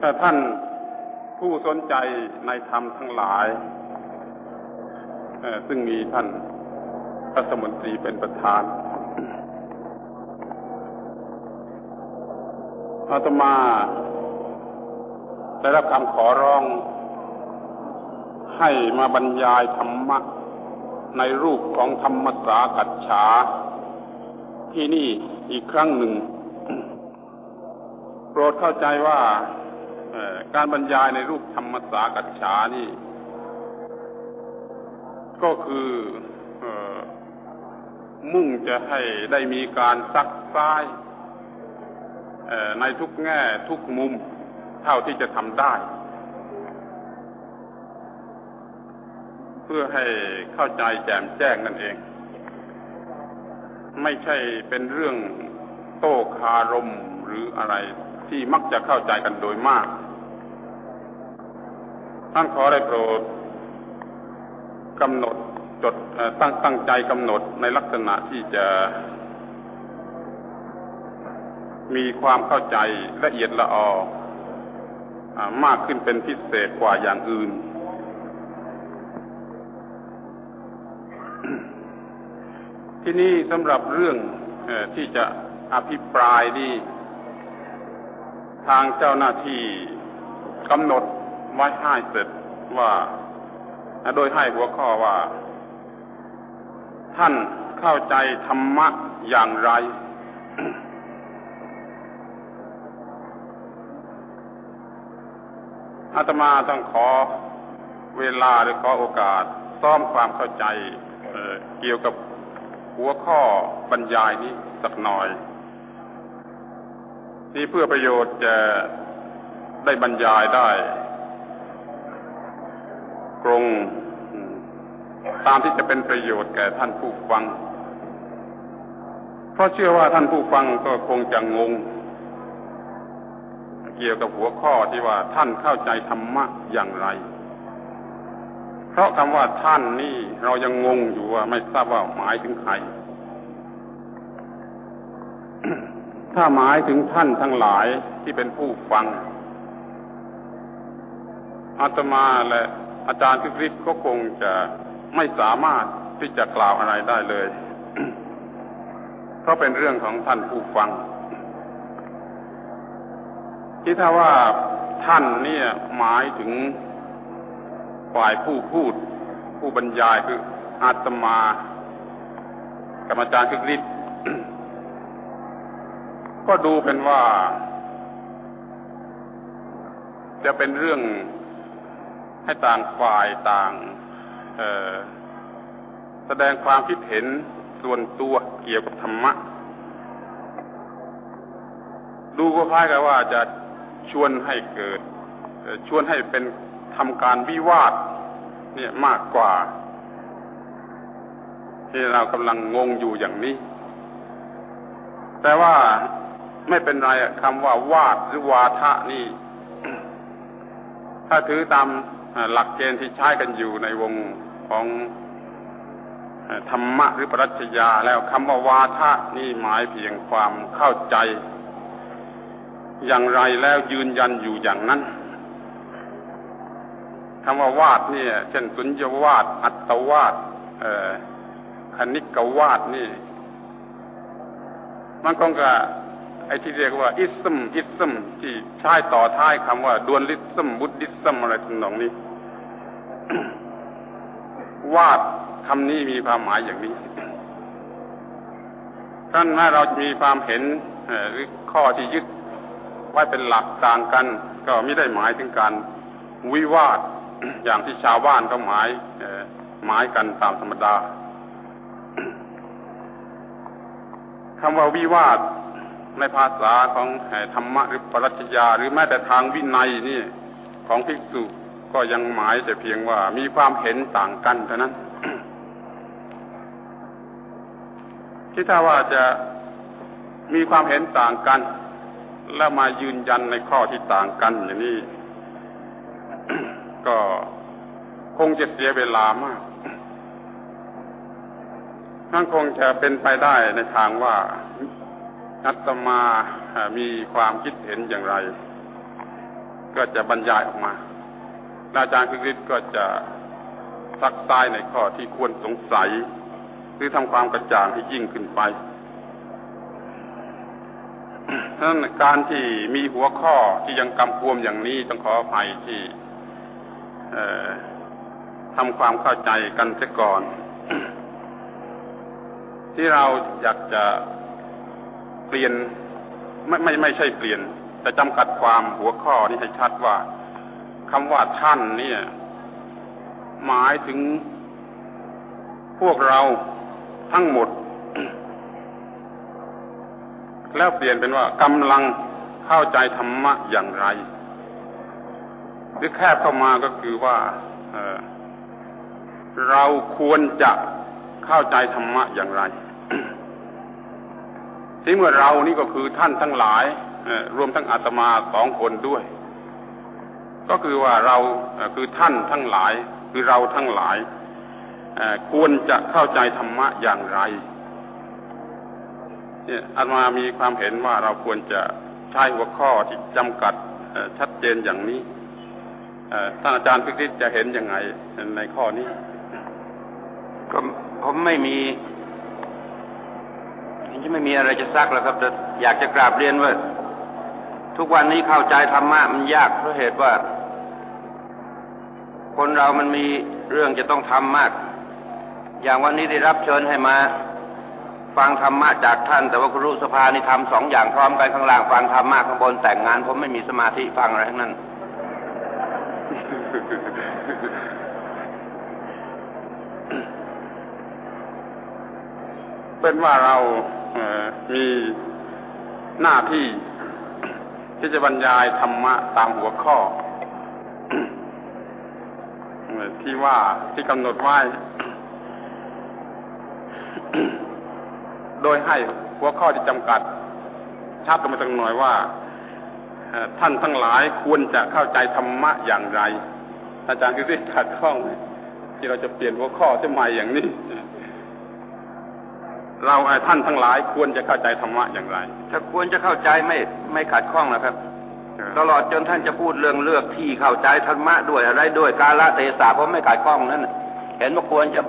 แต่ท่านผู้สนใจในธรรมทั้งหลายซึ่งมีท่านรัฐมนตรีเป็นประธานอาตมาได้รับคำขอร้องให้มาบรรยายธรรมะในรูปของธรรมสากัจฉา ที่นี่อีกครั้งหนึ่ง โปรดเข้าใจว่า การบรรยายในรูปธรรมสากัจฉานี่ ก็คืออมุ่งจะให้ได้มีการซักซ้ายในทุกแง่ทุกมุมเท่าที่จะทำได้ เพื่อให้เข้าใจแจ่มแจ้งนั่นเอง ไม่ใช่เป็นเรื่องโต้คารมหรืออะไรที่มักจะเข้าใจกันโดยมาก ท่านขอได้โปรดกำหนดจดตั้งตั้งใจกำหนดในลักษณะที่จะ มีความเข้าใจละเอียดละออมากขึ้นเป็นพิเศษกว่าอย่างอื่น ที่นี่สำหรับเรื่องที่จะอภิปรายนี่ ทางเจ้าหน้าที่กำหนด ไว้ให้เสร็จว่าโดยให้หัวข้อว่า ท่านเข้าใจธรรมะอย่างไร อาตมาต้องขอเวลาหรือขอโอกาสซ้อมความเข้าใจเเกี่ยวกับหัวข้อบรรยายนี้สักหน่อย นี่เพื่อประโยชน์จะได้บรรยายได้ กรงตามที่จะเป็นประโยชน์แก่ท่านผู้ฟัง เพราะเชื่อว่าท่านผู้ฟังก็คงจะงง เกี่ยวกับหัวข้อที่ว่าท่านเข้าใจธรรมะอย่างไร เพราะคำว่าท่านนี่เรายังงงอยู่ว่าไม่ทราบว่าหมายถึงใคร ถ้าหมายถึงท่านทั้งหลายที่เป็นผู้ฟังอาตมาและ อาจารย์คึกฤทธิ์ก็คงจะไม่สามารถที่จะกล่าวอะไรได้เลย เพราะเป็นเรื่องของท่านผู้ฟังที่ถ้าว่าท่านเนี่ยหมายถึงฝ่ายผู้พูด ผู้บรรยายคืออาตมากับอาจารย์คึกฤทธิ์ก็ดูเป็นว่า จะเป็นเรื่อง ให้ต่างฝ่ายต่างแสดงความคิดเห็นส่วนตัวเกี่ยวกับธรรมะ ดูก็คล้ายกับว่าจะชวนให้เกิด ชวนให้เป็นทำการวิวาทเนี่ยมากกว่า ที่เรากำลังงงอยู่อย่างนี้ แต่ว่าไม่เป็นไรคำว่าวาดหรือวาทะนี่ ถ้าถือตาม หลักเกณฑ์ที่ใช้กันอยู่ในวงของธรรมะหรือปรัชญาแล้วคำว่าวาทะนี่หมายเพียงความเข้าใจ อย่างไรแล้วยืนยันอยู่อย่างนั้นคำว่าวาดเนี่ย เช่นสุญญวาดอัตวาดคณิกวาดนี่ มันก็จะ ไอ้ที่เรียกว่าอิสมอิสมที่ใช้ต่อท้ายคำว่าดวนลิสมบุตดิสมอะไรทำนองนี้ วาดคำนี้มีความหมายอย่างนี้ท่านแม้เรามีความเห็นหรือข้อที่ยึดไว้เป็นหลักต่างกัน ก็ไม่ได้หมายถึงการวิวาทอย่างที่ชาวบ้านเขาหมายหมายกันตามธรรมดาคำว่าวิวาท ในภาษาของธรรมะหรือปรัชญาหรือแม้แต่ทางวินัยนี่ของภิกษุก็ยังหมายแต่เพียงว่ามีความเห็นต่างกันเท่านั้นที่ถ้าว่าจะมีความเห็นต่างกัน แล้วมายืนยันในข้อที่ต่างกันอย่างนี้ ก็คงจะเสียเวลามากนั่นคงจะเป็นไปได้ในทางว่า อัตมามีความคิดเห็นอย่างไร ก็จะบรรยายออกมาอาจารย์คึกฤทธิ์ก็จะซักซ้ในข้อที่ควรสงสัย หรือทำความกระจ่างให้ยิ่งขึ้นไปดังนั้นการที่มีหัวข้อที่ยังกำกวมอย่างนี้ต้องขออภัยที่ทำความเข้าใจกันเสียก่อน ที่เราอยากจะ เปลี่ยนไม่ไม่ไม่ใช่เปลี่ยน แต่จำกัดความหัวข้อนี้ให้ชัดว่าคำว่าท่านเนี่ย หมายถึงพวกเราทั้งหมด แล้วเปลี่ยนเป็นว่ากำลังเข้าใจธรรมะอย่างไร หรือแคบเข้ามาก็คือว่าเเราควรจะเข้าใจธรรมะอย่างไร ที่เมื่อเรานี่ก็คือท่านทั้งหลายรวมทั้งอาตมาสองคนด้วย ก็คือว่าเราคือท่านทั้งหลาย คือเราทั้งหลายควรจะเข้าใจธรรมะอย่างไรเนี่ยอาตมามีความเห็นว่าเราควรจะใช้หัวข้อที่จำกัดชัดเจนอย่างนี้ท่านอาจารย์พิกิตจะเห็นยังไงในข้อนี้ก็ผมไม่มี จะไม่มีอะไรจะซักแล้วครับแต่อยากจะกราบเรียนว่า ทุกวันนี้เข้าใจธรรมะมันยากเพราะเหตุว่า คนเรามันมีเรื่องจะต้องทำมาก อย่างวันนี้ได้รับเชิญให้มา ฟังธรรมะจากท่าน แต่ว่าครูสภานี่ทำสองอย่างพร้อมกันข้างล่างฟังธรรมะข้างบนแต่งงานผมไม่มีสมาธิฟังอะไรทั้งนั้นเป็นว่าเรา มีหน้าที่ที่จะบรรยายธรรมะตามหัวข้อที่ว่าที่กำหนดไว้ โดยให้หัวข้อที่จำกัดชัดลงมาตั้งหน่อยว่าท่านทั้งหลายควรจะเข้าใจธรรมะอย่างไร อาจารย์คือที่ขัดข้องที่เราจะเปลี่ยนหัวข้อจะใหม่อย่างนี้ เราท่านทั้งหลายควรจะเข้าใจธรรมะอย่างไรถ้าควรจะเข้าใจไม่ไม่ขัดข้องนะครับ ตลอดจนท่านจะพูดเรื่องเลือกที่เข้าใจธรรมะด้วยอะไรด้วยกาลเทศะผมไม่ขัดข้องนั้นเห็นว่าควรจะ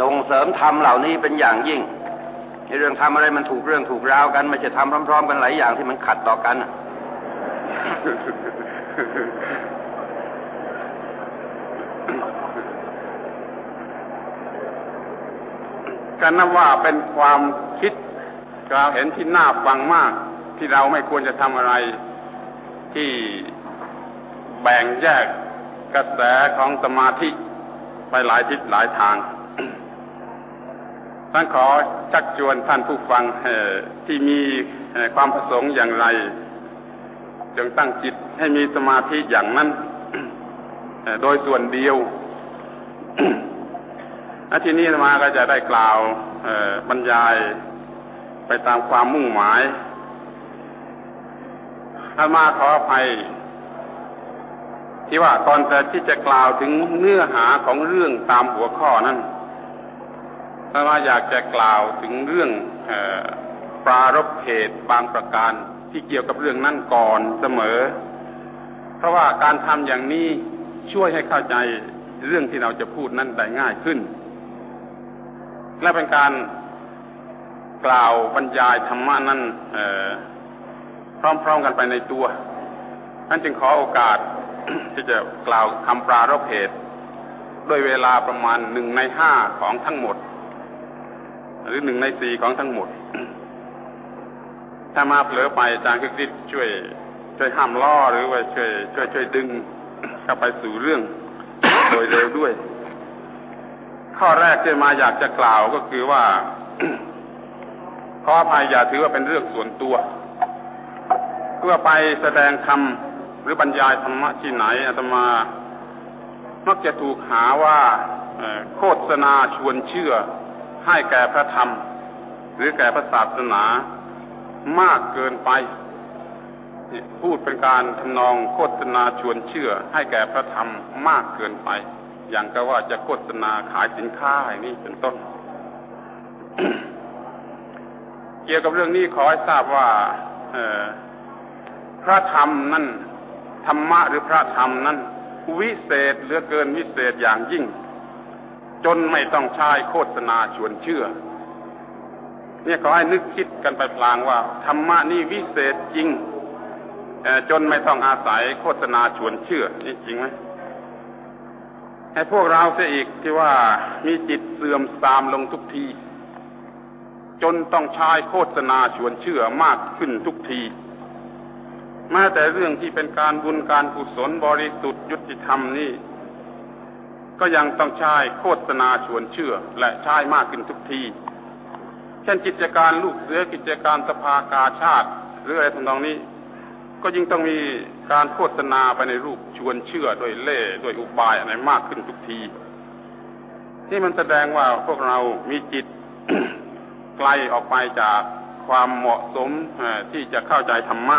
ส่งเสริมธรรมเหล่านี้เป็นอย่างยิ่งในเรื่องทำอะไรมันถูกเรื่องถูกราวกันไม่ใช่ทำพร้อม ๆ กันหลายอย่างที่มันขัดต่อกัน กันนับว่าเป็นความคิดเราเห็นที่น่าฟังมาก ที่เราไม่ควรจะทำอะไร ที่แบ่งแยกกระแสของสมาธิไปหลายทิศหลายทางท่านขอชักชวนท่านผู้ฟังที่มีความประสงค์อย่างไร จงตั้งจิตให้มีสมาธิอย่างนั้น โดยส่วนเดียว อาทีนี้มาก็จะได้กล่าวบรรยายไปตามความมุ่งหมายอามาขออภัย ที่ว่าก่อนแต่ที่จะกล่าวถึงเนื้อหาของเรื่องตามหัวข้อนั้นอามาอยากจะกล่าวถึงเรื่องปรารบเหตุบางประการที่เกี่ยวกับเรื่องนั้นก่อนเสมอ เพราะว่าการทำอย่างนี้ช่วยให้เข้าใจเรื่องที่เราจะพูดนั้นได้ง่ายขึ้น และเป็นการกล่าวบรรยายธรรมะนั้นพร้อมๆกันไปในตัวนั่นจึงขอโอกาสที่จะกล่าวคำปรารภเหตุด้วยเวลาประมาณหนึ่งในห้าของทั้งหมด หรือหนึ่งในสี่ของทั้งหมด ถ้ามาเผลอไปอาจารย์คิดช่วย ช่วยห้ามล่อหรือว่าช่วยช่วยช่วยดึงเข้าไปสู่เรื่องโดยเร็วด้วย ข้อแรกที่มาอยากจะกล่าวก็คือว่าขออภัยอย่าถือว่าเป็นเรื่องส่วนตัว เพื่อไปแสดงธรรมหรือบรรยายธรรมะที่ไหนอาตมามักจะถูกหาว่าโฆษณาชวนเชื่อ ให้แก่พระธรรม หรือแก่พระศาสนามากเกินไป พูดเป็นการทำนองโฆษณาชวนเชื่อ ให้แก่พระธรรมมากเกินไป อย่างก็ว่าจะโฆษณาขายสินค้าอย่างนี้เป็นต้น เกี่ยวกับเรื่องนี้ขอให้ทราบว่าพระธรรมนั่นธรรมะหรือพระธรรมนั้นวิเศษเหลือเกินวิเศษอย่างยิ่ง จนไม่ต้องใช้โฆษณาชวนเชื่อ เนี่ยขอให้นึกคิดกันไปพลางว่าธรรมะนี่วิเศษจริงจนไม่ต้องอาศัยโฆษณาชวนเชื่อนี่จริงไหม ให้พวกเราเสียอีกที่ว่ามีจิตเสื่อมทรามลงทุกที จนต้องใช้โฆษณาชวนเชื่อมากขึ้นทุกทีแม้แต่เรื่องที่เป็นการบุญการกุศลบริสุทธิ์ยุติธรรมนี่ ก็ยังต้องใช้โฆษณาชวนเชื่อ และใช้มากขึ้นทุกที เช่นกิจการลูกเสือกิจการสภากาชาติ หรืออะไรทำนองนี้ ก็ยิ่งต้องมี การโฆษณาไปในรูปชวนเชื่อด้วยเล่ด้วยอุบายอะไรมากขึ้นทุกทีที่มันแสดงว่าพวกเรามีจิตไกลออกไปจากความเหมาะสมที่จะเข้าใจธรรมะ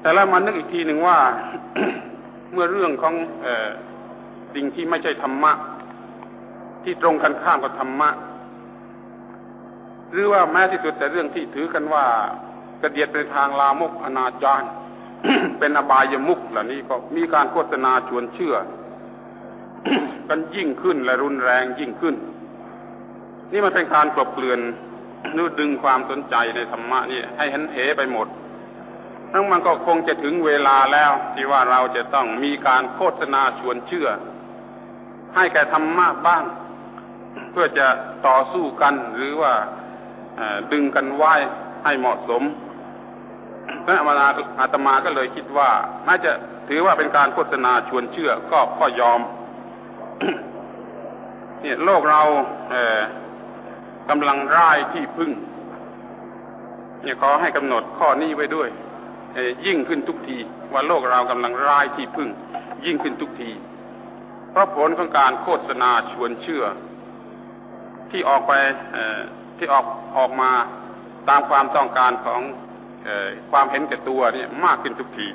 แต่แล้วมันนึกอีกทีหนึ่งว่า เมื่อเรื่องของอสิ่งที่ไม่ใช่ธรรมะ ที่ตรงกันข้ามกับธรรมะ หรือว่าแม้ที่สุดแต่เรื่องที่ถือกันว่า กระเดียดไปทางลามกอนาจารเป็นอบายมุกเหล่านี้ก็มีการโฆษณาชวนเชื่อ กันยิ่งขึ้นและรุนแรงยิ่งขึ้น นี่มันเป็นการกลบเกลื่อนนู่ดึงความสนใจในธรรมะนี่ให้หันเหไปหมดทั้งมันก็คงจะถึงเวลาแล้ว ที่ว่าเราจะต้องมีการโฆษณาชวนเชื่อ ให้แก่ธรรมะบ้าง เพื่อจะต่อสู้กันหรือว่าดึงกันไว้ให้เหมาะสม พระอมาอาตมาก็เลยคิดว่าแม้จะถือว่าเป็นการโฆษณาชวนเชื่อก็ก็ยอม เนี่ยโลกเราเกำลังร่ายที่พึ่ง เนี่ยขอให้กำหนดข้อนี้ไว้ด้วยยิ่งขึ้นทุกที ว่าโลกเรากำลังร่ายที่พึ่ง ยิ่งขึ้นทุกที เพราะผลของการโฆษณาชวนเชื่อ ที่ออกไปที่ออกออกมาตามความต้องการของ ความเห็นแก่ตัวนี่มากขึ้นทุกที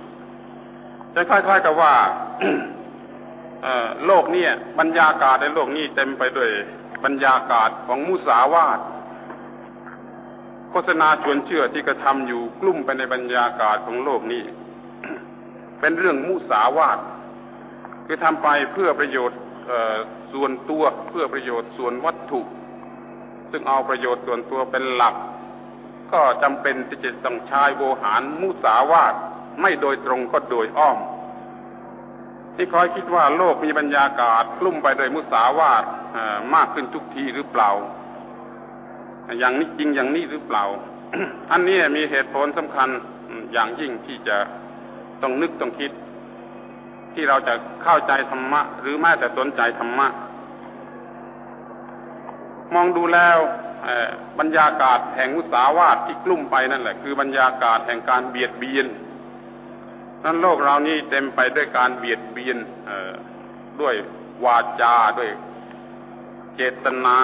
จะคล้ายๆกับว่าโลกนี้บรรยากาศในโลกนี้เต็มไปด้วยบรรยากาศของมุสาวาทโฆษณาชวนเชื่อที่กระทำอยู่กลุ่มไปในบรรยากาศของโลกนี้ เป็นเรื่องมุสาวาทคือทำไปเพื่อประโยชน์ส่วนตัวเพื่อประโยชน์ส่วนวัตถุ ซึ่งเอาประโยชน์ส่วนตัวเป็นหลัก ก็จำเป็นที่จะต้องใช้โวหารมุสาวาทไม่โดยตรงก็โดยอ้อม ที่คอยคิดว่าโลกมีบรรยากาศกลุ่มไปโดยมุสาวาทมากขึ้นทุกทีหรือเปล่า อย่างนี้จริงอย่างนี้หรือเปล่า อันนี้มีเหตุผลสำคัญอย่างยิ่งที่จะต้องนึกต้องคิด ที่เราจะเข้าใจธรรมะ หรือแม้แต่สนใจธรรมะ มองดูแล้ว บรรยากาศแห่งมุสาวาทที่กลุ่มไปนั่นแหละ คือบรรยากาศแห่งการเบียดเบียน นั้นโลกเรานี้เต็มไปด้วยการเบียดเบียนด้วยวาจาด้วยเจตนา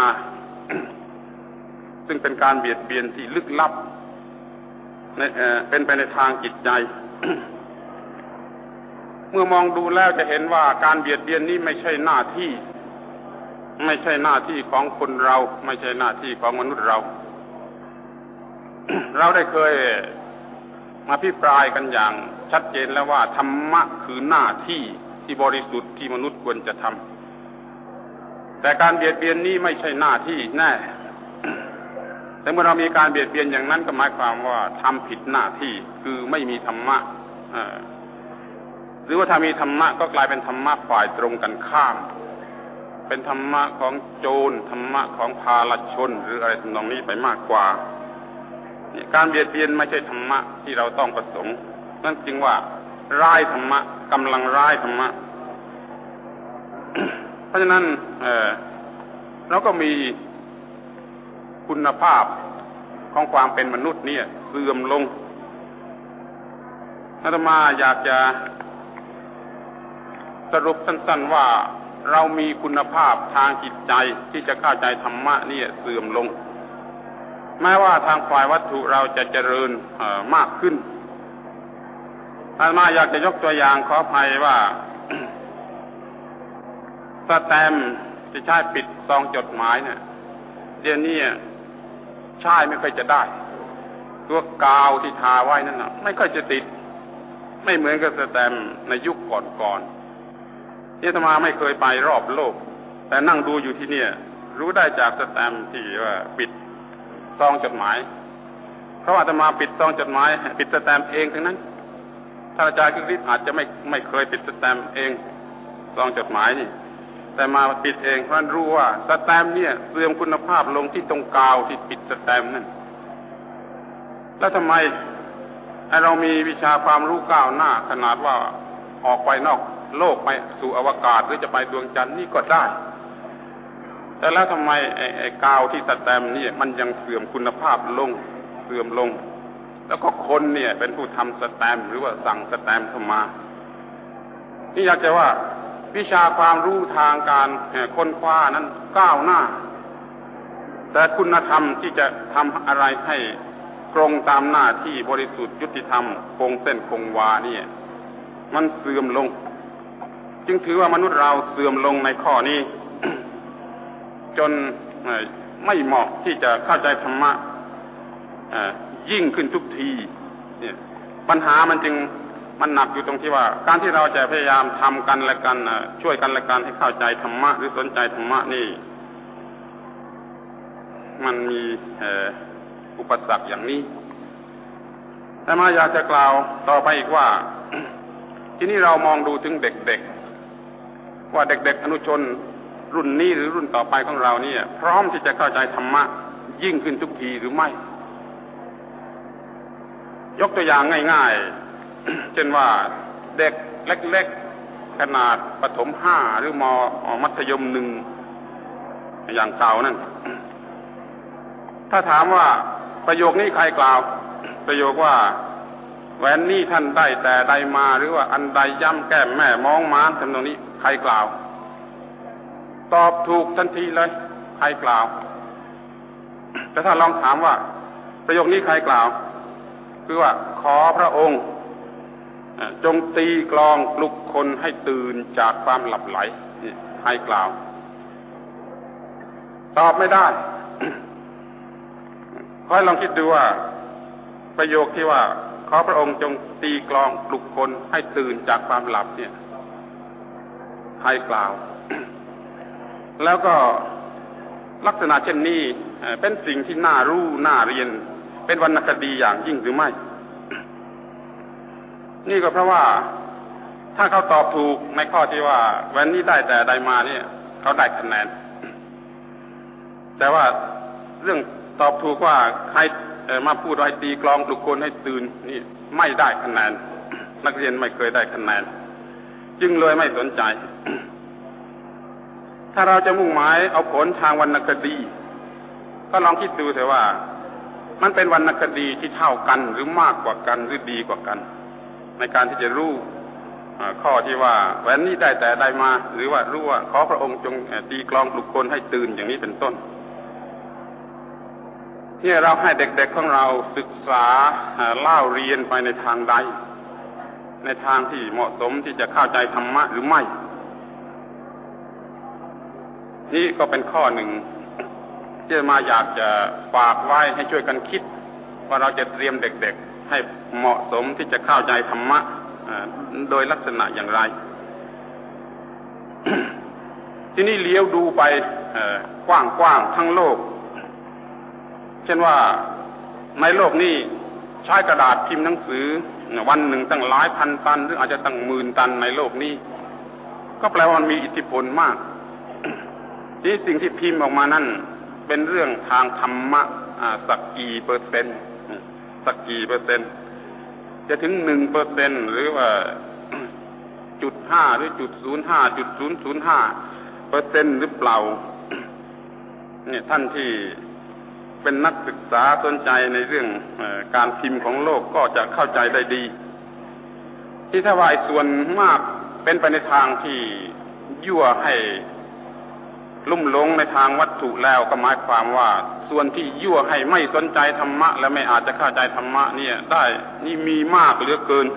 ซึ่งเป็นการเบียดเบียนที่ลึกลับเป็นไปในทางจิตใจ เมื่อมองดูแล้วจะเห็นว่าการเบียดเบียนนี้ไม่ใช่หน้าที่ ไม่ใช่หน้าที่ของคนเรา ไม่ใช่หน้าที่ของมนุษย์เรา เราได้เคยมาพิปรายกันอย่างชัดเจนแล้วว่าธรรมะคือหน้าที่ที่บริสุทธิ์ที่มนุษย์ควรจะทำแต่การเบียดเบียนนี้ไม่ใช่หน้าที่แน่แต่เมื่อเรามีการเบียดเบียนอย่างนั้นก็หมายความว่าทำผิดหน้าที่คือไม่มีธรรมะหรือว่าถ้ามีธรรมะก็กลายเป็นธรรมะฝ่ายตรงกันข้าม เป็นธรรมะของโจรธรรมะของพาลชน หรืออะไรทำนองนี้ไปมากกว่าการเบียดเบียนไม่ใช่ธรรมะที่เราต้องประสงค์ นั่นจึงว่าร้ายธรรมะกำลังร้ายธรรมะ เพราะฉะนั้นเเราก็มีคุณภาพของความเป็นมนุษย์เนี่ย เสื่อมลงอาตมาอยากจะสรุปสั้น ๆว่า เรามีคุณภาพทางจิตใจที่จะเข้าใจธรรมะนี่เสื่อมลง แม้ว่าทางฝ่ายวัตถุเราจะเจริญมากขึ้นอาตมาอยากจะยกตัวอย่างขออภัยว่าสแตมจะใช้ปิดซองจดหมายเนี่ยเดี๋ยวนี้ใช้ไม่ค่อยจะได้ ตัวกาวที่ทาไว้นั่นนะไม่ค่อยจะติด ไม่เหมือนกับสแตมในยุคก่อนๆ นี่ธรรมาไม่เคยไปรอบโลก แต่นั่งดูอยู่ที่เนี่ย รู้ได้จากสแตมที่ว่าปิดซองจดหมาย เพราะว่าธรรมาปิดซองจดหมาย ปิดสแตมเองทั้งนั้นท่านอาจารย์คือฤทธิ์อาจจะไม่ไม่เคยปิดสแตมเองซองจดหมายนี่ แต่มาปิดเองเพราะรู้ว่าสแตมเนี่ยเสื่อมคุณภาพลงที่ตรงกาวที่ปิดสแตมนั่นแล้วทำไมเรามีวิชาความรู้ก้าวหน้าขนาดว่าออกไปนอก โลกไปสู่อวกาศหรือจะไปดวงจันทร์นี่ก็ได้ แต่แล้วทำไมไอ้ไอ้กาวที่สแตมนี่มันยังเสื่อมคุณภาพลงเสื่อมลง แล้วก็คนเนี่ย เป็นผู้ทำสแตมหรือว่าสั่งสแตมเข้ามา นี่อยากจะว่าวิชาความรู้ทางการค้นคว้านั้นก้าวหน้า แต่คุณธรรมที่จะทำอะไรให้ตรงตามหน้าที่บริสุทธิ์ยุติธรรมคงเส้นคงวาเนี่ย มันเสื่อมลง จึงถือว่ามนุษย์เราเสื่อมลงในข้อนี้ จนไม่เหมาะที่จะเข้าใจธรรมะยิ่งขึ้นทุกทีปัญหามันจึงมันหนักอยู่ตรงที่ว่า การที่เราจะพยายามทำกันและกันช่วยกันและกันให้เข้าใจธรรมะหรือสนใจธรรมะนี่ มันมีอุปสรรคอย่างนี้แต่มาอยากจะกล่าวต่อไปอีกว่า ที่นี่เรามองดูถึงเด็กๆ ว่าเด็ก ๆ อนุชนรุ่นนี้หรือรุ่นต่อไปของเราเนี่ย พร้อมที่จะเข้าใจธรรมะยิ่งขึ้นทุกทีหรือไม่ ยกตัวอย่างง่าย ๆ เช่นว่าเด็กเล็ก ๆ ขนาดปฐมห้าหรือมอมัธยมหนึ่งอย่างเก่านั่นถ้าถามว่าประโยคนี้ใครกล่าว ประโยคว่า แหวนนี่ท่านได้แต่ใดมาหรือว่าอันใดย่ำแก้มแม่มองม้านทำตรงนี้ใครกล่าว ตอบถูกทันทีเลย ใครกล่าว แต่ถ้าลองถามว่า ประโยคนี้ใครกล่าว คือว่าขอพระองค์ จงตีกลองปลุกคนให้ตื่นจากความหลับไหลใครกล่าว ตอบไม่ได้ขอให้ลองคิดดูว่า ประโยคที่ว่า ขอพระองค์จงตีกลองปลุกคนให้ตื่นจากความหลับเนี่ยใครกล่าว แล้วก็ลักษณะเช่นนี้เป็นสิ่งที่น่ารู้น่าเรียน เป็นวรรณคดีอย่างยิ่งหรือไม่ นี่ก็เพราะว่า ถ้าเขาตอบถูกในข้อที่ว่าวันนี้ได้แต่ใดมาเนี่ย เขาได้คะแนน แต่ว่าเรื่องตอบถูกว่าใคร มาพูดให้ตีกลองปลุกคนให้ตื่นนี่ไม่ได้คะแนนนักเรียนไม่เคยได้คะแนน จึงเลยไม่สนใจ ถ้าเราจะมุ่งหมายเอาผลทางวรรณคดี ก็ลองคิดดูเถอะว่า มันเป็นวรรณคดีที่เท่ากันหรือมากกว่ากันหรือดีกว่ากัน ในการที่จะรู้ข้อที่ว่าแหวนนี้ได้แต่ได้มา หรือว่ารู้ว่าขอพระองค์จงตีกลองปลุกคนให้ตื่นอย่างนี้เป็นต้น ที่เราให้เด็กๆของเราศึกษาเล่าเรียนไปในทางใด ในทางที่เหมาะสมที่จะเข้าใจธรรมะหรือไม่ นี่ก็เป็นข้อหนึ่งที่มาอยากจะฝากไว้ให้ช่วยกันคิด ว่าเราจะเตรียมเด็กๆ ให้เหมาะสมที่จะเข้าใจธรรมะโดยลักษณะอย่างไร ที่นี่เลี้ยวดูไปกว้างๆทั้งโลก ช่นว่าในโลกนี้ใช้กระดาษพิมพ์หนังสือ วันหนึ่งตั้งหลายพันตัน หรืออาจจะตั้งหมื่นตันในโลกนี้ ก็แปลว่ามันมีอิทธิพลมากที่สิ่งที่พิมพ์ออกมานั่น เป็นเรื่องทางธรรมะสักกี่เปอร์เซ็นต์สักกี่เปอร์เซ็นต์จะถึงหนึ่งเปอร์เซ็นหรือว่าจุดห้าหรือจุดศูนย์ห้าจุดศูนย์ศูนย์ห้าเปอร์เซ็นต์หรือเปล่าเนี่ยท่านที่ เป็นนักศึกษาสนใจในเรื่องอการพิมพ์ของโลกก็จะเข้าใจได้ดี ที่ถ้าว่าส่วนมากเป็นไปในทางที่ยั่วให้ลุ่มหลงในทางวัตถุแล้วก็หมายความว่า ส่วนที่ยั่วให้ไม่สนใจธรรมะ และไม่อาจจะเข้าใจธรรมะ เนี่ยได้นี่มีมากเหลือเกิน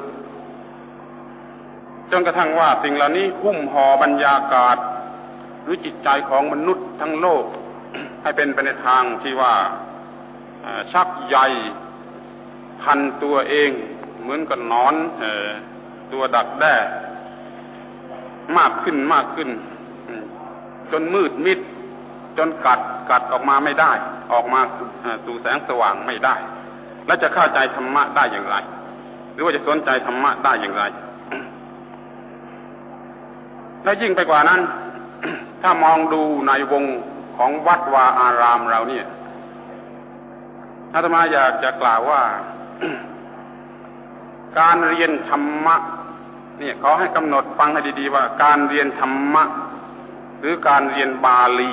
จนกระทั่งว่าสิ่งเหล่านี้หุ้มห่อบรรยากาศหรือจิตใจของมนุษย์ทั้งโลก ให้เป็นไปในทางที่ว่าชักใยพันตัวเองเหมือนกับนอนตัวดักแด้มากขึ้นมากขึ้น จนมืดมิด จนกัดกัดออกมาไม่ได้ ออกมาสู่แสงสว่างไม่ได้ แล้วจะเข้าใจธรรมะได้อย่างไร หรือว่าจะสนใจธรรมะได้อย่างไร และยิ่งไปกว่านั้น ถ้ามองดูในวง ของวัดวาอารามเราเนี่ยอาตมาอยากจะกล่าวว่า การเรียนธรรมะเนี่ยเขาให้กำหนดฟังให้ดีๆว่า การเรียนธรรมะ หรือการเรียนบาลี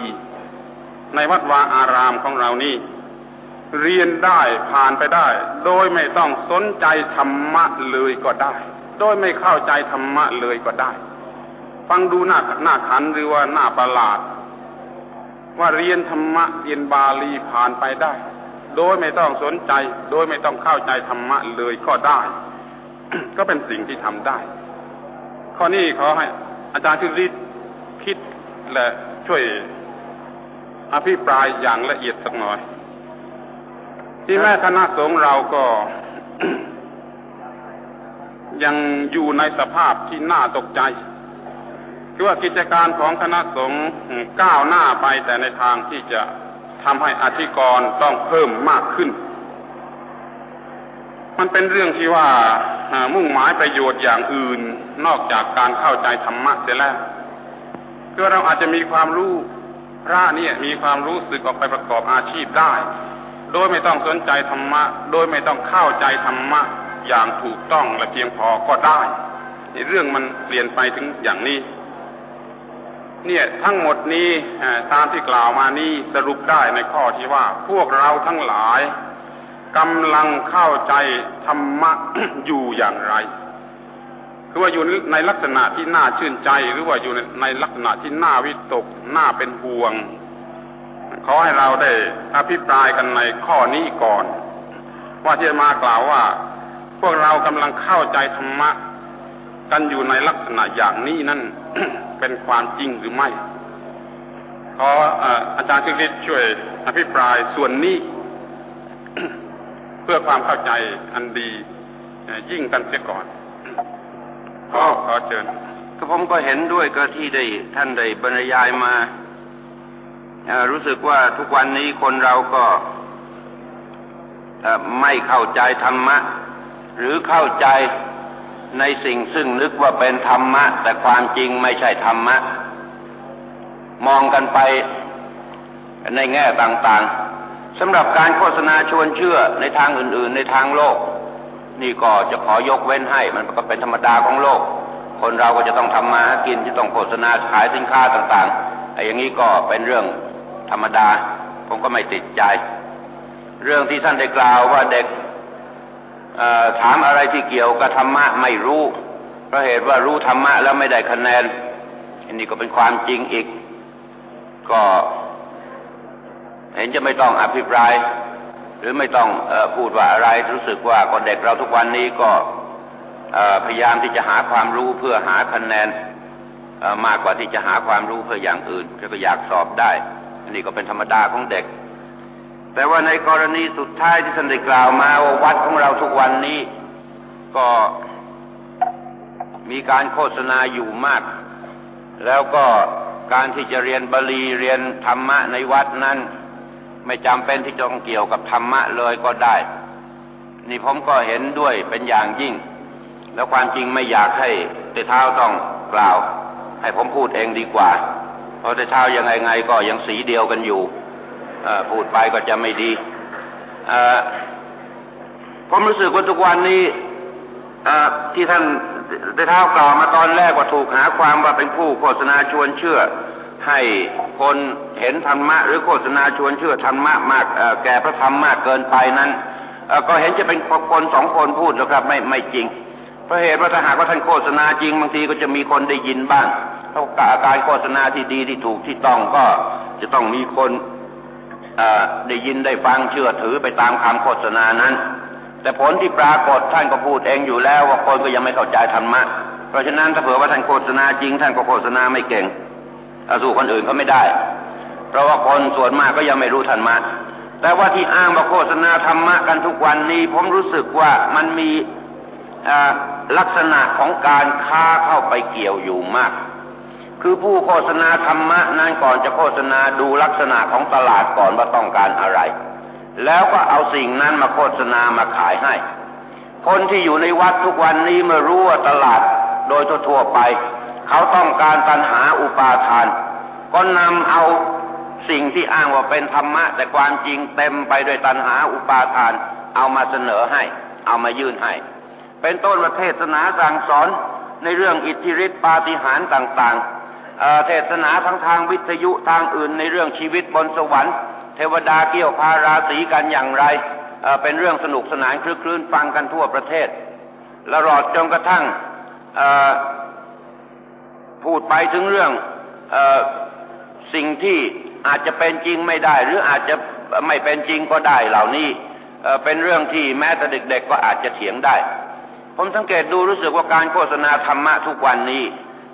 ในวัดวาอารามของเรานี่ เรียนได้ผ่านไปได้ โดยไม่ต้องสนใจธรรมะเลยก็ได้ โดยไม่เข้าใจธรรมะเลยก็ได้ ฟังดูหน้าหน้าขันหรือว่าหน้าประหลาด ว่าเรียนธรรมะเรียนบาลีผ่านไปได้ โดยไม่ต้องสนใจ โดยไม่ต้องเข้าใจธรรมะเลยก็ได้ ก็เป็นสิ่งที่ทำได้ ข้อนี้ขอให้ อาจารย์ชุริศคิดและช่วยอภิปรายอย่างละเอียดสักหน่อย ที่แม่คณะสงฆ์เราก็ยังอยู่ในสภาพที่น่าตกใจ คือว่ากิจการของคณะสงฆ์ก้าวหน้าไปแต่ในทางที่จะทำให้อธิกรต้องเพิ่มมากขึ้น มันเป็นเรื่องที่ว่ามุ่งหมายประโยชน์อย่างอื่นนอกจากการเข้าใจธรรมะเสียแล้วคือเราอาจจะมีความรู้พระเนี่ยมีความรู้สึกออกไปประกอบอาชีพได้ โดยไม่ต้องสนใจธรรมะ โดยไม่ต้องเข้าใจธรรมะอย่างถูกต้องและเพียงพอก็ได้เรื่องมันเปลี่ยนไปถึงอย่างนี้ เนี่ยทั้งหมดนี้ตามที่กล่าวมานี้สรุปได้ในข้อที่ว่า พวกเราทั้งหลายกำลังเข้าใจธรรมะอยู่อย่างไรคือว่าอยู่ในลักษณะที่น่าชื่นใจ หรือว่าอยู่ในลักษณะที่น่าวิตกน่าเป็นห่วง ขอให้เราได้อภิปรายกันในข้อนี้ก่อน ว่าที่มากล่าวว่า พวกเรากำลังเข้าใจธรรมะ กันอยู่ในลักษณะอย่างนี้นั่นเป็นความจริงหรือไม่ ขออาจารย์ชิริศช่วยอภิปรายส่วนนี้ เพื่อความเข้าใจอันดี ยิ่งกันเสียก่อนขอขอเชิญก็ผมก็เห็นด้วยก็ที่ได้ท่านได้บรรยายมารู้สึกว่าทุกวันนี้คนเราก็ไม่เข้าใจธรรมะ หรือเข้าใจ ในสิ่งซึ่งนึกว่าเป็นธรรมะ แต่ความจริงไม่ใช่ธรรมะ มองกันไปในแง่ต่างๆสำหรับการโฆษณาชวนเชื่อในทางอื่น ๆ ในทางโลก นี่ก็จะขอยกเว้นให้ มันก็เป็นธรรมดาของโลก คนเราก็จะต้องทำมาหากินจะต้องโฆษณาขายสินค้าต่างๆไอ้อย่างนี้ก็เป็นเรื่องธรรมดา ผมก็ไม่ติดใจ เรื่องที่ท่านได้กล่าวว่าเด็ก ถามอะไรที่เกี่ยวกับธรรมะไม่รู้ เพราะเหตุว่ารู้ธรรมะแล้วไม่ได้คะแนน อันนี้ก็เป็นความจริงอีก ก็เห็นจะไม่ต้องอภิปราย หรือไม่ต้องอพูดว่าอะไรรู้สึกว่าคนเด็กเราทุกวันนี้ก็พยายามที่จะหาความรู้เพื่อหาคะแนนมากกว่าที่จะหาความรู้เพื่ออย่างอื่นก็อยากสอบได้ อันี่ก็เป็นธรรมดาของเด็ก แต่ว่าในกรณีสุดท้ายที่ท่านได้กล่าวมาว่าวัดของเราทุกวันนี้ ก็มีการโฆษณาอยู่มาก แล้วก็การที่จะเรียนบาลีเรียนธรรมะในวัดนั้น ไม่จำเป็นที่จะต้องเกี่ยวกับธรรมะเลยก็ได้ นี่ผมก็เห็นด้วยเป็นอย่างยิ่ง แล้วความจริงไม่อยากให้เตเท้าต้องกล่าว ให้ผมพูดเองดีกว่า เพราะแต่เช้ายังไงไงก็ยังสีเดียวกันอยู่ พูดไปก็จะไม่ดีผมรู้สึกว่าทุกวันนี้ที่ท่านได้เท้ากล่าวมาตอนแรกว่าถูกหาความว่าเป็นผู้โฆษณาชวนเชื่อ ให้คนเห็นธรรมะ หรือโฆษณาชวนเชื่อธรรมะมากแก่พระธรรมมากเกินไปนั้นก็เห็นจะเป็นคนสองคนพูดนะครับไม่ไม่จริงเพราะเหตุว่าถ้าหากว่าท่านโฆษณาจริงบางทีก็จะมีคนได้ยินบ้างถ้าการโฆษณาที่ดีที่ถูกที่ต้องก็จะต้องมีคน ได้ยินได้ฟังเชื่อถือไปตามคำโฆษณานั้น แต่ผลที่ปรากฏท่านก็พูดเองอยู่แล้วว่าคนก็ยังไม่เข้าใจธรรมะ เพราะฉะนั้นถ้าเผื่อว่าท่านโฆษณาจริง ท่านก็โฆษณาไม่เก่งสู้คนอื่นเขาไม่ได้ เพราะว่าคนส่วนมากก็ยังไม่รู้ธรรมะ แต่ว่าที่อ้างว่าโฆษณาธรรมะกันทุกวันนี้ ผมรู้สึกว่ามันมีลักษณะของการค้าเข้าไปเกี่ยวอยู่มาก คือผู้โฆษณาธรรมะนั้นก่อนจะโฆษณาดูลักษณะของตลาดก่อนว่าต้องการอะไร แล้วก็เอาสิ่งนั้นมาโฆษณามาขายให้ คนที่อยู่ในวัดทุกวันนี้เมื่อรู้ว่าตลาดโดยทั่วไป เขาต้องการตัณหาอุปาทาน ก็นำเอาสิ่งที่อ้างว่าเป็นธรรมะ แต่ความจริงเต็มไปด้วยตัณหาอุปาทาน เอามาเสนอให้ เอามายื่นให้ เป็นต้นประเทศนาสั่งสอนในเรื่องอิทธิฤทธิปาฏิหาริย์ต่างๆ เทศนาทั้งทางวิทยุทางอื่นในเรื่องชีวิตบนสวรรค์ เทวดาเกี่ยวพาราศีกันอย่างไรเเป็นเรื่องสนุกสนานคลึกคลื้นฟังกันทั่วประเทศและรอดจนกระทั่งพูดไปถึงเรื่องอสิ่งที่อาจจะเป็นจริงไม่ได้ หรืออาจจะไม่เป็นจริงก็ได้เหล่านี้เป็นเรื่องที่แม้แต่เด็กๆก็อาจจะเถียงได้ ผมสังเกตดูรู้สึกว่าการโฆษณาธรรมะทุกวันนี้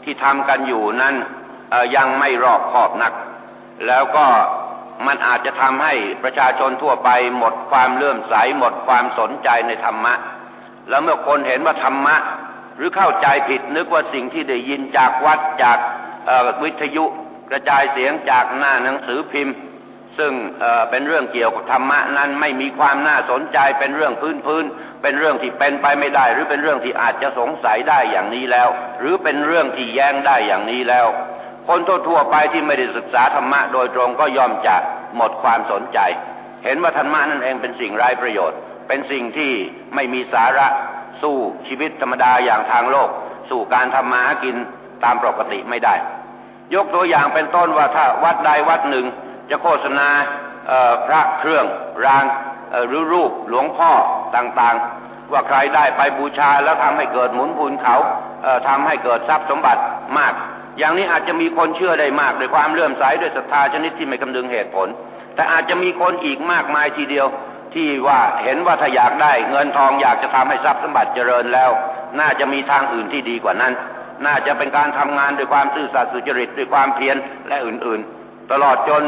ที่ทำกันอยู่นั้นยังไม่รอบคอบนัก แล้วก็มันอาจจะทำให้ประชาชนทั่วไปหมดความเลื่อมใสหมดความสนใจในธรรมะ แล้วเมื่อคนเห็นว่าธรรมะ หรือเข้าใจผิดนึกว่าสิ่งที่ได้ยินจากวัดจากวิทยุกระจายเสียงจากหน้าหนังสือพิมพ์ ซึ่งเเป็นเรื่องเกี่ยวกับธรรมะนั้นไม่มีความน่าสนใจเป็นเรื่องพื้นพื้น เป็นเรื่องที่เป็นไปไม่ได้ หรือเป็นเรื่องที่อาจจะสงสัยได้อย่างนี้แล้ว หรือเป็นเรื่องที่แย้งได้อย่างนี้แล้ว คนทั่วๆไปที่ไม่ได้ศึกษาธรรมะโดยตรงก็ยอมจะหมดความสนใจ เห็นว่าธรรมะนั่นเองเป็นสิ่งไร้ประโยชน์ เป็นสิ่งที่ไม่มีสาระสู้ชีวิตธรรมดาอย่างทางโลก สู่การทำมาหากินตามปกติไม่ได้ ยกตัวอย่างเป็นต้นว่าถ้าวัดใดวัดหนึ่ง จะโฆษณาพระเครื่องราง หรือรูปหลวงพ่อต่างๆ ว่าใครได้ไปบูชาแล้วทำให้เกิดหมุนพูนเขาทำให้เกิดทรัพย์สมบัติมาก อย่างนี้อาจจะมีคนเชื่อได้มากด้วยความเลื่อมใสด้วยศรัทธาชนิดที่ไม่คำนึงเหตุผล แต่อาจจะมีคนอีกมากมายทีเดียวที่ว่าเห็นว่าถ้าอยากได้เงินทองอยากจะทำให้ทรัพย์สมบัติเจริญแล้ว น่าจะมีทางอื่นที่ดีกว่านั้น น่าจะเป็นการทำงานด้วยความซื่อสัตย์สุจริตด้วยความเพียรและอื่นๆ ตลอดจน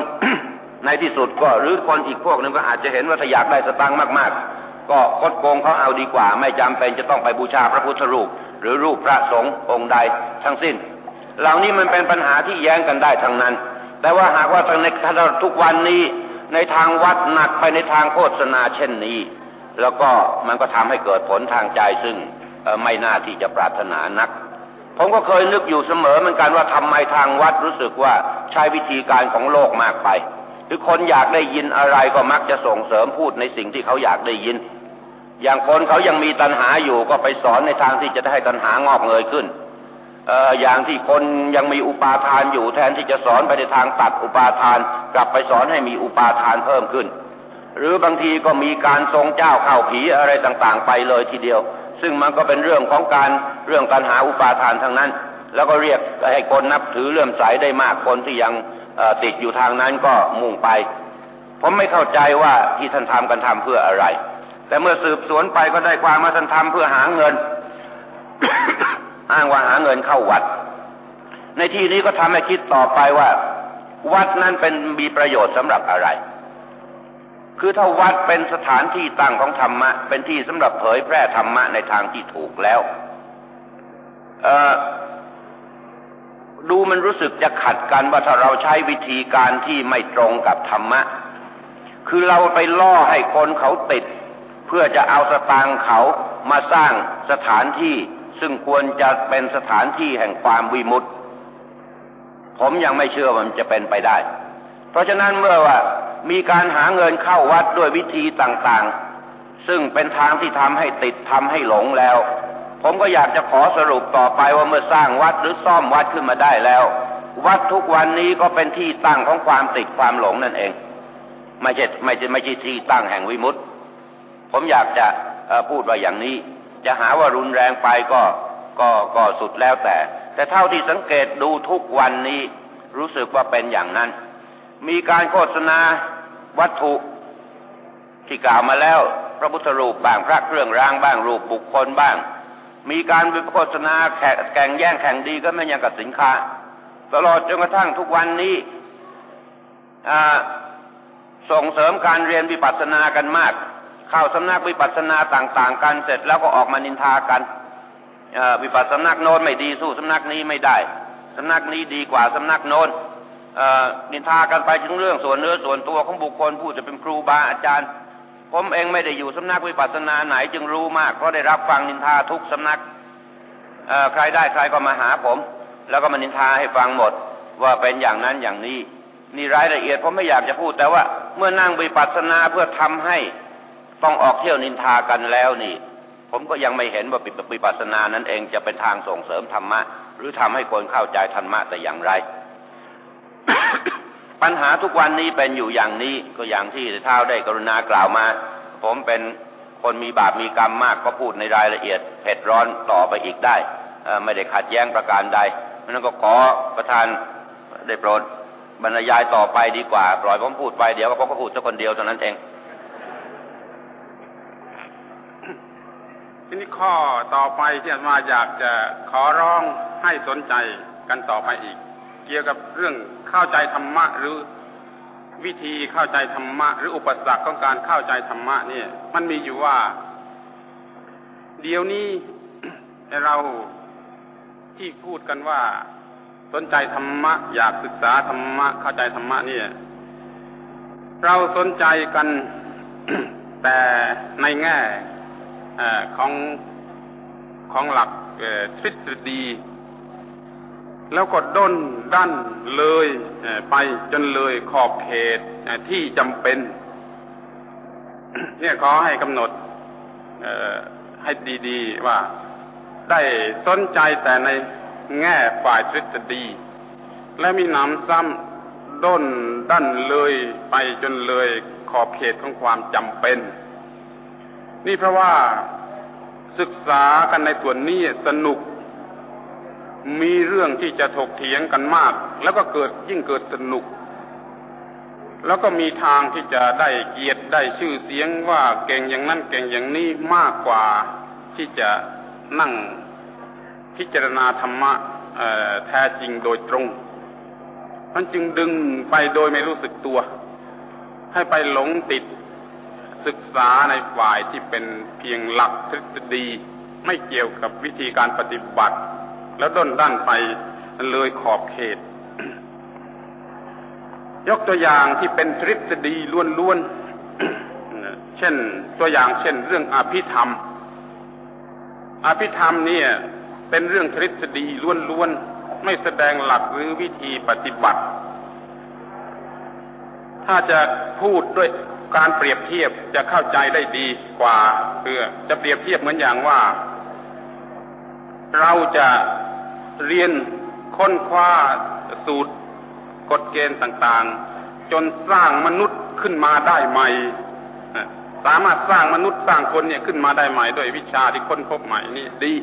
ในที่สุดก็หรือคนอีกพวกหนึ่งก็อาจจะเห็นว่าถ้าอยากได้สตังค์มากๆ ก็คดโกงเขาเอาดีกว่า ไม่จำเป็นจะต้องไปบูชาพระพุทธรูป หรือรูปพระสงฆ์องค์ใดทั้งสิ้น เหล่านี้มันเป็นปัญหาที่แย้งกันได้ทั้งนั้น แต่ว่าหากว่าทางในทุกวันนี้ในทางวัดหนักไปในทางโฆษณาเช่นนี้ แล้วก็มันก็ทำให้เกิดผลทางใจซึ่งไม่น่าที่จะปรารถนานัก ผมก็เคยนึกอยู่เสมอเหมือนกันว่าทำไมทางวัดรู้สึกว่าใช้วิธีการของโลกมากไป หรือคนอยากได้ยินอะไรก็มักจะส่งเสริมพูดในสิ่งที่เขาอยากได้ยิน อย่างคนเขายังมีตัณหาอยู่ก็ไปสอนในทางที่จะให้ตัณหางอกเงยขึ้นเอออย่างที่คนยังมีอุปาทานอยู่แทนที่จะสอนไปในทางตัดอุปาทาน กลับไปสอนให้มีอุปาทานเพิ่มขึ้น หรือบางทีก็มีการทรงเจ้าเข้าผีอะไรต่างๆ ไปเลยทีเดียว ซึ่งมันก็เป็นเรื่องของการเรื่องตัณหาอุปาทานทั้งนั้น แล้วก็เรียกให้คนนับถือเลื่อมใสได้มากคนที่ยัง ติดอยู่ทางนั้นก็มุ่งไป ผมไม่เข้าใจว่าที่ท่านทำกันทำเพื่ออะไร แต่เมื่อสืบสวนไปก็ได้ความว่าท่านทำเพื่อหาเงิน อ้างว่าหาเงินเข้าวัด ในที่นี้ก็ทำให้คิดต่อไปว่า วัดนั้นเป็นมีประโยชน์สำหรับอะไร คือถ้าวัดเป็นสถานที่ตั้งของธรรมะ เป็นที่สำหรับเผยแพร่ธรรมะในทางที่ถูกแล้ว ดูมันรู้สึกจะขัดกันว่าถ้าเราใช้วิธีการที่ไม่ตรงกับธรรมะ คือเราไปล่อให้คนเขาติด เพื่อจะเอาสตางค์เขามาสร้างสถานที่ ซึ่งควรจะเป็นสถานที่แห่งความวิมุตติผมยังไม่เชื่อว่ามันจะเป็นไปได้ เพราะฉะนั้นเมื่อว่ามีการหาเงินเข้าวัดด้วยวิธีต่างๆ ซึ่งเป็นทางที่ทำให้ติดทำให้หลงแล้ว ผมก็อยากจะขอสรุปต่อไปว่าเมื่อสร้างวัดหรือซ่อมวัดขึ้นมาได้แล้ว วัดทุกวันนี้ก็เป็นที่ตั้งของความติดความหลงนั่นเอง ไม่ใช่ไม่ใช่ไม่ใช่ที่ตั้งแห่งวิมุตติ ผมอยากจะพูดว่าอย่างนี้ จะหาว่ารุนแรงไปก็ก็ก็สุดแล้วแต่ แต่เท่าที่สังเกตดูทุกวันนี้รู้สึกว่าเป็นอย่างนั้น มีการโฆษณาวัตถุที่กล่าวมาแล้ว พระพุทธรูปบ้างพระเครื่องรางบ้างรูปบุคคลบ้าง มีการโฆษณาแข่งแย่งแข่งดีก็ไม่ยังกับสินค้า ตลอดจนกระทั่งทุกวันนี้ส่งเสริมการเรียนวิปัสสนากันมาก เข้าสำนักวิปัสสนาต่างๆ กันเสร็จแล้วก็ออกมานินทากันวิปัสสนาโน้นไม่ดีสู้สำนักนี้ไม่ได้สำนักนี้ดีกว่าสำนักโน้นนินทากันไปถึงเรื่องส่วนเนื้อส่วนตัวของบุคคลผู้จะเป็นครูบาอาจารย์ ผมเองไม่ได้อยู่สำนักวิปัสสนาไหนจึงรู้มาก เพราะได้รับฟังนินทาทุกสำนักใครได้ใครก็มาหาผม แล้วก็มานินทาให้ฟังหมด ว่าเป็นอย่างนั้นอย่างนี้ นี่รายละเอียดผมไม่อยากจะพูด แต่ว่าเมื่อนั่งวิปัสสนาเพื่อทำให้ต้องออกเที่ยวนินทากันแล้วนี่ ผมก็ยังไม่เห็นว่าปิดปัสนานั้นเองจะเป็นทางส่งเสริมธรรมะ หรือทำให้คนเข้าใจธรรมะแต่อย่างไร ปัญหาทุกวันนี้เป็นอยู่อย่างนี้ก็อย่างที่เท้าได้กรุณากล่าวมา ผมเป็นคนมีบาปมีกรรมมากก็พูดในรายละเอียดเผ็ดร้อนต่อไปอีกได้ไม่ได้ขัดแย้งประการใดนั้นก็ขอประธานได้โปรดบรรยายต่อไปดีกว่า ปล่อยผมพูดไปเดี๋ยวก็ผมก็พูดสักคนเดียวเท่านั้นเองทีนี้ข้อต่อไปที่มาอยากจะขอร้องให้สนใจกันต่อไปอีก เกี่ยวกับเรื่องเข้าใจธรรมะหรือวิธีเข้าใจธรรมะหรืออุปสรรคของการเข้าใจธรรมะเนี่ย มันมีอยู่ว่า เดี๋ยวนี้เราที่พูดกันว่า สนใจธรรมะ อยากศึกษาธรรมะ เข้าใจธรรมะเนี่ย เราสนใจกันแต่ในแง่ของของหลักทฤษฎี แล้วก็ด้นด้นเลยไปจนเลยขอบเขตที่จำเป็น เนี่ยขอให้กำหนดให้ดีๆว่าได้สนใจแต่ในแง่ฝ่ายทฤษฎี และมีหนำซ้ำด้นด้นเลยไปจนเลยขอบเขตของความจำเป็น นี่เพราะว่าศึกษากันในส่วนนี้สนุก มีเรื่องที่จะถกเถียงกันมาก แล้วก็เกิดยิ่งเกิดสนุก แล้วก็มีทางที่จะได้เกียรติได้ชื่อเสียงว่าเก่งอย่างนั้นเก่งอย่างนี้มากกว่าที่จะนั่งพิจารณาธรรมะแท้จริงโดยตรงมันจึงดึงไปโดยไม่รู้สึกตัว ให้ไปหลงติดศึกษาในฝ่ายที่เป็นเพียงหลักทฤษฎี ไม่เกี่ยวกับวิธีการปฏิบัติ แล้วด้นด้านไปเลยขอบเขต ยกตัวอย่างที่เป็นทฤษฎีล้วนๆเช่นตัวอย่างเช่นเรื่องอภิธรรม อภิธรรมเนี่ยเป็นเรื่องทฤษฎีล้วนๆไม่แสดงหลักหรือวิธีปฏิบัติ ถ้าจะพูดด้วยการเปรียบเทียบจะเข้าใจได้ดีกว่าเพื่อจะเปรียบเทียบเหมือนอย่างว่า เราจะ เรียนค้นคว้าสูตรกฎเกณฑ์ต่างๆ จนสร้างมนุษย์ขึ้นมาได้ใหม่ สามารถสร้างมนุษย์สร้างคนเนี่ยขึ้นมาได้ใหม่ด้วยวิชาที่ค้นพบใหม่นี่ดี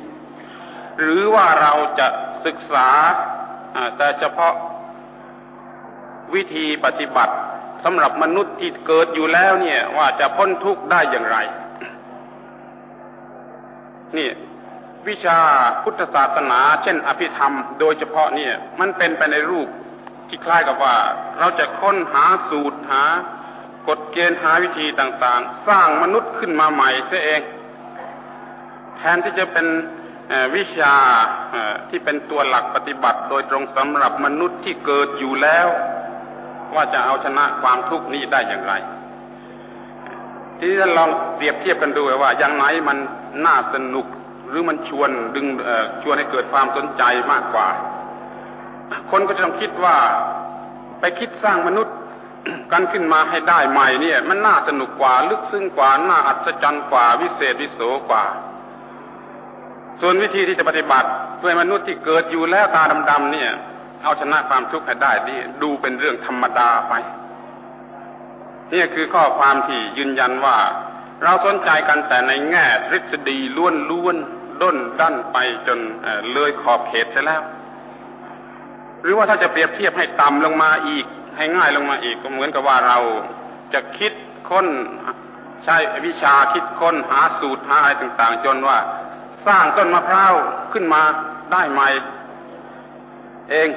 หรือว่าเราจะศึกษาแต่เฉพาะวิธีปฏิบัติสำหรับมนุษย์ที่เกิดอยู่แล้วเนี่ยว่าจะพ้นทุกข์ได้อย่างไร นี่ วิชาพุทธศาสนา เช่น อภิธรรม โดยเฉพาะเนี่ย มันเป็นไปในรูปที่คล้ายกับว่า เราจะค้นหาสูตรหากฎเกณฑ์หาวิธีต่างๆ สร้างมนุษย์ขึ้นมาใหม่เสียเอง แทนที่จะเป็นวิชาที่เป็นตัวหลักปฏิบัติ โดยตรงสำหรับมนุษย์ที่เกิดอยู่แล้ว ว่าจะเอาชนะความทุกข์นี้ได้อย่างไร ทีนี้ท่านลองเปรียบเทียบกันดูว่าอย่างไหนมันน่าสนุก หรือมันชวนดึงชวนให้เกิดความสนใจมากกว่า คนก็จะต้องคิดว่าไปคิดสร้างมนุษย์กันขึ้นมาให้ได้ใหม่เนี่ย มันน่าสนุกกว่า ลึกซึ้งกว่า น่าอัศจรรย์กว่า วิเศษวิโสกว่า ส่วนวิธีที่จะปฏิบัติด้วยมนุษย์ที่เกิดอยู่แล้วตาดำๆเนี่ย เอาชนะความทุกข์ให้ได้ดีดูเป็นเรื่องธรรมดาไปนี่คือข้อความที่ยืนยันว่า เราสนใจกันแต่ในแง่ทฤษฎีล้วนล้วนด้นดั้นไปจนเลยขอบเขตไปแล้ว หรือว่าถ้าจะเปรียบเทียบให้ต่ำลงมาอีก ให้ง่ายลงมาอีกก็เหมือนกับว่าเราจะคิดค้นใช้วิชาคิดค้นหาสูตรหาอะไรต่าง ๆ จนว่าสร้างต้นมะพร้าวขึ้นมาได้ใหม่ เอง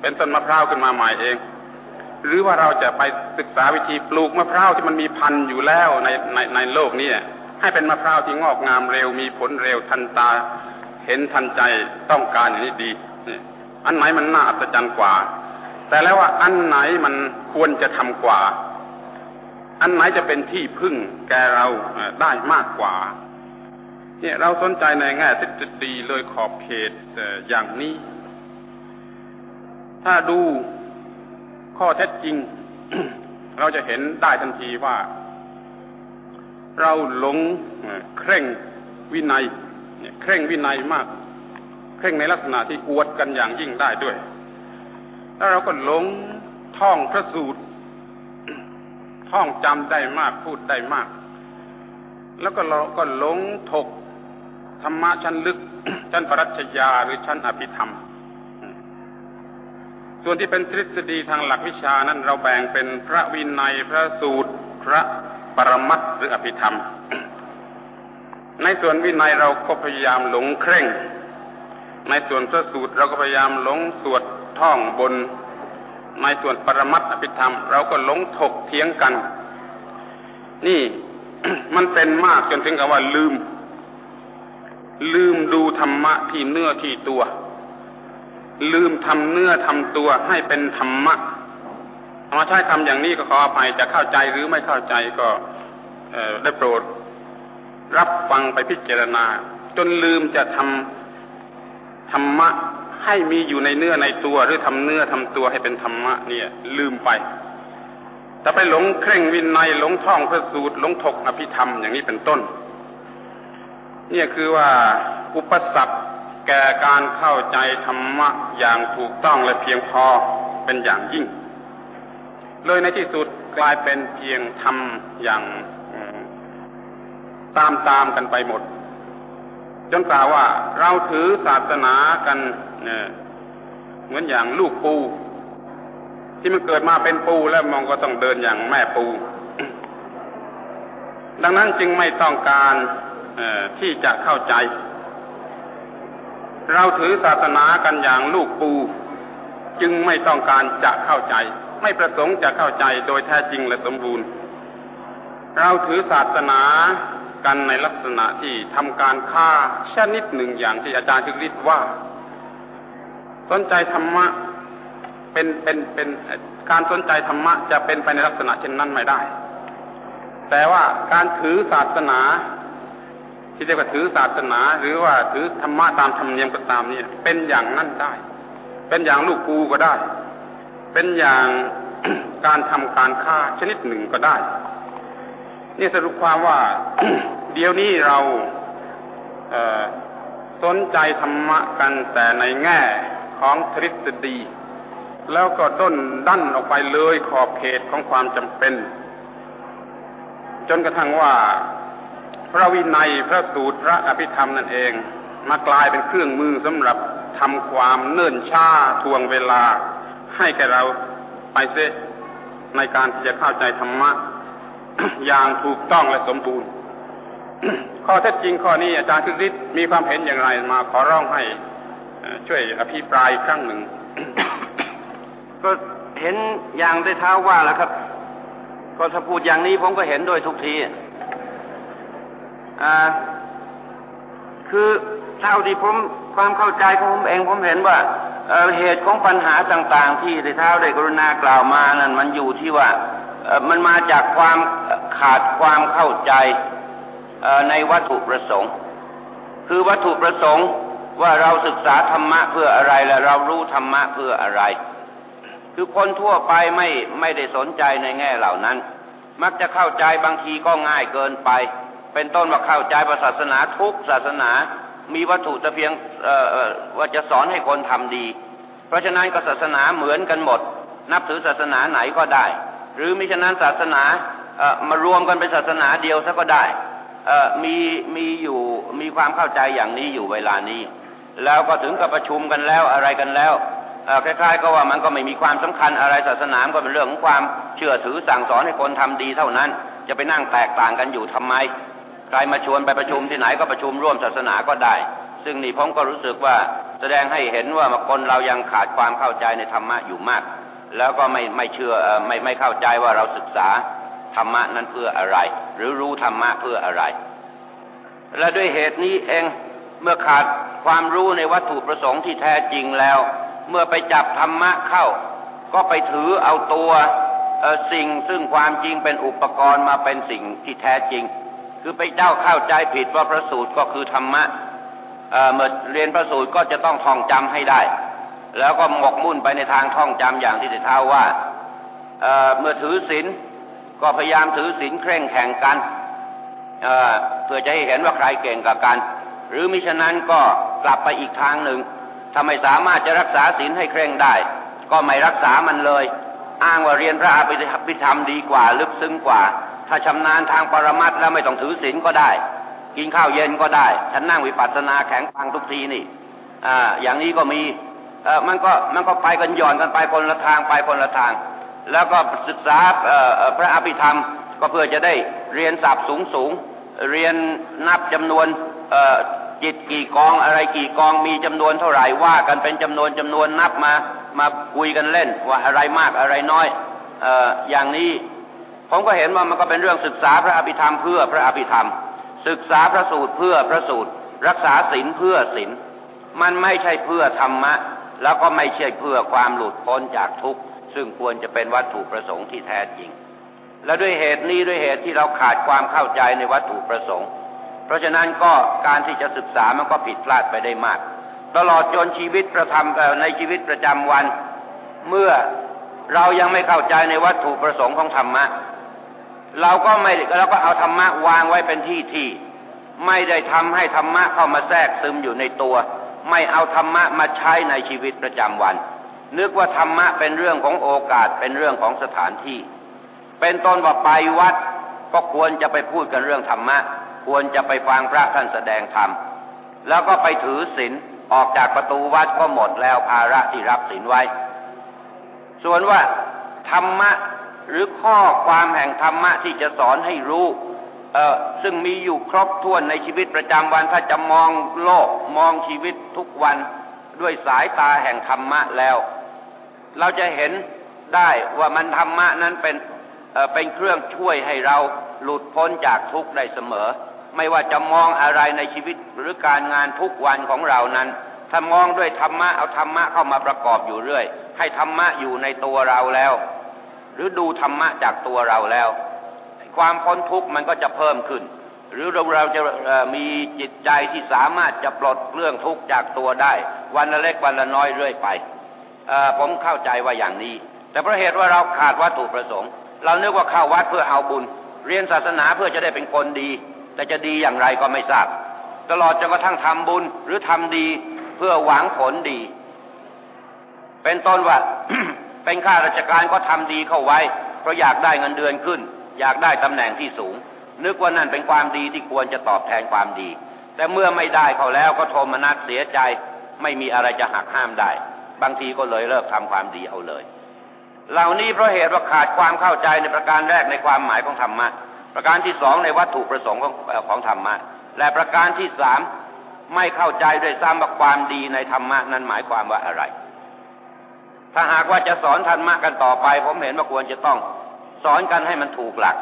เป็นต้นมะพร้าวขึ้นมาใหม่เอง หรือว่าเราจะไปศึกษาวิธีปลูกมะพร้าวที่มันมีพันธุ์อยู่แล้วในในในโลกนี้ให้เป็นมะพร้าวที่งอกงามเร็วมีผลเร็วทันตา เห็นทันใจต้องการอย่างนี้ดีอันไหนมันน่าอัศจรรย์กว่า แต่แล้วว่าอันไหนมันควรจะทำกว่า อันไหนจะเป็นที่พึ่งแกเราได้มากกว่า เนี่ยเราสนใจในแง่ทฤษฎีเลยขอบเขตอย่างนี้ ถ้าดู ข้อเท็จจริง เราจะเห็นได้ทันทีว่า เราหลงเคร่งวินัยเคร่งวินัยมาก เคร่งในลักษณะที่อวดกันอย่างยิ่งได้ด้วย แล้วเราก็หลงท่องพระสูตร ท่องจำได้มากพูดได้มาก แล้วก็เราก็หลงถกธรรมะชั้นลึกชั้นปรัชญาหรือชั้นอภิธรรม ส่วนที่เป็นทฤษฎีทางหลักวิชานั้นเราแบ่งเป็นพระวินัยพระสูตร พระปรมัตหรืออภิธรรม ในส่วนวินัยเราก็พยายามหลงเคร่ง ในส่วนพระสูตรเราก็พยายามหลงสวดท่องบน ในส่วนปรมัตอภิธรรม เราก็หลงถกเถียงกัน นี่มันเป็นมากจนถึงกับว่าลืม ลืมดูธรรมะที่เนื้อที่ตัว ลืมทำเนื้อทำตัวให้เป็นธรรมะมาใช้คำอย่างนี้ก็ขออภัยจะเข้าใจหรือไม่เข้าใจก็ได้โปรด รับฟังไปพิจารณา จนลืมจะทำธรรมะให้มีอยู่ในเนื้อในตัวหรือทำเนื้อทำตัวให้เป็นธรรมะ เนี่ย ลืมไปแต่ไปหลงเคร่งวินัยหลงท่องพระสูตรหลงถกอภิธรรมอย่างนี้เป็นต้น เนี่ยคือว่าอุปสรรค แก่การเข้าใจธรรมะอย่างถูกต้องและเพียงพอเป็นอย่างยิ่ง เลยในที่สุดกลายเป็นเพียงทำอย่างตามตามกันไปหมด จนกล่าวว่าเราถือศาสนากันเนี่ยเหมือนอย่างลูกปู ที่มันเกิดมาเป็นปูแล้วมองก็ต้องเดินอย่างแม่ปู ดังนั้นจึงไม่ต้องการที่จะเข้าใจ เราถือศาสนากันอย่างลูกปู จึงไม่ต้องการจะเข้าใจ ไม่ประสงค์จะเข้าใจโดยแท้จริงและสมบูรณ์ เราถือศาสนากันในลักษณะที่ทำการฆ่าชนิดหนึ่งอย่างที่อาจารย์จึกฤทธิ์ว่า สนใจธรรมะเป็นเป็นเป็นการสนใจธรรมะจะเป็นไปในลักษณะเช่นนั้นไม่ได้ แต่ว่าการถือศาสนา ที่เรียกว่าถือศาสนา หรือว่าถือธรรมะตามธรรมเนียมก็ตามนี่เป็นอย่างนั้นได้ เป็นอย่างลูกกูก็ได้ เป็นอย่างการทำการฆ่าชนิดหนึ่งก็ได้ นี่สรุปความว่า เดี๋ยวนี้เราเสนใจธรรมะกันแต่ในแง่ของทฤษฎี แล้วก็ด้นดันออกไปเลยขอบเขตของความจำเป็น จนกระทั่งว่า พระวินัยพระสูตรพระอภิธรรมนั่นเอง มากลายเป็นเครื่องมือสำหรับทำความเนิ่นช้าทวงเวลา ให้แก่เราไปเสยในการที่จะเข้าใจธรรมะ อย่างถูกต้องและสมบูรณ์ ข้อเท็จจริงข้อนี้อาจารย์คึกฤทธิ์มีความเห็นอย่างไรมาขอร้องให้ช่วยอภิปรายครั้งหนึ่ง ก็เห็นอย่างได้เท้าว่าแล้วครับ ก็ถ้าพูดอย่างนี้ผมก็เห็นโดยทุกที คือเท่าที่ผมความเข้าใจของผมเองผมเห็นว่าเหตุของปัญหาต่างๆ ที่ได้เท้าได้กรุณากล่าวมานั้น มันอยู่ที่ว่ามันมาจากความขาดความเข้าใจในวัตถุประสงค์ คือวัตถุประสงค์ว่าเราศึกษาธรรมะเพื่ออะไรและเรารู้ธรรมะเพื่ออะไร คือคนทั่วไปไม่ไม่ได้สนใจในแง่เหล่านั้น มักจะเข้าใจบางทีก็ง่ายเกินไป เป็นต้นว่าเข้าใจศาสนาทุกศาสนามีวัตถุแต่เพียงว่าจะสอนให้คนทำดี เพราะฉะนั้นก็ศาสนาเหมือนกันหมด นับถือศาสนาไหนก็ได้ หรือมิฉะนั้นศาสนามารวมกันเป็นศาสนาเดียวซะก็ได้มีมีอยู่มีความเข้าใจอย่างนี้อยู่เวลานี้ แล้วก็ถึงกับประชุมกันแล้วอะไรกันแล้วคล้ายๆ ก็ว่ามันก็ไม่มีความสำคัญอะไรศาสนาก็เป็นเรื่องของความเชื่อถือสั่งสอนให้คนทำดีเท่านั้น จะไปนั่งแตกต่างกันอยู่ทำไม ใครมาชวนไปประชุมที่ไหนก็ประชุมร่วมศาสนาก็ได้ ซึ่งนี่ผมก็รู้สึกว่าแสดงให้เห็นว่าคนเรายังขาดความเข้าใจในธรรมะอยู่มาก แล้วก็ไม่ไม่เชื่อไม่ไม่เข้าใจว่าเราศึกษาธรรมะนั้นเพื่ออะไร หรือรู้ธรรมะเพื่ออะไร และด้วยเหตุนี้เองเมื่อขาดความรู้ในวัตถุประสงค์ที่แท้จริงแล้ว เมื่อไปจับธรรมะเข้า ก็ไปถือเอาตัวสิ่งซึ่งความจริงเป็นอุปกรณ์มาเป็นสิ่งที่แท้จริง คือไปเจ้าเข้าใจผิดว่าพระสูตรก็คือธรรมะเมื่อเรียนพระสูตรก็จะต้องท่องจำให้ได้ แล้วก็หมกมุ่นไปในทางท่องจำอย่างที่ได้เท่าว่าเเมื่อถือศีลก็พยายามถือศีลเคร่งแข่งกันเเพื่อจะให้เห็นว่าใครเก่งกับกัน หรือมิฉะนั้นก็กลับไปอีกทางหนึ่งถ้าไม่สามารถจะรักษาศีลให้เคร่งได้ ก็ไม่รักษามันเลย อ้างว่าเรียนพระอภิธรรมดีกว่า ลึกซึ้งกว่า ถ้าชำนาญทางปรมัตแล้วไม่ต้องถือศีลก็ได้ กินข้าวเย็นก็ได้ ฉันนั่งวิปัสสนาแข็งฟังทุกทีนี่ อ่า อย่างนี้ก็มีเออมันก็มันก็ไปกันย่อนกันไปคนละทางไปคนละทาง แล้วก็ศึกษาพระอภิธรรมก็เพื่อจะได้เรียนศัพท์สูงสูงเรียนนับจำนวนจิตกี่กองอะไรกี่กองมีจำนวนเท่าไหร่ว่ากันเป็นจำนวนจำนวนนับมามาคุยกันเล่นว่าอะไรมากอะไรน้อยเอออย่างนี้ ผมก็เห็นว่ามันก็เป็นเรื่องศึกษาพระอภิธรรมเพื่อพระอภิธรรม ศึกษาพระสูตรเพื่อพระสูตร รักษาศีลเพื่อศีลมันไม่ใช่เพื่อธรรมะ แล้วก็ไม่ใช่เพื่อความหลุดพ้นจากทุกข์ซึ่งควรจะเป็นวัตถุประสงค์ที่แท้จริง และด้วยเหตุนี้ด้วยเหตุที่เราขาดความเข้าใจในวัตถุประสงค์ เพราะฉะนั้นก็การที่จะศึกษามันก็ผิดพลาดไปได้มาก ตลอดจนชีวิตประทำในชีวิตประจำวัน เมื่อเรายังไม่เข้าใจในวัตถุประสงค์ของธรรมะ เราก็ไม่เราก็เอาธรรมะวางไว้เป็นที่ที่ ไม่ได้ทำให้ธรรมะเข้ามาแทรกซึมอยู่ในตัว ไม่เอาธรรมะมาใช้ในชีวิตประจำวัน นึกว่าธรรมะเป็นเรื่องของโอกาสเป็นเรื่องของสถานที่ เป็นต้นว่าไปวัด ก็ควรจะไปพูดกันเรื่องธรรมะ ควรจะไปฟังพระท่านแสดงธรรมแล้วก็ไปถือศีลออกจากประตูวัดก็หมดแล้วภาระที่รับศีลไว้ ส่วนว่าธรรมะ หรือข้อความแห่งธรรมะที่จะสอนให้รู้เออซึ่งมีอยู่ครบถ้วนในชีวิตประจำวันถ้าจะมองโลกมองชีวิตทุกวันด้วยสายตาแห่งธรรมะแล้ว เราจะเห็นได้ว่ามันธรรมะนั้นเป็นเเป็นเครื่องช่วยให้เราหลุดพ้นจากทุกข์ได้เสมอ ไม่ว่าจะมองอะไรในชีวิตหรือการงานทุกวันของเรานั้น ถ้ามองด้วยธรรมะเอาธรรมะเข้ามาประกอบอยู่เรื่อย ให้ธรรมะอยู่ในตัวเราแล้ว หรือดูธรรมะจากตัวเราแล้ว ความพ้นทุกข์มันก็จะเพิ่มขึ้น หรือเราเราจะมีจิตใจที่สามารถจะปลดเรื่องทุกข์จากตัวได้ วันละเล็กวันละน้อยเรื่อยไปผมเข้าใจว่าอย่างนี้ แต่เพราะเหตุว่าเราขาดวัตถุประสงค์ เราเนึกว่าเข้าวัดเพื่อเอาบุญ เรียนศาสนาเพื่อจะได้เป็นคนดี แต่จะดีอย่างไรก็ไม่ทราบ ตลอดจนกระทั่งทำบุญหรือทำดีเพื่อหวังผลดี เป็นต้นว่า เป็นข้าราชการก็ทำดีเข้าไว้ เพราะอยากได้เงินเดือนขึ้น อยากได้ตำแหน่งที่สูง นึกว่านั่นเป็นความดีที่ควรจะตอบแทนความดี แต่เมื่อไม่ได้เขาแล้วก็โทมนัสเสียใจ ไม่มีอะไรจะหักห้ามได้ บางทีก็เลยเลิกทำความดีเอาเลย เหล่านี้เพราะเหตุว่าขาดความเข้าใจในประการแรกในความหมายของธรรมะประการที่สองในวัตถุประสงค์ของของธรรมะ และประการที่สามไม่เข้าใจด้วยซ้ำว่าความดีในธรรมะนั้นหมายความว่าอะไร ถ้าหากว่าจะสอนธรรมะกันต่อไป ผมเห็นว่าควรจะต้องสอนกันให้มันถูกหลัก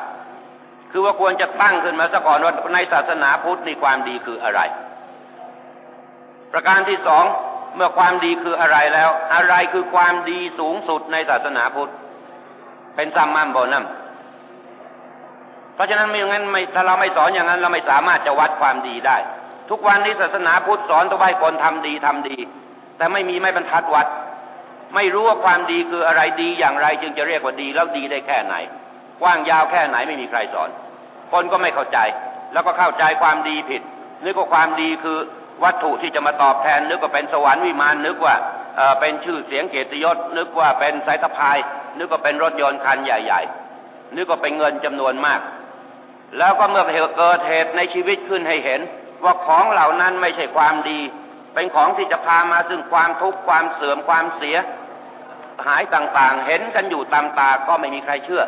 คือว่าควรจะตั้งขึ้นมาซะก่อนว่าในศาสนาพุทธนี่ความดีคืออะไร ประการที่สองเมื่อความดีคืออะไรแล้ว อะไรคือความดีสูงสุดในศาสนาพุทธ เป็นซัมมัมโบนัมเพราะฉะนั้นไม่งั้นไม่ถ้าเราไม่สอนอย่างนั้น เราไม่สามารถจะวัดความดีได้ ทุกวันนี้ศาสนาพุทธสอนตัวใบคนทำดีทำดี แต่ไม่มีไม่บรรทัดวัด ไม่รู้ว่าความดีคืออะไรดีอย่างไร จึงจะเรียกว่าดีแล้วดีได้แค่ไหน กว้างยาวแค่ไหนไม่มีใครสอน คนก็ไม่เข้าใจ แล้วก็เข้าใจความดีผิด นึกว่าความดีคือวัตถุที่จะมาตอบแทน นึกว่าเป็นสวรรค์วิมานนึกว่าเป็นชื่อเสียงเกียรติยศ นึกว่าเป็นสายตะพาย นึกว่าเป็นรถยนต์คันใหญ่ ๆ นึกว่าเป็นเงินจำนวนมาก แล้วก็เมื่อเกิดเหตุในชีวิตขึ้นให้เห็น ว่าของเหล่านั้นไม่ใช่ความดี เป็นของที่จะพามาซึ่งความทุกข์ความเสื่อมความเสีย หายต่างๆ เห็นกันอยู่ตามตาก็ไม่มีใครเชื่อ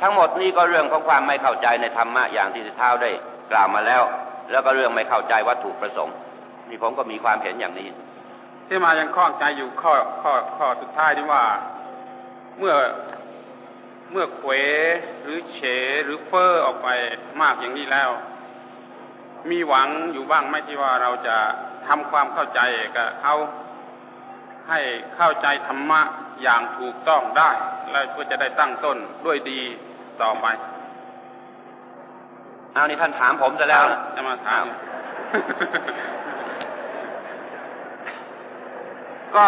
ทั้งหมดนี้ก็เรื่องของความไม่เข้าใจในธรรมะอย่างที่เท้าได้กล่าวมาแล้ว แล้วก็เรื่องไม่เข้าใจวัตถุประสงค์นี่ผมก็มีความเห็นอย่างนี้ ที่มายังข้องใจอยู่ข้อข้อข้อสุดท้ายที่ว่า เมื่อเมื่อเขวหรือเฉหรือเฟอออกไปมากอย่างนี้แล้ว มีหวังอยู่บ้างไหมที่ว่าเราจะทำความเข้าใจกับเขา ให้เข้าใจธรรมะอย่างถูกต้องได้ แล้วก็จะได้ตั้งต้นด้วยดีต่อไปเอานี่ท่านถามผมจะแล้วจะมาถาม ก็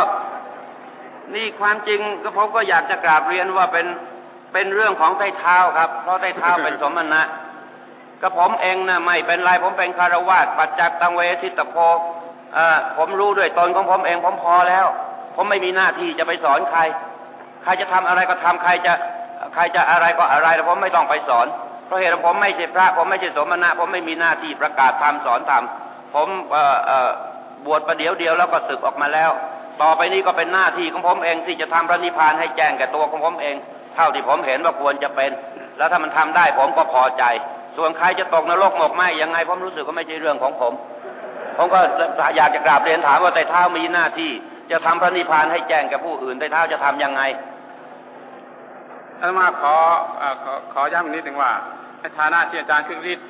นี่ความจริงก็ผมก็อยากจะกราบเรียนว่าเป็นเป็นเรื่องของไต้เท้าครับ เพราะไต้เท้าเป็นสมณะก็ผมเองนะไม่เป็นไรผมเป็นคารวาสปัจจักตังเวทิตโพผมรู้ด้วยตนของผมเองผมพอแล้ว ผมไม่มีหน้าที่จะไปสอนใคร ใครจะทำอะไรก็ทำใครจะใครจะอะไรก็อะไรแล้วผมไม่ต้องไปสอน เพราะเหตุผมไม่ใช่พระ ผมไม่ใช่สมณะ ผมไม่มีหน้าที่ประกาศธรรมสอนธรรมผมบวชประเดี๋ยวเดียวแล้วก็ศึกออกมาแล้ว ต่อไปนี้ก็เป็นหน้าที่ของผมเองที่จะทำพระนิพพานให้แจ้งแก่ตัวของผมเอง เท่าที่ผมเห็นว่าควรจะเป็น แล้วถ้ามันทำได้ผมก็พอใจ ส่วนใครจะตกนรกหมกไหมยังไงผมรู้สึกว่าไม่ใช่เรื่องของผม ผมก็อยากจะกราบเรียนถามว่าแต่เท้ามีหน้าที่ จะทำพระนิพพานให้แจ้งแก่ผู้อื่นแต่เท้าจะทํำยังไงอามาขอขอขอย้ำอีกนิดหนึ่งว่าในฐานะที่อาจารย์คึกฤทธิ์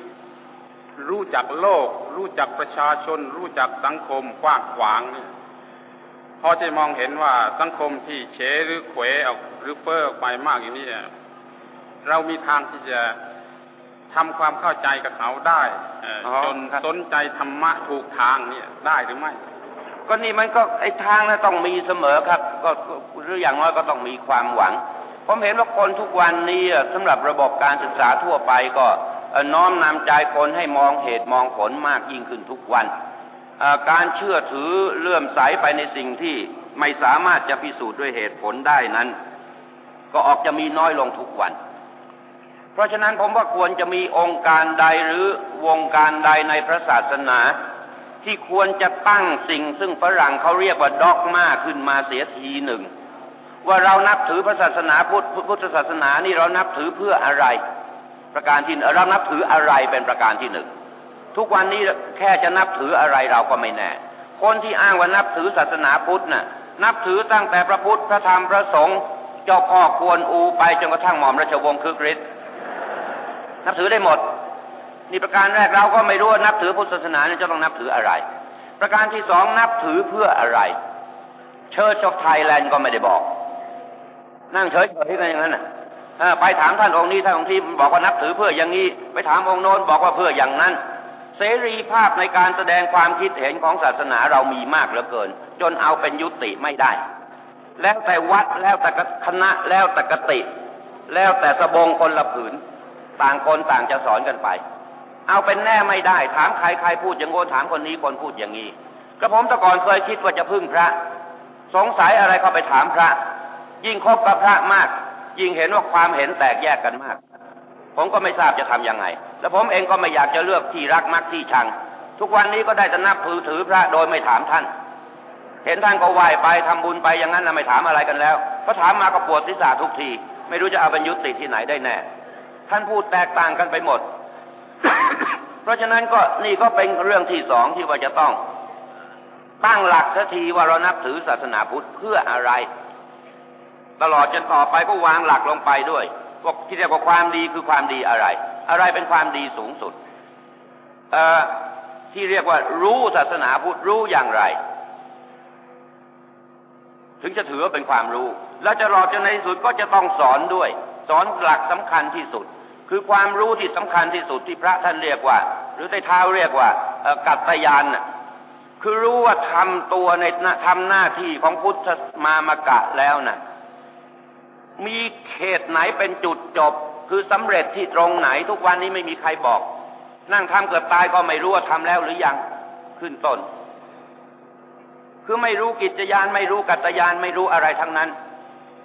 รู้จักโลก รู้จักประชาชน รู้จักสังคมกว้างขวางนี่พอจะมองเห็นว่าสังคมที่เฉหรือเขวออกหรือเฟ้อออกไปมากอย่างนี้เรามีทางที่จะทำความเข้าใจกับเขาได้จนสนใจธรรมะถูกทางเนี่ยได้หรือไม่ ก็นี่มันก็ไอ้ทางนั้นต้องมีเสมอครับ ก็หรืออย่างน้อยก็ต้องมีความหวัง ผมเห็นว่าคนทุกวันนี้สำหรับระบบการศึกษาทั่วไปก็น้อมนำใจคนให้มองเหตุมองผลมากยิ่งขึ้นทุกวัน การเชื่อถือเลื่อมใสไปในสิ่งที่ไม่สามารถจะพิสูจน์ด้วยเหตุผลได้นั้น ก็ออกจะมีน้อยลงทุกวัน เพราะฉะนั้นผมว่าควรจะมีองค์การใดหรือวงการใดในพระศาสนา ที่ควรจะตั้งสิ่งซึ่งฝรั่งเขาเรียกว่าด็อกมาขึ้นมาเสียทีหนึ่ง ว่าเรานับถือพระศาสนาพุทธพุทธศาสนานี่เรานับถือเพื่ออะไร ประการที่เรานับถืออะไรเป็นประการที่หนึ่งทุกวันนี้แค่จะนับถืออะไรเราก็ไม่แน่ คนที่อ้างว่านับถือศาสนาพุทธน่ะ นับถือตั้งแต่พระพุทธพระธรรมพระสงฆ์เจ้าพ่อกวนอูไปจนกระทั่งหม่อมราชวงศ์คึกฤทธิ์นับถือได้หมด นี่ประการแรกเราก็ไม่รู้ว่านับถือพุทธศาสนาเนี่ยจะต้องนับถืออะไร ประการที่สองนับถือเพื่ออะไร เชิดชอ of t h a i l ก็ไม่ได้บอก นั่งเฉยๆกันอย่างนั้นน่ะไปถามท่านองค์นี้ท่านองค์ที่บอกว่านับถือเพื่ออย่างนี้ ไปถามองค์โน้นบอกว่าเพื่ออย่างนั้น เสรีภาพในการแสดงความคิดเห็นของศาสนาเรามีมากเหลือเกิน จนเอาเป็นยุติไม่ได้ แล้วแต่วัดแล้วแต่คณะแล้วแต่กติ แล้วแต่สบงคนละผืน ต่างคนต่างจะสอนกันไป เอาเป็นแน่ไม่ได้ ถามใครใครพูดอย่างโน้นถามคนนี้คนพูดอย่างนี้กระผมแต่ก่อนเคยคิดว่าจะพึ่งพระ สงสัยอะไรก็ไปถามพระ ยิ่งคบกับพระมาก ยิ่งเห็นว่าความเห็นแตกแยกกันมาก ผมก็ไม่ทราบจะทํำยังไง แล้วผมเองก็ไม่อยากจะเลือกที่รักมักที่ชัง ทุกวันนี้ก็ได้แต่นับถือถือพระโดยไม่ถามท่าน เห็นท่านก็ไหว้ไปทำบุญไปอย่างนั้นนะไม่ถามอะไรกันแล้วพอถามมาก็ปวดศีรษะทุกที ไม่รู้จะเอาบรรยุติที่ไหนได้แน่ ท่านพูดแตกต่างกันไปหมด เพราะฉะนั้นก็นี่ก็เป็นเรื่องที่สองที่ว่าจะต้อง ตั้งหลักสักทีว่าเรานับถือศาสนาพุทธเพื่ออะไร ตลอดจนต่อไปก็วางหลักลงไปด้วยว่าที่เรียกว่าความดีคือความดีอะไร อะไรเป็นความดีสูงสุด เอ่อที่เรียกว่ารู้ศาสนาพุทธรู้อย่างไร ถึงจะถือว่าเป็นความรู้ แล้วจะรอจนในที่สุดก็จะต้องสอนด้วย สอนหลักสำคัญที่สุด คือความรู้ที่สำคัญที่สุดที่พระท่านเรียกว่า หรือใต้เท้าเรียกว่ากัตตยานคือรู้ว่าทำตัวในทำหน้าที่ของพุทธมามกะแล้วนะ่ะ มีเขตไหนเป็นจุดจบ คือสำเร็จที่ตรงไหนทุกวันนี้ไม่มีใครบอก นั่งทำเกือบตายก็ไม่รู้ว่าทำแล้วหรือยังขึ้นต้น คือไม่รู้กิจยานไม่รู้กัตยานไม่รู้อะไรทั้งนั้น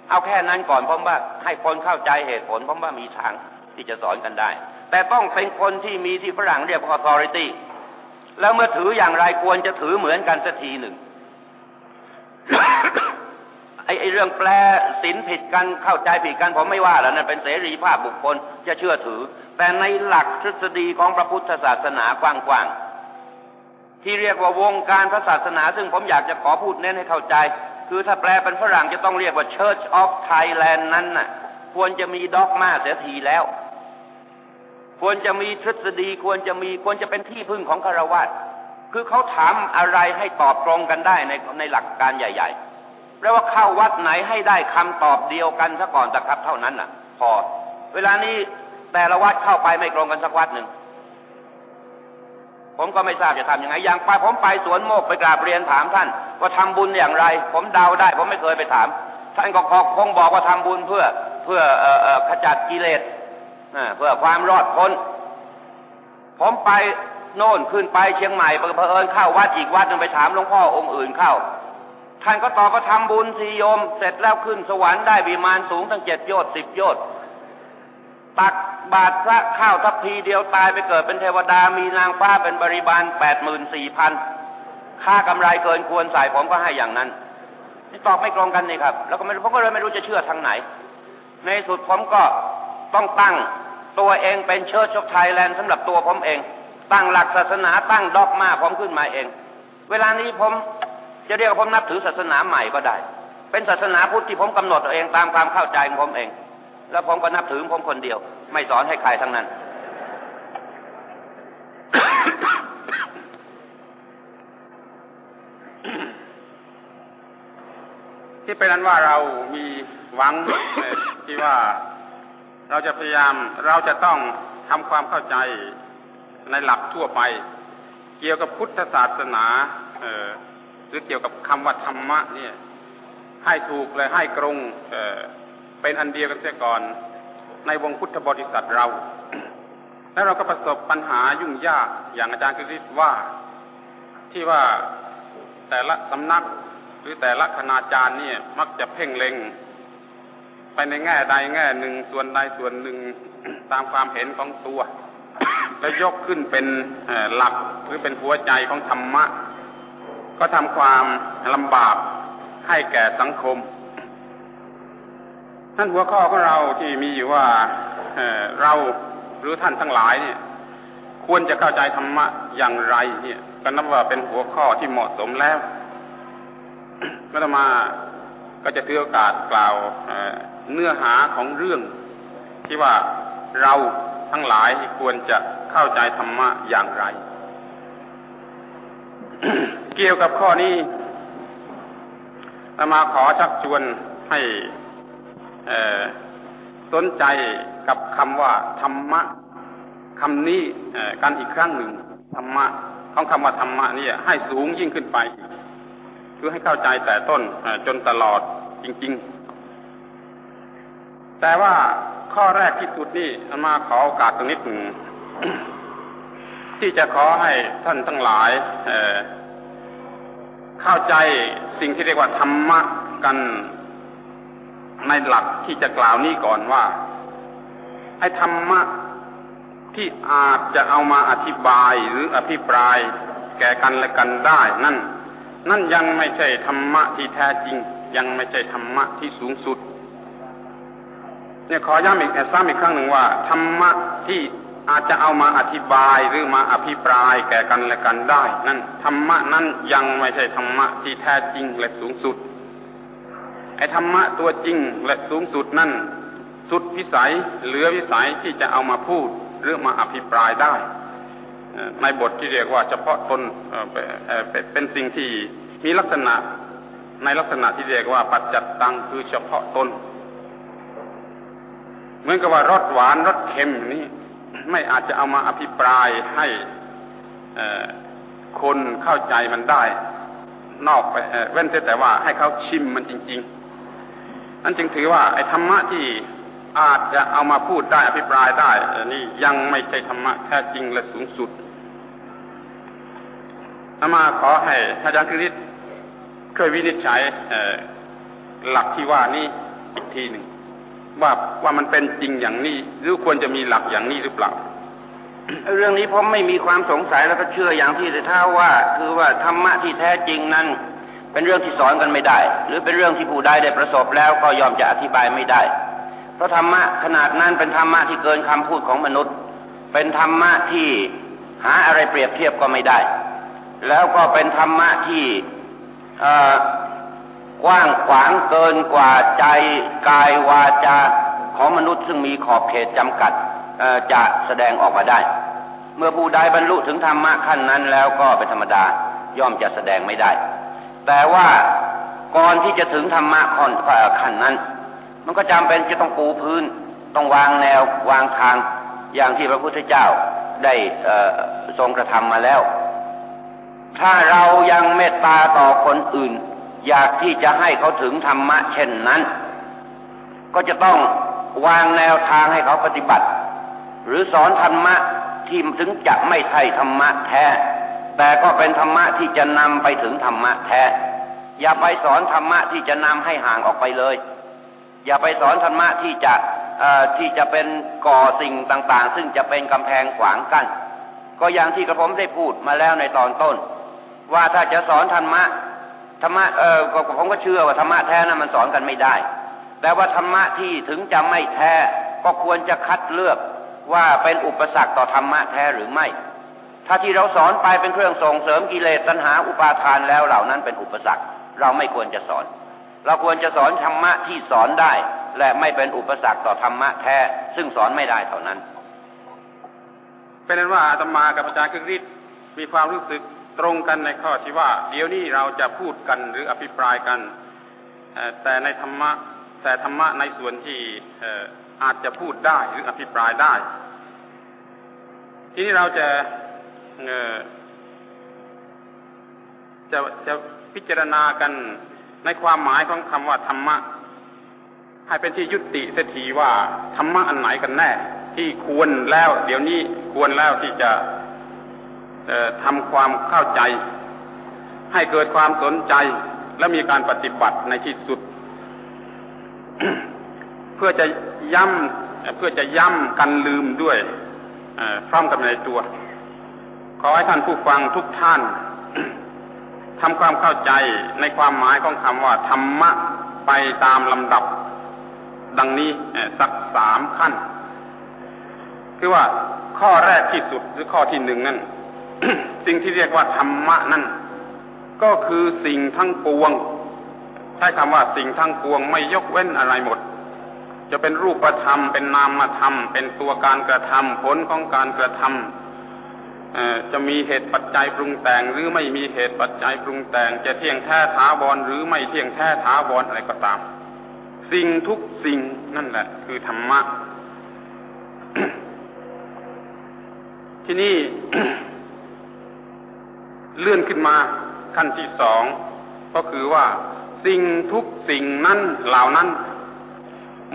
เอาแค่นั้นก่อนผมว่าให้คนเข้าใจเหตุผลผมว่ามีทาง ที่จะสอนกันได้ แต่ต้องเป็นคนที่มีที่ฝรั่งเรียกว่า authority แล้วเมื่อถืออย่างไรควรจะถือเหมือนกันสักทีหนึ่งไอ้ไอเรื่องแปลสินผิดกันเข้าใจผิดกันผมไม่ว่าแล้วนั่นเป็นเสรีภาพบุคคลจะเชื่อถือ แต่ในหลักทฤษฎีของพระพุทธศาสนากว้างๆที่เรียกว่าวงการพระศาสนา ซึ่งผมอยากจะขอพูดเน้นให้เข้าใจ คือถ้าแปลเป็นฝรั่งจะต้องเรียกว่า Church of Thailand นั้นน่ะ ควรจะมีด็อกมาเสียทีแล้ว ควรจะมีทฤษฎีควรจะมีควรจะเป็นที่พึ่งของคารวะคือเขาถามอะไรให้ตอบตรงกันได้ในในหลักการใหญ่ๆแปลว่าเข้าวัดไหนให้ได้คำตอบเดียวกันซะก่อนตะครับเท่านั้นน่ะ พอ เวลานี้แต่ละวัดเข้าไปไม่ตรงกันสักวัดหนึ่งผมก็ไม่ทราบจะทำยังไง อย่างไปผมไปสวนโมกไปกราบเรียนถามท่านว่าทำบุญอย่างไร ผมเดาได้ ผมไม่เคยไปถาม ท่านก็คงบอกว่าทำบุญเพื่อเพื่อขจัดกิเลส เพื่อความรอดพ้น ผมไปโน่นขึ้นไปเชียงใหม่เผอิญเข้าวัดอีกวัดหนึ่งไปถามหลวงพ่อองค์อื่นเข้า ท่านก็ตอบว่าทำบุญสีโยม เสร็จแล้วขึ้นสวรรค์ได้วิมานสูงตั้งเจ็ดโยชน์สิบโยชน์ตักบาตรพระข้าวทัพพีเดียวตายไปเกิดเป็นเทวดามีนางฟ้าเป็นบริบาลแปดหมื่นสี่พันค่ากำไรเกินควรใส่ผมก็ให้อย่างนั้นนี่ตอบไม่ตรงกันนี่ครับ แล้วก็ไม่ผมก็เลยไม่รู้จะเชื่อทางไหน ในสุดผมก็ต้องตั้ง ตัวเองเป็นเชิดชกไทยแลนด์สำหรับตัวผมเอง ตั้งหลักศาสนาตั้งดอกมาผมขึ้นมาเอง เวลานี้ผมจะเรียกว่าผมนับถือศาสนาใหม่ก็ได้ เป็นศาสนาพุทธที่ผมกำหนดเองตามความเข้าใจของผมเอง แล้วผมก็นับถือผมคนเดียว ไม่สอนให้ใครทั้งนั้น ที่เป็นนั้นว่าเรามีหวังที่ว่า เราจะพยายามเราจะต้องทำความเข้าใจในหลักทั่วไป เกี่ยวกับพุทธศาสนาหรือเกี่ยวกับคำว่าธรรมะ เนี่ย ให้ถูกและให้กรงเป็นอันเดียวกันเสียก่อน ในวงพุทธบริษัทเรา แล้วเราก็ประสบปัญหายุ่งยากอย่างอาจารย์คริสว่าที่ว่าแต่ละสำนักหรือแต่ละคณาจารย์เนี่ย มักจะเพ่งเล็ง ไปในแง่ใดแง่หนึ่งส่วนใดส่วนหนึ่งตามความเห็นของตัว แล้วยกขึ้นเป็นหลักหรือเป็นหัวใจของธรรมะ ก็ทำความลำบากให้แก่สังคมท่านหัวข้อของเราที่มีอยู่ว่าเเราหรือท่านทั้งหลายเนี่ย ควรจะเข้าใจธรรมะอย่างไร เนี่ย ก็นับว่าเป็นหัวข้อที่เหมาะสมแล้วก็จะมา ก็จะถือโอกาสกล่าวเนื้อหาของเรื่อง ที่ว่าเราทั้งหลายควรจะเข้าใจธรรมะอย่างไร เกี่ยวกับข้อนี้มาขอชักชวนให้สนใจกับคำว่าธรรมะคำนี้กันอีกครั้งหนึ่งธรรมะของคำว่าธรรมะนี่ให้สูงยิ่งขึ้นไป คือให้เข้าใจแต่ต้นจนตลอด จริง ๆ แต่ว่าข้อแรกที่สุดนี่มาขอโอกาสตรงนี้หนึ่งที่จะขอให้ท่านทั้งหลายเข้าใจสิ่งที่เรียกว่าธรรมะกันในหลักที่จะกล่าวนี้ก่อนว่าไอ้ธรรมะที่อาจจะเอามาอธิบายหรืออภิปราย แก่กันและกันได้ นั่น นั่นยังไม่ใช่ธรรมะที่แท้จริง ยังไม่ใช่ธรรมะที่สูงสุด เนี่ยขอย้ำอีกซ้ำอีกครั้งหนึ่งว่าธรรมะที่อาจจะเอามาอธิบายหรือมาอภิปรายแก่กันและกันได้ นั่นธรรมะนั้นยังไม่ใช่ธรรมะที่แท้จริงและสูงสุดไอ้ธรรมะตัวจริงและสูงสุดนั่น สุดวิสัยเหลือวิสัยที่จะเอามาพูดหรือมาอภิปรายได้ ในบทที่เรียกว่าเฉพาะตนเป็นสิ่งที่มีลักษณะ ในลักษณะที่เรียกว่าปัจจัตตังคือเฉพาะตน เหมือนกับว่ารสหวานรสเค็มนี้ ไม่อาจจะเอามาอภิปรายให้คนเข้าใจมันได้ นอกไปเว้นแต่ว่าให้เขาชิมมันจริง ๆ นั่นจึงถือว่าไอ้ธรรมะที่อาจจะเอามาพูดได้อภิปรายได้นี่ยังไม่ใช่ธรรมะแท้จริงและสูงสุดอามาขอให้อาจารย์คริส เคยวินิจฉัยหลักที่ว่านี้อีกทีหนึ่งว่าว่ามันเป็นจริงอย่างนี้ หรือควรจะมีหลักอย่างนี้หรือเปล่า เรื่องนี้ผมไม่มีความสงสัยแล้วก็เชื่ออย่างที่จะท้าว่า คือว่าธรรมะที่แท้จริงนั้น เป็นเรื่องที่สอนกันไม่ได้ หรือเป็นเรื่องที่ผู้ใดได้ประสบแล้วก็ยอมจะอธิบายไม่ได้ เพราะธรรมะขนาดนั้นเป็นธรรมะที่เกินคำพูดของมนุษย์ เป็นธรรมะที่หาอะไรเปรียบเทียบก็ไม่ได้ แล้วก็เป็นธรรมะที่ กว้างขวางเกินกว่าใจกายวาจาของมนุษย์ซึ่งมีขอบเขตจำกัดจะแสดงออกมาได้ เมื่อผู้ใดบรรลุถึงธรรมะขั้นนั้นแล้วก็เป็นธรรมดาย่อมจะแสดงไม่ได้ แต่ว่าก่อนที่จะถึงธรรมะขั้นนั้น มันก็จำเป็นจะต้องปูพื้น ต้องวางแนววางทางอย่างที่พระพุทธเจ้าได้ทรงกระทำมาแล้ว ถ้าเรายังเมตตาต่อคนอื่น อยากที่จะให้เขาถึงธรรมะเช่นนั้น ก็จะต้องวางแนวทางให้เขาปฏิบัติ หรือสอนธรรมะที่ถึงจะไม่ใช่ธรรมะแท้ แต่ก็เป็นธรรมะที่จะนำไปถึงธรรมะแท้ อย่าไปสอนธรรมะที่จะนำให้ห่างออกไปเลย อย่าไปสอนธรรมะที่จะที่จะเป็นก่อสิ่งต่าง ๆ ซึ่งจะเป็นกำแพงขวางกัน้นก็อย่างที่กระผมได้พูดมาแล้วในตอนต้น ว่าถ้าจะสอนธรรมะธรรมะเออผมก็เชื่อว่าธรรมะแท้นั้นมันสอนกันไม่ได้ แต่ว่าธรรมะที่ถึงจะไม่แท้ ก็ควรจะคัดเลือกว่าเป็นอุปสรรคต่อธรรมะแท้หรือไม่ ถ้าที่เราสอนไปเป็นเครื่องส่งเสริมกิเลสตัณหาอุปาทานแล้วเหล่านั้นเป็นอุปสรรค เราไม่ควรจะสอน เราควรจะสอนธรรมะที่สอนได้ และไม่เป็นอุปสรรคต่อธรรมะแท้ ซึ่งสอนไม่ได้เท่านั้น เป็นนั้นว่าอาตมากับอาจารย์คึกฤทธิ์มีความรู้สึก ตรงกันในข้อที่ว่า เดี๋ยวนี้เราจะพูดกันหรืออภิปรายกัน แต่ในธรรมะแต่ธรรมะในส่วนที่อาจจะพูดได้หรืออภิปรายได้ ทีนี้เราจะจะจะพิจารณากันในความหมายของคำว่าธรรมะ ให้เป็นที่ยุติเสียทีว่าธรรมะอันไหนกันแน่ ที่ควรแล้ว เดี๋ยวนี้ควรแล้วที่จะ ทำความเข้าใจ ให้เกิดความสนใจและมีการปฏิบัติในที่สุด เพื่อจะย้ำเพื่อจะย้ำกันลืมด้วยพร้อมกันในตัว ขอให้ท่านผู้ฟังทุกท่านทำความเข้าใจในความหมายของคำว่าธรรมะไปตามลำดับ ดังนี้สักสามขั้น คือว่าข้อแรกที่สุดหรือข้อที่หนึ่งนั่น สิ่งที่เรียกว่าธรรมะนั่นก็คือสิ่งทั้งปวง ใช้คำว่าสิ่งทั้งปวงไม่ยกเว้นอะไรหมด จะเป็นรูปธรรม เป็นนามธรรม เป็นตัวการกระทำผลของการกระทำจะมีเหตุปัจจัยปรุงแต่ง หรือไม่มีเหตุปัจจัยปรุงแต่ง จะเที่ยงแท้ถาวรหรือไม่เที่ยงแท้ถาวรอะไรก็ตาม สิ่งทุกสิ่งนั่นแหละ คือธรรมะที่นี่ เลื่อนขึ้นมาขั้นที่สองก็คือว่าสิ่งทุกสิ่งนั้นเหล่านั้น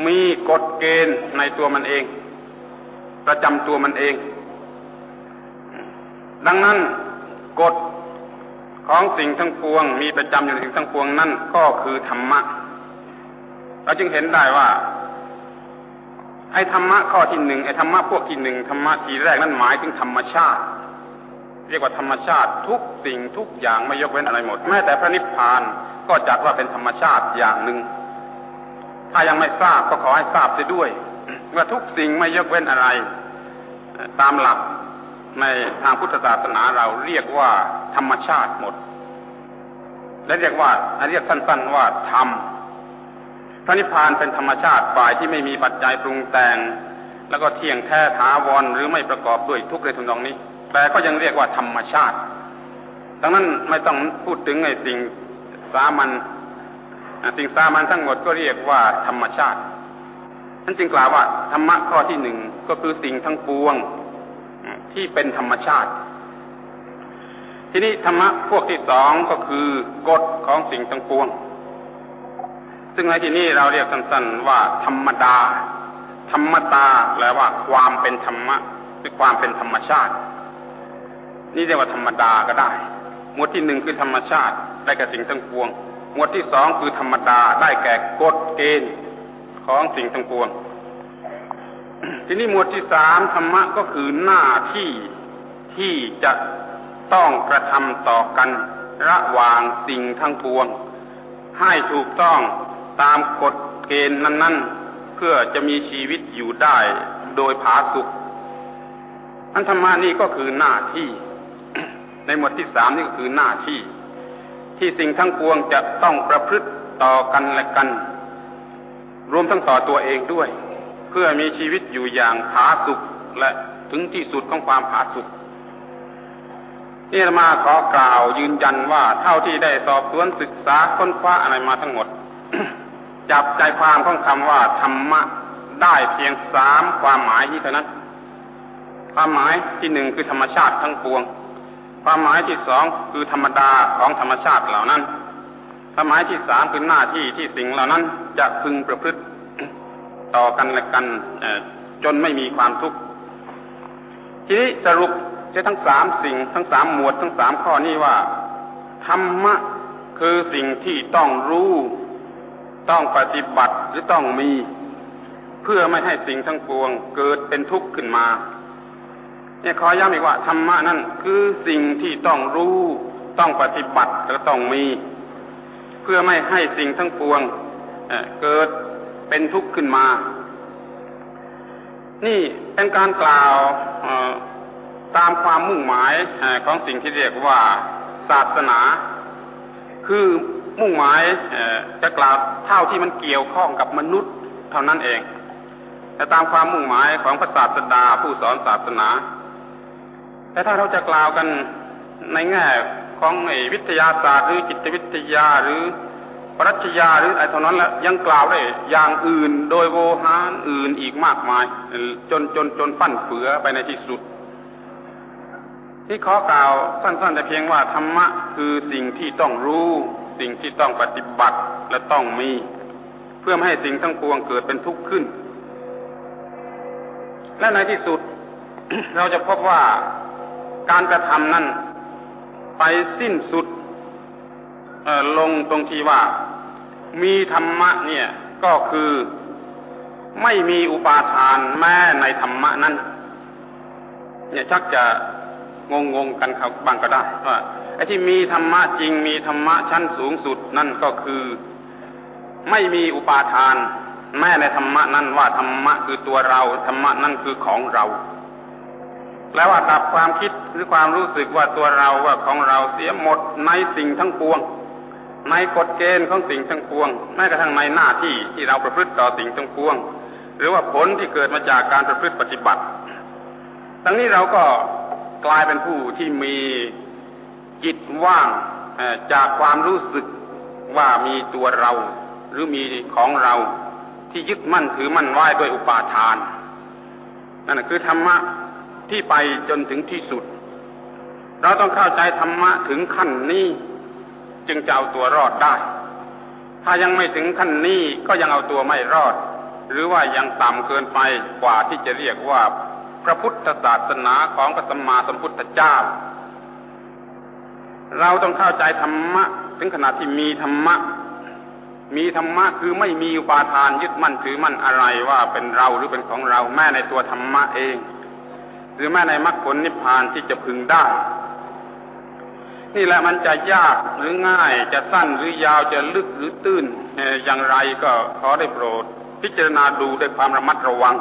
มีกฎเกณฑ์ในตัวมันเอง ประจำตัวมันเอง ดังนั้นกฎของสิ่งทั้งปวง มีประจำอยู่ในสิ่งทั้งปวงนั่นก็คือธรรมะเราจึงเห็นได้ว่าไอ้ธรรมะข้อที่หนึ่งไอ้ธรรมะพวกที่หนึ่งธรรมะทีแรกนั้นหมายถึงธรรมชาติ เรียกว่าธรรมชาติทุกสิ่งทุกอย่างไม่ยกเว้นอะไรหมด แม้แต่พระนิพพานก็จัดว่าเป็นธรรมชาติอย่างหนึ่ง ถ้ายังไม่ทราบก็ขอให้ทราบเสียด้วย ว่าทุกสิ่งไม่ยกเว้นอะไร ตามหลักในทางพุทธศาสนาเราเรียกว่าธรรมชาติหมด และเรียกว่าเรียกสั้นๆว่าธรรมพระนิพพานเป็นธรรมชาติฝ่ายที่ไม่มีปัจจัยปรุงแต่ง แล้วก็เที่ยงแท้ถาวรหรือไม่ประกอบด้วยทุกข์ในทุนตรงนี้ แต่ก็ยังเรียกว่าธรรมชาติ ดังนั้นไม่ต้องพูดถึงไอ้สิ่งสามัญสิ่งสามัญทั้งหมดก็เรียกว่าธรรมชาติท่านจึงกล่าวว่าธรรมะข้อที่หนึ่งก็คือสิ่งทั้งปวงที่เป็นธรรมชาติ ทีนี้ธรรมะพวกที่สองก็คือกฎของสิ่งทั้งปวง ซึ่งในที่นี้เราเรียกสั้นๆว่า ธรรมดา ธรรมตาแปลว่าความเป็นธรรมะหรือความเป็นธรรมชาติ นี่เรียกว่าธรรมดาก็ได้ หมวดที่หนึ่งคือธรรมชาติได้แก่สิ่งทั้งปวง หมวดที่สองคือธรรมดาได้แก่กฎเกณฑ์ของสิ่งทั้งปวง ทีนี้หมวดที่สามธรรมะก็คือหน้าที่ที่จะต้องกระทำต่อกันระหว่างสิ่งทั้งปวง ให้ถูกต้องตามกฎเกณฑ์นั้น ๆ เพื่อจะมีชีวิตอยู่ได้โดยผาสุกอันธรรมานี่ก็คือหน้าที่ ในหมวดที่สามนี่ก็คือหน้าที่ ที่สิ่งทั้งปวงจะต้องประพฤติต่อกันและกัน รวมทั้งต่อตัวเองด้วย เพื่อมีชีวิตอยู่อย่างผาสุกและถึงที่สุดของความผาสุกนี่มาขอกล่าวยืนยันว่าเท่าที่ได้สอบสวนศึกษาค้นคว้าอะไรมาทั้งหมด จับใจความของคำว่าธรรมะได้เพียงสามความหมายนี้เท่านั้น ความหมายที่หนึ่งคือธรรมชาติทั้งปวง ความหมายที่สองคือธรรมดาของธรรมชาติเหล่านั้น ความหมายที่สามคือหน้าที่ที่สิ่งเหล่านั้นจะพึงประพฤติต่อกันและกันจนไม่มีความทุกข์ ทีนี้สรุปจะทั้งสามสิ่งทั้งสามหมวดทั้งสามข้อนี้ว่า ธรรมะคือสิ่งที่ต้องรู้ ต้องปฏิบัติหรือต้องมี เพื่อไม่ให้สิ่งทั้งปวงเกิดเป็นทุกข์ขึ้นมา เนี่ยขอย้ำอีกว่าธรรมะนั่นคือสิ่งที่ต้องรู้ต้องปฏิบัติและต้องมี เพื่อไม่ให้สิ่งทั้งปวงเกิดเป็นทุกข์ขึ้นมา นี่เป็นการกล่าวตามความมุ่งหมายของสิ่งที่เรียกว่าศาสนา คือมุ่งหมายจะกล่าวเท่าที่มันเกี่ยวข้องกับมนุษย์เท่านั้นเองแต่ตามความมุ่งหมายของพระศาสดาผู้สอนศาสนา แต่ถ้าเราจะกล่าวกันในแง่ของวิทยาศาสตร์หรือจิตวิทยาหรือปรัชญาหรืออะไรเท่านั้นแล้วยังกล่าวได้อย่างอื่นโดยโวหารอื่นอีกมากมาย จนจนจนฟั่นเฟือไปในที่สุด ที่ขอกล่าวสั้นๆแต่เพียงว่าธรรมะคือสิ่งที่ต้องรู้ สิ่งที่ต้องปฏิบัติและต้องมี เพื่อให้สิ่งทั้งปวงเกิดเป็นทุกข์ขึ้น และในที่สุด เราจะพบว่า การกระทำนั้น ไปสิ้นสุดลงตรงที่ว่า มีธรรมะเนี่ยก็คือไม่มีอุปาทานแม้ในธรรมะนั้น เนี่ยชักจะงงงกันครับบ้างก็ได้ว่าไอ้ที่มีธรรมะจริงมีธรรมะชั้นสูงสุดนั่นก็คือ ไม่มีอุปาทาน แม้ในธรรมะนั้นว่าธรรมะคือตัวเราธรรมะนั่นคือของเรา แล้วว่าดับความคิดหรือความรู้สึกว่าตัวเราว่าของเราเสียหมดในสิ่งทั้งปวง ในกฎเกณฑ์ของสิ่งทั้งปวงแม้กระทั่งในหน้าที่ที่เราประพฤติต่อสิ่งทั้งปวง หรือว่าผลที่เกิดมาจากการประพฤติปฏิบัติทั้งนี้เราก็กลายเป็นผู้ที่มีจิตว่างจากความรู้สึกว่ามีตัวเรา หรือมีของเราที่ยึดมั่นถือมั่นไว้ด้วยอุปาทานนั่นคือธรรมะ ที่ไปจนถึงที่สุด เราต้องเข้าใจธรรมะถึงขั้นนี้ จึงจะเอาตัวรอดได้ ถ้ายังไม่ถึงขั้นนี้ก็ยังเอาตัวไม่รอด หรือว่ายังต่ำเกินไปกว่าที่จะเรียกว่า พระพุทธศาสนาของพระสัมมาสัมพุทธเจ้า เราต้องเข้าใจธรรมะ ถึงขนาดที่มีธรรมะมีธรรมะคือไม่มีอุปาทานยึดมั่นถือมั่นอะไรว่าเป็นเราหรือเป็นของเราแม้ในตัวธรรมะเอง หรือแม้ในมรรคผลนิพพานที่จะพึงได้ นี่แหละมันจะยากหรือง่ายจะสั้นหรือยาวจะลึกหรือตื้นอย่างไรก็ขอได้โปรด พิจารณาดูด้วยความระมัดระวัง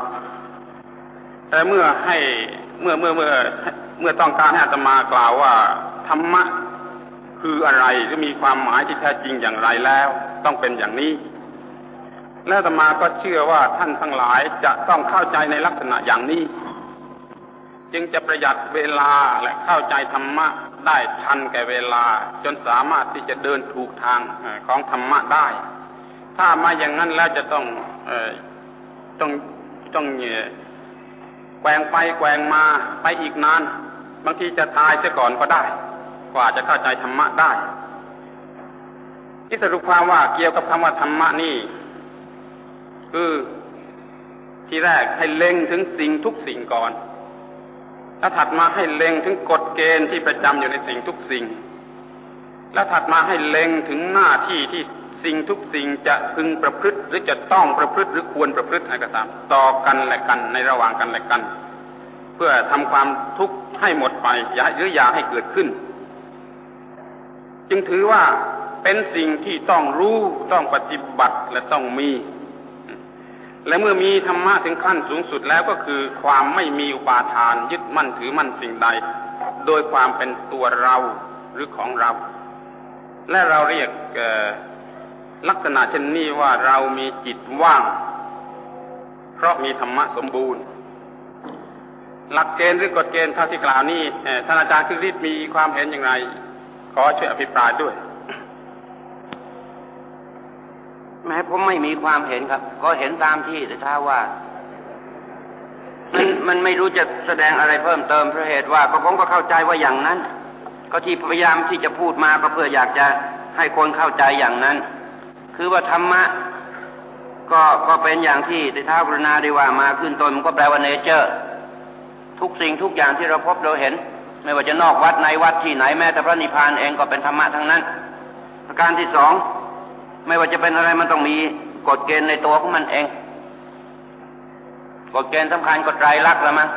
แต่เมื่อให้เมื่อเมื่อเมื่อเมื่อต้องการให้อาตมากล่าวว่าธรรมะคืออะไรหรือมีความหมายที่แท้จริงอย่างไรแล้ว ต้องเป็นอย่างนี้ และอาตมาก็เชื่อว่าท่านทั้งหลายจะต้องเข้าใจในลักษณะอย่างนี้ จึงจะประหยัดเวลาและเข้าใจธรรมะได้ทันแก่เวลา จนสามารถที่จะเดินถูกทางของธรรมะได้ ถ้ามาอย่างนั้นแล้วจะต้องต้องต้องแกว่งไปแกว่งมาไปอีกนาน บางทีจะตายเสียก่อนก็ได้ กว่าจะเข้าใจธรรมะได้ ที่สรุปความว่าเกี่ยวกับคำว่าธรรมะนี่คือที่แรกให้เล็งถึงสิ่งทุกสิ่งก่อน แล้วถัดมาให้เล็งถึงกฎเกณฑ์ที่ประจำอยู่ในสิ่งทุกสิ่ง แล้วถัดมาให้เล็งถึงหน้าที่ที่สิ่งทุกสิ่งจะพึงประพฤติหรือจะต้องประพฤติหรือควรประพฤติอะไรก็ตามต่อกันและกันในระหว่างกันและกัน เพื่อทำความทุกข์ให้หมดไปอย่าหรืออย่าให้เกิดขึ้น จึงถือว่าเป็นสิ่งที่ต้องรู้ต้องปฏิบัติและต้องมี และเมื่อมีธรรมะถึงขั้นสูงสุดแล้วก็คือความไม่มีอุปาทานยึดมั่นถือมั่นสิ่งใด โดยความเป็นตัวเราหรือของเรา และเราเรียกลักษณะเช่นนี้ว่าเรามีจิตว่าง เพราะมีธรรมะสมบูรณ์ หลักเกณฑ์หรือกฎเกณฑ์เท่าที่กล่าวนี้ท่านอาจารย์คือฤทธิ์มีความเห็นอย่างไร ขอช่วยอภิปรายด้วย แม้ผมไม่มีความเห็นครับ ก็เห็นตามที่แต่ถ้าว่า มันมันไม่รู้จะแสดงอะไรเพิ่มเติมเพราะเหตุว่าก็ผมก็เข้าใจว่าอย่างนั้น ก็ที่พยายามที่จะพูดมาก็เพื่ออยากจะให้คนเข้าใจอย่างนั้น คือว่าธรรมะก็ก็เป็นอย่างที่ในท้าวรุณาได้ว่ามาขึ้นตนมันก็แปลว่าเนเจอร์ ทุกสิ่งทุกอย่างที่เราพบเราเห็น ไม่ว่าจะนอกวัดในวัดที่ไหนแม้แต่พระนิพพานเองก็เป็นธรรมะทั้งนั้น ประการที่สอง ไม่ว่าจะเป็นอะไรมันต้องมีกฎเกณฑ์ในตัวของมันเองกฎเกณฑ์สำคัญก็ไตรลักษณ์ละมั้ง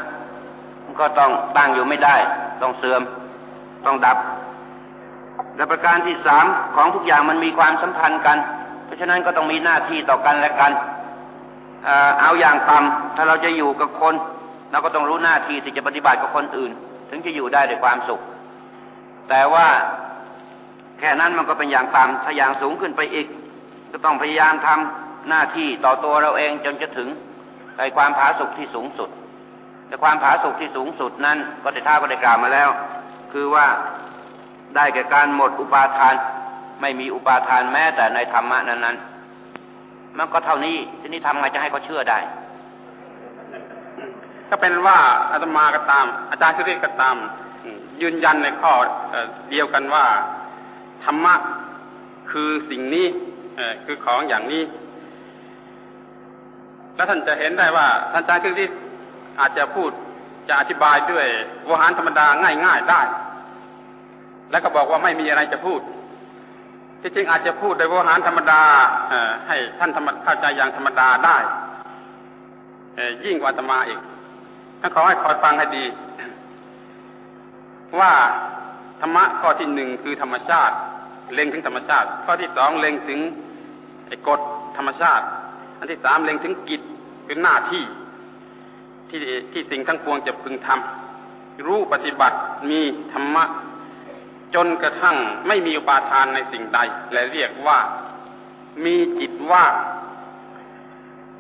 มันก็ต้องตั้งอยู่ไม่ได้ ต้องเสื่อม ต้องดับ และประการที่สามของทุกอย่างมันมีความสัมพันธ์กัน เพราะฉะนั้นก็ต้องมีหน้าที่ต่อกันและกันเอาอย่างต่ำถ้าเราจะอยู่กับคนเราก็ต้องรู้หน้าที่ที่จะปฏิบัติกับคนอื่น ถึงจะอยู่ได้ด้วยความสุข แต่ว่า ค่นั้นมันก็เป็นอย่างต่ำถ้าอย่างสูงขึ้นไปอีก ก็ต้องพยายามทำหน้าที่ต่อตัวเราเองจนจะถึงในความผาสุกที่สูงสุดแต่ความผาสุกที่สูงสุดนั้น ก็ได้ท่าก็ได้กล่าวมาแล้ว คือว่าได้แก่การหมดอุปาทาน ไม่มีอุปาทานแม้แต่ในธรรมะนั้นนั้นมันก็เท่านี้ทีนี้ทำไงจะให้เขาเชื่อได้ ก็เป็นว่าอาตมาก็ตาม อาจารย์ชุริก็ตามยืนยันในข้อเดียวกันว่า ธรรมะคือสิ่งนี้คือของอย่างนี้ แล้วท่านจะเห็นได้ว่าท่านอาจารย์ชุริอาจจะพูดจะอธิบายด้วยวหารธรรมดาง่ายๆได้ แล้วก็บอกว่าไม่มีอะไรจะพูด ที่จริงอาจจะพูดโดยวหารธรรมดาให้ท่านธรรมเข้าใจอย่างธรรมดาได้ยิ่งกว่าธรรมาอีกท่านขอให้คอยฟังให้ดี ว่าธรรมะข้อที่หนึ่งคือธรรมชาติ เล็งถึงธรรมชาติ ข้อที่สองเล็งถึงกฎธรรมชาติ อันที่สามเล็งถึงกิจเป็นหน้าที่ ที่ที่สิ่งทั้งปวงจะพึงทำรู้ปฏิบัติมีธรรมะ จนกระทั่งไม่มีอุปาทานในสิ่งใด และเรียกว่ามีจิตว่าง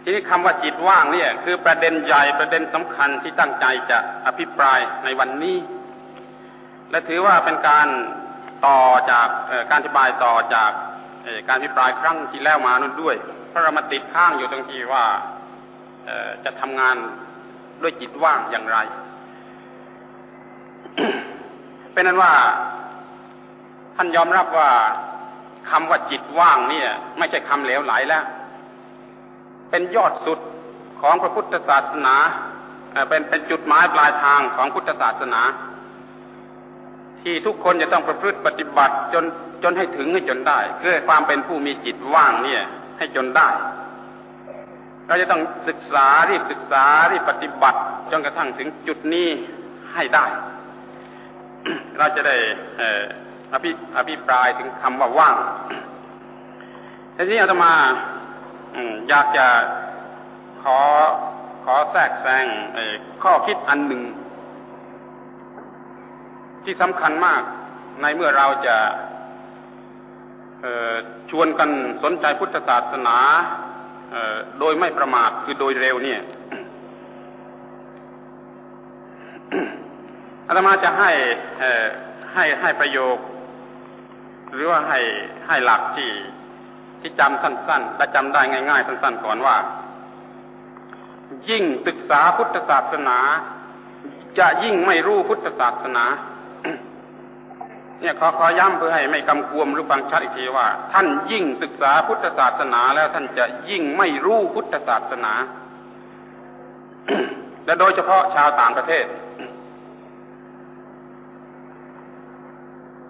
ทีนี้คำว่าจิตว่างเนี่ย คือประเด็นใหญ่ประเด็นสำคัญที่ตั้งใจจะอภิปรายในวันนี้ และถือว่าเป็นการ ต่อจากการอธิบายต่อจากการอภิปรายครั้งที่แล้วมานั่นด้วยเพราะเรามาติดข้างอยู่ตรงที่ว่าจะทำงานด้วยจิตว่างอย่างไร เป็นนั้นว่า ท่านยอมรับว่าคำว่าจิตว่างเนี่ย ไม่ใช่คำเหลวไหลแล้ว เป็นยอดสุดของพระพุทธศาสนาเป็นเป็นจุดหมายปลายทางของพุทธศาสนา ที่ทุกคนจะต้องประพฤติปฏิบัติจนจนให้ถึงให้จนได้เพื่อความเป็นผู้มีจิตว่างเนี่ย ให้จนได้ เราจะต้องศึกษารีบศึกษารีบปฏิบัติจนกระทั่งถึงจุดนี้ให้ได้ เราจะได้อภิอภิปรายถึงคำว่าว่างทีนี้อาตมาอยากจะขอขอแทรกแซงข้อคิดอันหนึ่ง ที่สำคัญมากในเมื่อเราจะชวนกันสนใจพุทธศาสนาโดยไม่ประมาทคือโดยเร็วเนี่ยอาตมาจะให้ให้ให้ประโยค หรือว่าให้ให้หลักที่ที่จำสั้นๆและจำได้ง่าย ๆ สั้น ๆ ก่อนว่า ยิ่งศึกษาพุทธศาสนา จะยิ่งไม่รู้พุทธศาสนา เนี่ยขอขอย้ำเพื่อให้ไม่กำกวมหรือฟังชัดอีกทีว่า ท่านยิ่งศึกษาพุทธศาสนาแล้วท่านจะยิ่งไม่รู้พุทธศาสนา และโดยเฉพาะชาวต่างประเทศ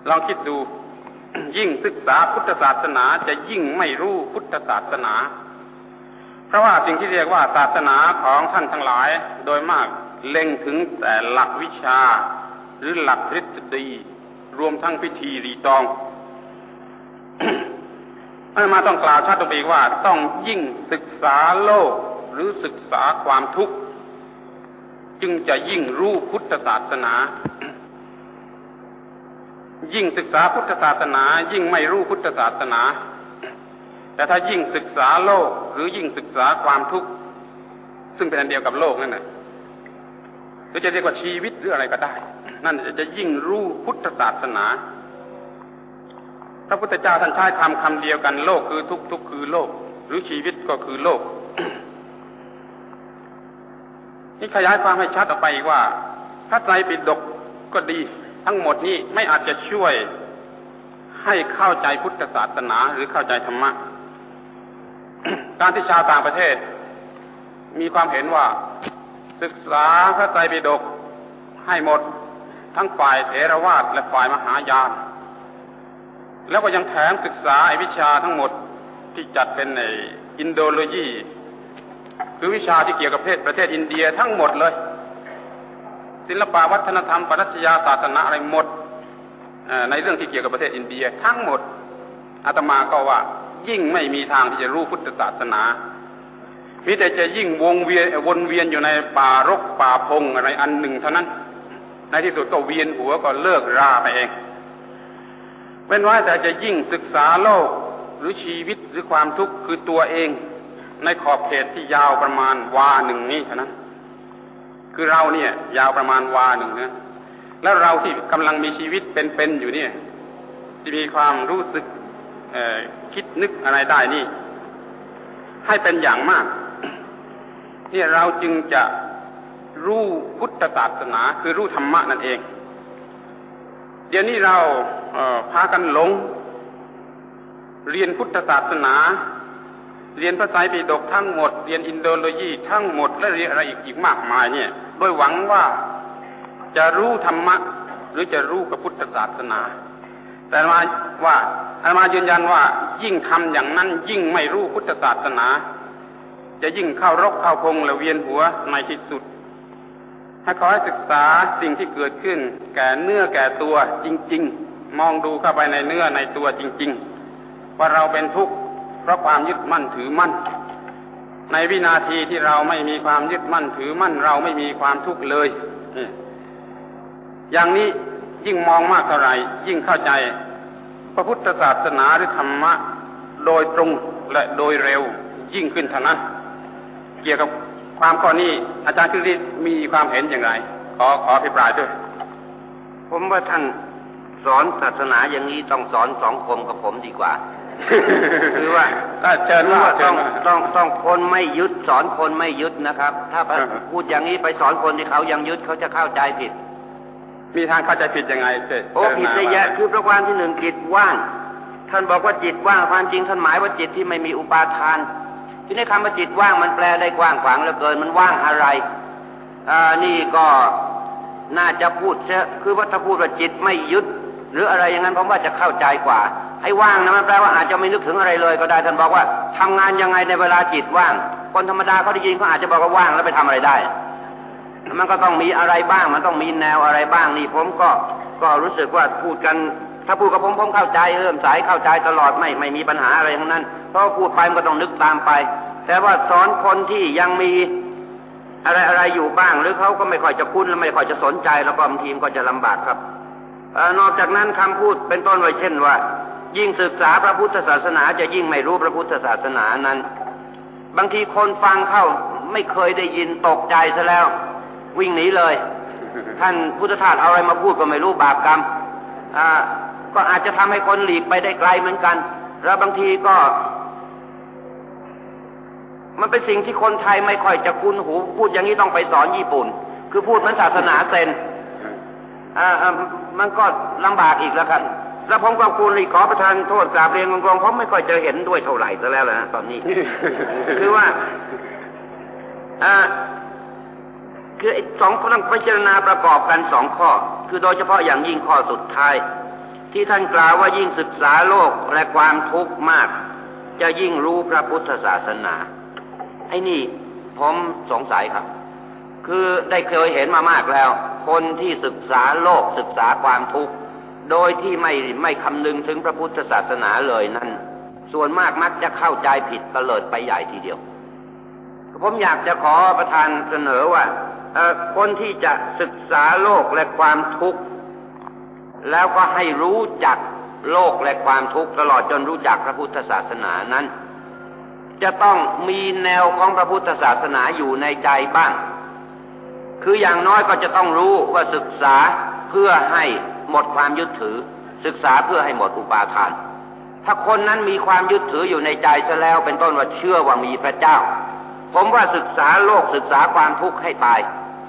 ลองคิดดู ยิ่งศึกษาพุทธศาสนาจะยิ่งไม่รู้พุทธศาสนา เพราะว่าสิ่งที่เรียกว่าศาสนาของท่านทั้งหลาย โดยมากเล็งถึงแต่หลักวิชา หรือหลักทฤษฎี รวมทั้งพิธีรีตองอามาต้องกล่าวชัดตรงนี้ว่าต้องยิ่งศึกษาโลกหรือศึกษาความทุกข์ จึงจะยิ่งรู้พุทธศาสนา ยิ่งศึกษาพุทธศาสนา ยิ่งไม่รู้พุทธศาสนา แต่ถ้ายิ่งศึกษาโลกหรือยิ่งศึกษาความทุกข์ ซึ่งเป็นอันเดียวกับโลกนั่นแหละหรือจะเรียกว่าชีวิตหรืออะไรก็ได้ นั่นจะยิ่งรู้พุทธศาสนา พระพุทธเจ้าท่านใช้คำคำเดียวกันโลกคือทุกทุกคือโลก หรือชีวิตก็คือโลก นี่ขยายความให้ชัดออกไปว่าพระไตรปิฎกก็ดี ทั้งหมดนี้ไม่อาจจะช่วยให้เข้าใจพุทธศาสนาหรือเข้าใจธรรมะ การที่ชาวต่างประเทศ มีความเห็นว่า ศึกษาพระไตรปิฎกให้หมด ทั้งฝ่ายเถรวาทและฝ่ายมหายาน แล้วก็ยังแถมศึกษาไอวิชาทั้งหมดที่จัดเป็นในอินโดโลยี คือวิชาที่เกี่ยวกับประเทศประเทศอินเดียทั้งหมดเลย ศิลปวัฒนธรรมปรัชญาศาสนาอะไรหมดในเรื่องที่เกี่ยวกับประเทศอินเดียทั้งหมดอาตมาก็ว่ายิ่งไม่มีทางที่จะรู้พุทธศาสนามีแต่จะยิ่งวงเวียนวนเวียนอยู่ในป่ารกป่าพงอะไรอันหนึ่งเท่านั้น ในที่สุดก็เวียนหัวก็เลิกราไปเองเป็นว่าแต่จะยิ่งศึกษาโลกหรือชีวิตหรือความทุกข์คือตัวเอง ในขอบเขตที่ยาวประมาณวาหนึ่งนี้เท่านั้นคือเราเนี่ย ยาวประมาณวาหนึ่งนะแล้วเราที่กำลังมีชีวิตเป็นๆอยู่เนี่ยจะมีความรู้สึกคิดนึกอะไรได้นี่ ให้เป็นอย่างมากเนี่เราจึงจะ รู้พุทธศาสนา คือรู้ธรรมะนั่นเอง เดี๋ยวนี้เราเพากันหลง เรียนพุทธศาสนา เรียนภาษาปีดกทั้งหมด เรียนอินโดโลยีทั้งหมด และเรียนอะไรอีกอีกมากมายเนี่ย โดยหวังว่าจะรู้ธรรมะ หรือจะรู้กับพุทธศาสนา แต่มาว่าอามายืนยันว่ายิ่งทำอย่างนั้นยิ่งไม่รู้พุทธศาสนา จะยิ่งเข้ารกเข้าพงและเวียนหัวในที่สุด ให้ขอให้ศึกษาสิ่งที่เกิดขึ้น แก่เนื้อแก่ตัวจริง ๆ มองดูเข้าไปในเนื้อในตัวจริง ๆ ว่าเราเป็นทุกข์เพราะความยึดมั่นถือมั่น ในวินาทีที่เราไม่มีความยึดมั่นถือมั่น เราไม่มีความทุกข์เลยอย่างนี้ยิ่งมองมากเท่าไหร่ ยิ่งเข้าใจ พระพุทธศาสนาหรือธรรมะ โดยตรงและโดยเร็วยิ่งขึ้นเท่านั้นเกี่ยวกับ ความข้อนี้อาจารย์คือมีความเห็นอย่างไร ขอขออภิปรายด้วย ผมว่าท่านสอนศาสนาอย่างนี้ต้องสอนสองคมกับผมดีกว่า คือว่าเชิญว่าต้องต้องต้องคนไม่ยึดสอนคนไม่ยึดนะครับ ถ้าพูดอย่างนี้ไปสอนคนที่เขายังยึดเขาจะเข้าใจผิด มีทางเข้าใจผิดยังไงเจ๊โอ้ผิดเยอะคือประการที่หนึ่งจิตว่าง ท่านบอกว่าจิตว่างความจริงท่านหมายว่าจิตที่ไม่มีอุปาทาน ที่นี้คำว่าจิตว่างมันแปลได้กว้างขวางเหลือเกินมันว่างอะไรอ่านี่ก็น่าจะพูดเชคือว่าถ้าพูดว่าจิตไม่ยึด หรืออะไรอย่างนั้นผมว่าจะเข้าใจกว่า ให้ว่างนะมันแปลว่าอาจจะไม่นึกถึงอะไรเลยก็ได้ท่านบอกว่าทำงานยังไงในเวลาจิตว่าง คนธรรมดาเขาได้ยินเขาอาจจะบอกว่าว่างแล้วไปทำอะไรได้ มันก็ต้องมีอะไรบ้าง มันต้องมีแนวอะไรบ้างนี่ผมก็ก็รู้สึกว่าพูดกัน ถ้าพูดกับผมผมเข้าใจเริ่มสายเข้าใจตลอดไม่ไม่มีปัญหาอะไรทั้งนั้น เพราะพูดไปมันก็ต้องนึกตามไป แต่ว่าสอนคนที่ยังมีอะไรอะไรอยู่บ้าง หรือเขาก็ไม่ค่อยจะคุ้นและไม่ค่อยจะสนใจแล้วก็บางทีมก็จะลำบากครับอนอกจากนั้นคำพูดเป็นต้นไว้เช่นว่า ยิ่งศึกษาพระพุทธศาสนา จะยิ่งไม่รู้พระพุทธศาสนานั้น บางทีคนฟังเข้าไม่เคยได้ยินตกใจซะแล้ว วิ่งหนีเลย ท่านพุทธทาสเอาอะไรมาพูดก็ไม่รู้บาปกรรมอ่า ก็อาจจะทำให้คนหลีกไปได้ไกลเหมือนกัน แล้วบางทีก็ มันเป็นสิ่งที่คนไทยไม่ค่อยจะคุ้นหู พูดอย่างนี้ต้องไปสอนญี่ปุ่น คือพูดมือนศาสนาเซนอ่ามันก็ลำบากอีกแล้วกันแล้วผมก็คุณรีขอประทานโทษกราบเรียนกรงๆผมไม่ค่อยจะเห็นด้วยเท่าไหร่ซะแล้วนะตอนนี้ คือว่าอคือสองต้องพิจารณาประกอบกันสองข้อ คือโดยเฉพาะอย่างยิ่งข้อสุดท้าย ที่ท่านกล่าวว่ายิ่งศึกษาโลกและความทุกข์มาก จะยิ่งรู้พระพุทธศาสนา ไอ้นี่ผมสงสัยครับ คือได้เคยเห็นมามากแล้ว คนที่ศึกษาโลกศึกษาความทุกข์ โดยที่ไม่ไม่คำนึงถึงพระพุทธศาสนาเลยนั้นส่วนมากมักจะเข้าใจผิดตเลิดไปใหญ่ทีเดียว ผมอยากจะขอประธานเสนอว่าคนที่จะศึกษาโลกและความทุกข์ แล้วก็ให้รู้จักโลกและความทุกข์ตลอดจนรู้จักพระพุทธศาสนานั้น จะต้องมีแนวของพระพุทธศาสนาอยู่ในใจบ้าง คืออย่างน้อยก็จะต้องรู้ว่าศึกษาเพื่อให้หมดความยึดถือ ศึกษาเพื่อให้หมดอุปาทาน ถ้าคนนั้นมีความยึดถืออยู่ในใจซะแล้วเป็นต้นว่าเชื่อว่ามีพระเจ้า ผมว่าศึกษาโลกศึกษาความทุกข์ให้ตาย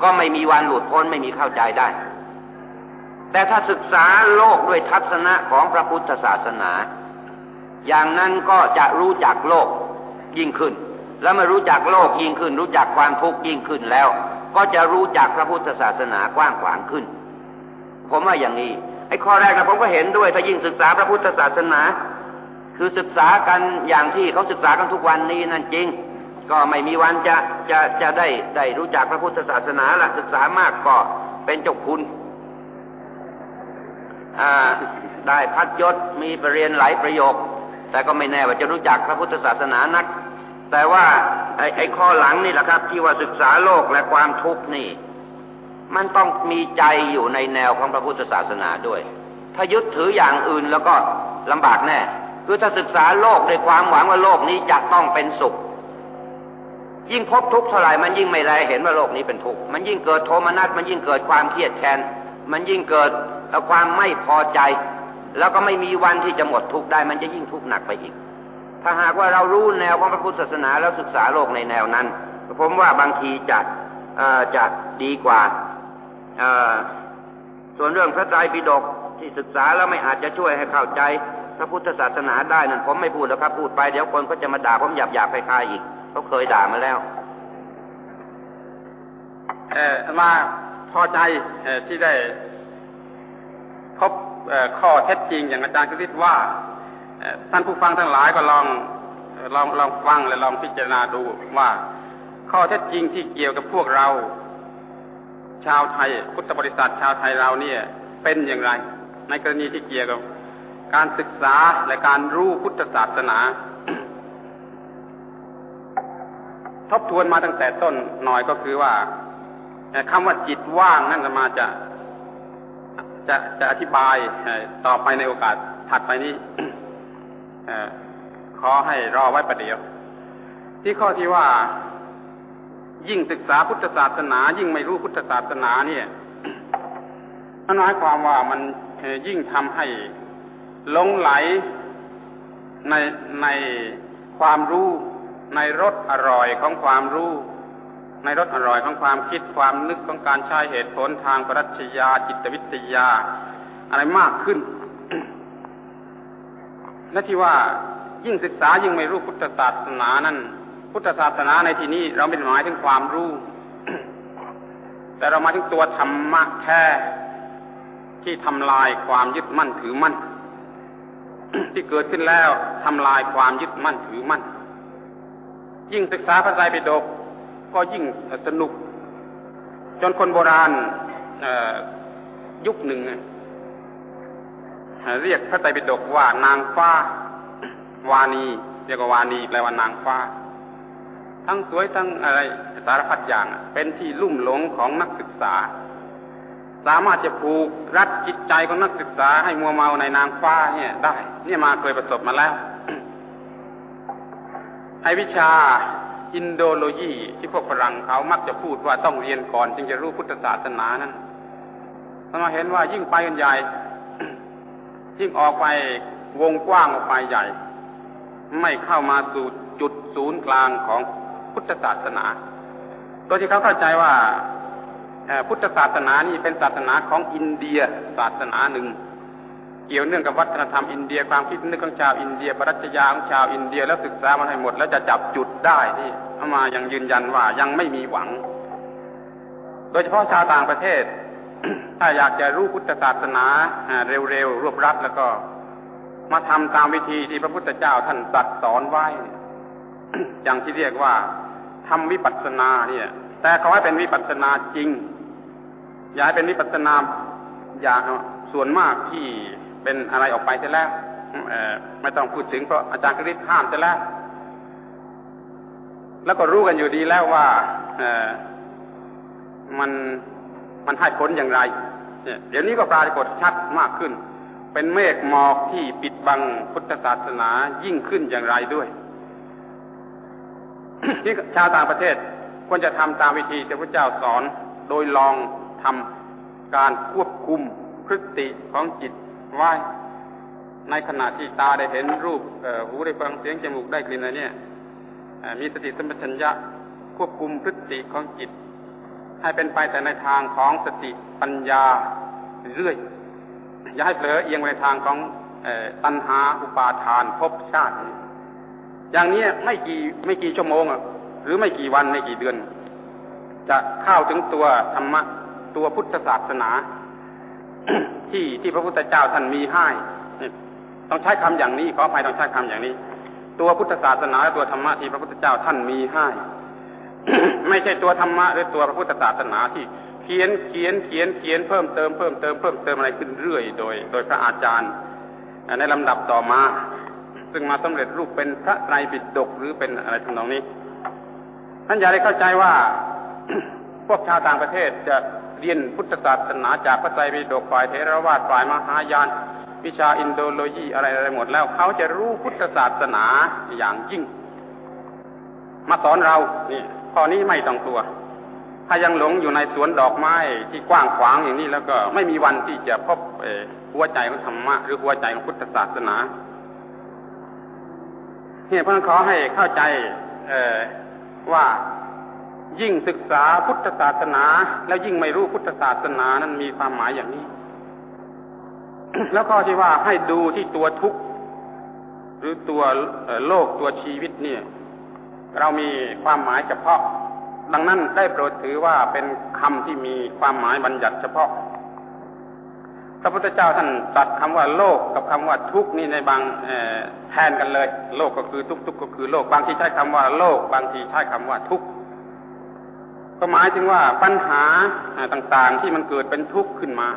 ก็ไม่มีวันหลุดพ้นไม่มีเข้าใจได้ แต่ถ้าศึกษาโลกด้วยทัศนะของพระพุทธศาสนา อย่างนั้นก็จะรู้จักโลกยิ่งขึ้น แล้วมื่อรู้จักโลกยิ่งขึ้น รู้จักความทุกข์ยิ่งขึ้นแล้ว ก็จะรู้จักพระพุทธศาสนากว้างขวางขึ้น ผมว่าอย่างนี้ไอ้ข้อแรกนะผมก็เห็นด้วยถ้ายิ่งศึกษาพระพุทธศาสนา คือศึกษากันอย่างที่เขาศึกษากันทุกวันนี้นั่นจริง ก็ไม่มีวันจะจะจะได้ได้รู้จักพระพุทธศาสนาละศึกษามากก็เป็นจ้าคุณ ได้พัดยศมีปรริญญาหลายประโยค แต่ก็ไม่แน่ว่าจะรู้จักพระพุทธศาสนานัก แต่ว่าไอ้ไอข้อหลังนี่แหละครับ ที่ว่าศึกษาโลกและความทุกข์นี่ มันต้องมีใจอยู่ในแนวของพระพุทธศาสนาด้วย ถ้ายึดถืออย่างอื่นแล้วก็ลำบากแน่คือถ้าศึกษาโลกด้วยความหวังว่าโลกนี้จะต้องเป็นสุข ยิ่งพบทุกข์เท่าไหร่มันยิ่งไม่แลเห็นว่าโลกนี้เป็นทุกข์มันยิ่งเกิดโทมนัสมันยิ่งเกิดความเครียดแค้นมันยิ่งเกิด และความไม่พอใจ แล้วก็ไม่มีวันที่จะหมดทุกข์ได้ มันจะยิ่งทุกข์หนักไปอีก ถ้าหากว่าเรารู้แนวของพระพุทธศาสนาแล้วศึกษาโลกในแนวนั้น ผมว่าบางทีจะจะดีกว่าส่วนเรื่องพระไตรปิฎกที่ศึกษาแล้วไม่อาจจะช่วยให้เข้าใจพระพุทธศาสนาได้นั่นผมไม่พูดแล้วครับ พูดไปเดี๋ยวคนก็จะมาด่าผมหยาบหยาบคลายๆอีกเขาเคยด่ามาแล้ว เออมาพอใจที่ได้ พบข้อเท็จจริงอย่างอาจารย์คริสว่าท่านผู้ฟังทั้งหลายก็ลองลองลองฟังและลองพิจารณาดูว่า ข้อเท็จจริงที่เกี่ยวกับพวกเรา ชาวไทยพุทธบริษัทชาวไทยเราเนี่ย เป็นอย่างไร ในกรณีที่เกี่ยวกับการศึกษาและการรู้พุทธศาสนา ทบทวนมาตั้งแต่ต้นหน่อยก็คือว่าคำว่าจิตว่างนั่นจะมาจะ จะจะอธิบายต่อไปในโอกาสถัดไปนี้ขอให้รอไว้ประเดี๋ยว ที่ข้อที่ว่ายิ่งศึกษาพุทธศาสนา ยิ่งไม่รู้พุทธศาสนาเนี่ยมันหมายความว่ามันยิ่งทำให้หลงไหลในในความรู้ในรสอร่อยของความรู้ ในรสอร่อยของความคิดความนึกของการใช้เหตุผลทางปรัชญาจิตวิทยา อะไรมากขึ้น และที่ว่ายิ่งศึกษายิ่งไม่รู้พุทธศาสนานั้น พุทธศาสนาในที่นี้เราไม่หมายถึงความรู้ แต่เรามาถึงตัวธรรมะแท้ที่ทำลายความยึดมั่นถือมั่น ที่เกิดขึ้นแล้วทำลายความยึดมั่นถือมั่น ยิ่งศึกษาพระไตรปิฎก ก็ยิ่งสนุก จนคนโบราณยุคหนึ่งเรียกพระไตรปิฎกว่านางฟ้า วานี เรียกว่าวานีแปลว่านางฟ้า ทั้งสวยทั้งอะไรสารพัดอย่าง เป็นที่ลุ่มหลงของนักศึกษา สามารถจะผูกรัดจิตใจของนักศึกษาให้มัวเมาในนางฟ้าเนี่ยได้ เนี่ยมาเคยประสบมาแล้วไอวิชา อินโดโลยีที่พวกฝรั่งเขามักจะพูดว่าต้องเรียนก่อน จึงจะรู้พุทธศาสนานั้นเราเห็นว่ายิ่งไปกันใหญ่ ยิ่งออกไปวงกว้างออกไปใหญ่ ไม่เข้ามาสู่จุดศูนย์กลางของพุทธศาสนาโดยที่เขาเข้าใจว่าพุทธศาสนานี่เป็นศาสนาของอินเดียศาสนาหนึ่ง เกี่ยวเนื่องกับวัฒนธรรมอินเดียความคิดนึกของชาวอินเดียปรัชญาของชาวอินเดียแล้วศึกษามันให้หมด แล้วจะจับจุดได้ที่ อามายังยืนยันว่ายังไม่มีหวัง โดยเฉพาะชาวต่างประเทศ ถ้าอยากจะรู้พุทธศาสนาเร็วๆรวบรัดแล้วก็มาทำตามวิธีที่พระพุทธเจ้าท่านตรัสสอนไว้ อย่างที่เรียกว่าทำวิปัสสนาเนี่ย แต่ขอให้เป็นวิปัสสนาจริง อย่าให้เป็นวิปัสสนาอย่างส่วนมากที่เป็นอะไรออกไปเสียแล้วไม่ต้องพูดถึงเพราะอาจารย์กฤษห้ามเสียแล้ว แล้วก็รู้กันอยู่ดีแล้วว่ามันมันให้ผลอย่างไรเดี๋ยวนี้ก็ปรากฏชัดมากขึ้น เป็นเมฆหมอกที่ปิดบังพุทธศาสนายิ่งขึ้นอย่างไรด้วยที่ชาวต่างประเทศควรจะทำตามวิธีที่พระเจ้าสอน โดยลองทำการควบคุมพฤติของจิตไว้ในขณะที่ตาได้เห็นรูปหูได้ฟังเสียงจมูกได้กลิ่นอะไรเนี่ย มีสติสัมปชัญญะควบคุมพฤติของจิต ให้เป็นไปแต่ในทางของสติปัญญาเรื่อย อย่าให้เผลอเอียงไปทางของตัณหาอุปาทานภพชาติ อย่างนี้ไม่กี่ไม่กี่ชั่วโมงหรือไม่กี่วันไม่กี่เดือน จะเข้าถึงตัวธรรมะตัวพุทธศาสนา ที่ที่พระพุทธเจ้าท่านมีให้ต้องใช้คำอย่างนี้ขออภัยต้องใช้คำอย่างนี้ ตัวพุทธศาสนาและตัวธรรมะที่พระพุทธเจ้าท่านมีให้ ไม่ใช่ตัวธรรมะหรือตัวพระพุทธศาสนาที่เขียนเขียนเขียนเขียนเพิ่มเติมเพิ่มเติมเพิ่มเติมอะไรขึ้นเรื่อย โดย โดยพระอาจารย์ในลำดับต่อมา ซึ่งมาสำเร็จรูปเป็นพระไตรปิฎกหรือเป็นอะไรทำนองนี้ท่านอย่าได้เข้าใจว่าพวกชาวต่างประเทศจะเรียนพุทธศาสนาจากพระไตรปิฎกฝ่ายเทรวาสฝ่ายมหายาน วิชาอินโดโลยีอะไรอะไรหมดแล้ว เขาจะรู้พุทธศาสนาอย่างยิ่ง มาสอนเรา นี่ข้อนี้ไม่ต้องตัว ถ้ายังหลงอยู่ในสวนดอกไม้ที่กว้างขวางอย่างนี้แล้วก็ไม่มีวันที่จะพบหัวใจของธรรมะหรือหัวใจของพุทธศาสนาเนี่ยเพื่อนขอให้เข้าใจว่ายิ่งศึกษาพุทธศาสนา แล้วยิ่งไม่รู้พุทธศาสนานั้นมีความหมายอย่างนี้ แล้วก็ที่ว่าให้ดูที่ตัวทุกข์หรือตัวโลกตัวชีวิตเนี่ย เรามีความหมายเฉพาะ ดังนั้นได้โปรดถือว่าเป็นคำที่มีความหมายบัญญัติเฉพาะ พระพุทธเจ้าท่านตัดคำว่าโลกกับคำว่าทุกข์นี่ในบางแทนกันเลย โลกก็คือทุกข์ทุกข์ก็คือโลกบางทีใช้คำว่าโลก บางทีใช้คำว่าทุกข์ก็หมายถึงว่าปัญหาต่างๆที่มันเกิดเป็นทุกข์ขึ้นมา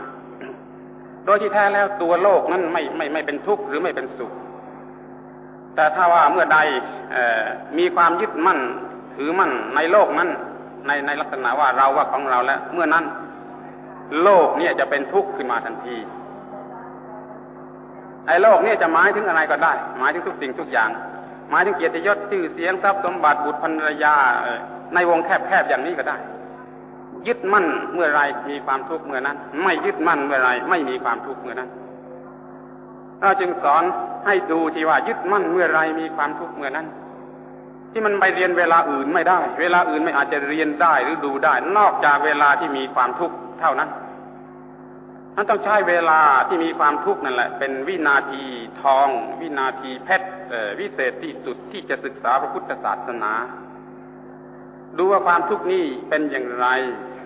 โดยที่แท้แล้วตัวโลกนั้นไม่ไม่ไม่เป็นทุกข์หรือไม่เป็นสุข แต่ถ้าว่าเมื่อใดมีความยึดมั่นถือมั่นในโลกนั้นในในลักษณะว่าเราว่าของเราแล้วเมื่อนั้น โลกเนี่ยจะเป็นทุกข์ขึ้นมาทันทีไอ้โลกเนี่ยจะหมายถึงอะไรก็ได้ หมายถึงทุกสิ่งทุกอย่าง หมายถึงเกียรติยศชื่อเสียงทรัพย์สมบัติบุตรภรรยาในวงแคบๆอย่างนี้ก็ได้ ยึดมั่นเมื่อไรมีความทุกข์เมื่อนั้น ไม่ยึดมั่นเมื่อไรไม่มีความทุกข์เมื่อนั้นเราจึงสอนให้ดูที่ว่ายึดมั่นเมื่อไรมีความทุกข์เมื่อนั้น ที่มันไปเรียนเวลาอื่นไม่ได้ เวลาอื่นไม่อาจจะเรียนได้หรือดูได้ นอกจากเวลาที่มีความทุกข์เท่านั้นนั้นต้องใช้เวลาที่มีความทุกข์นั่นแหละ เป็นวินาทีทอง วินาทีเพชรวิเศษที่สุดที่จะศึกษาพระพุทธศาสนา ดูว่าความทุกข์นี้เป็นอย่างไร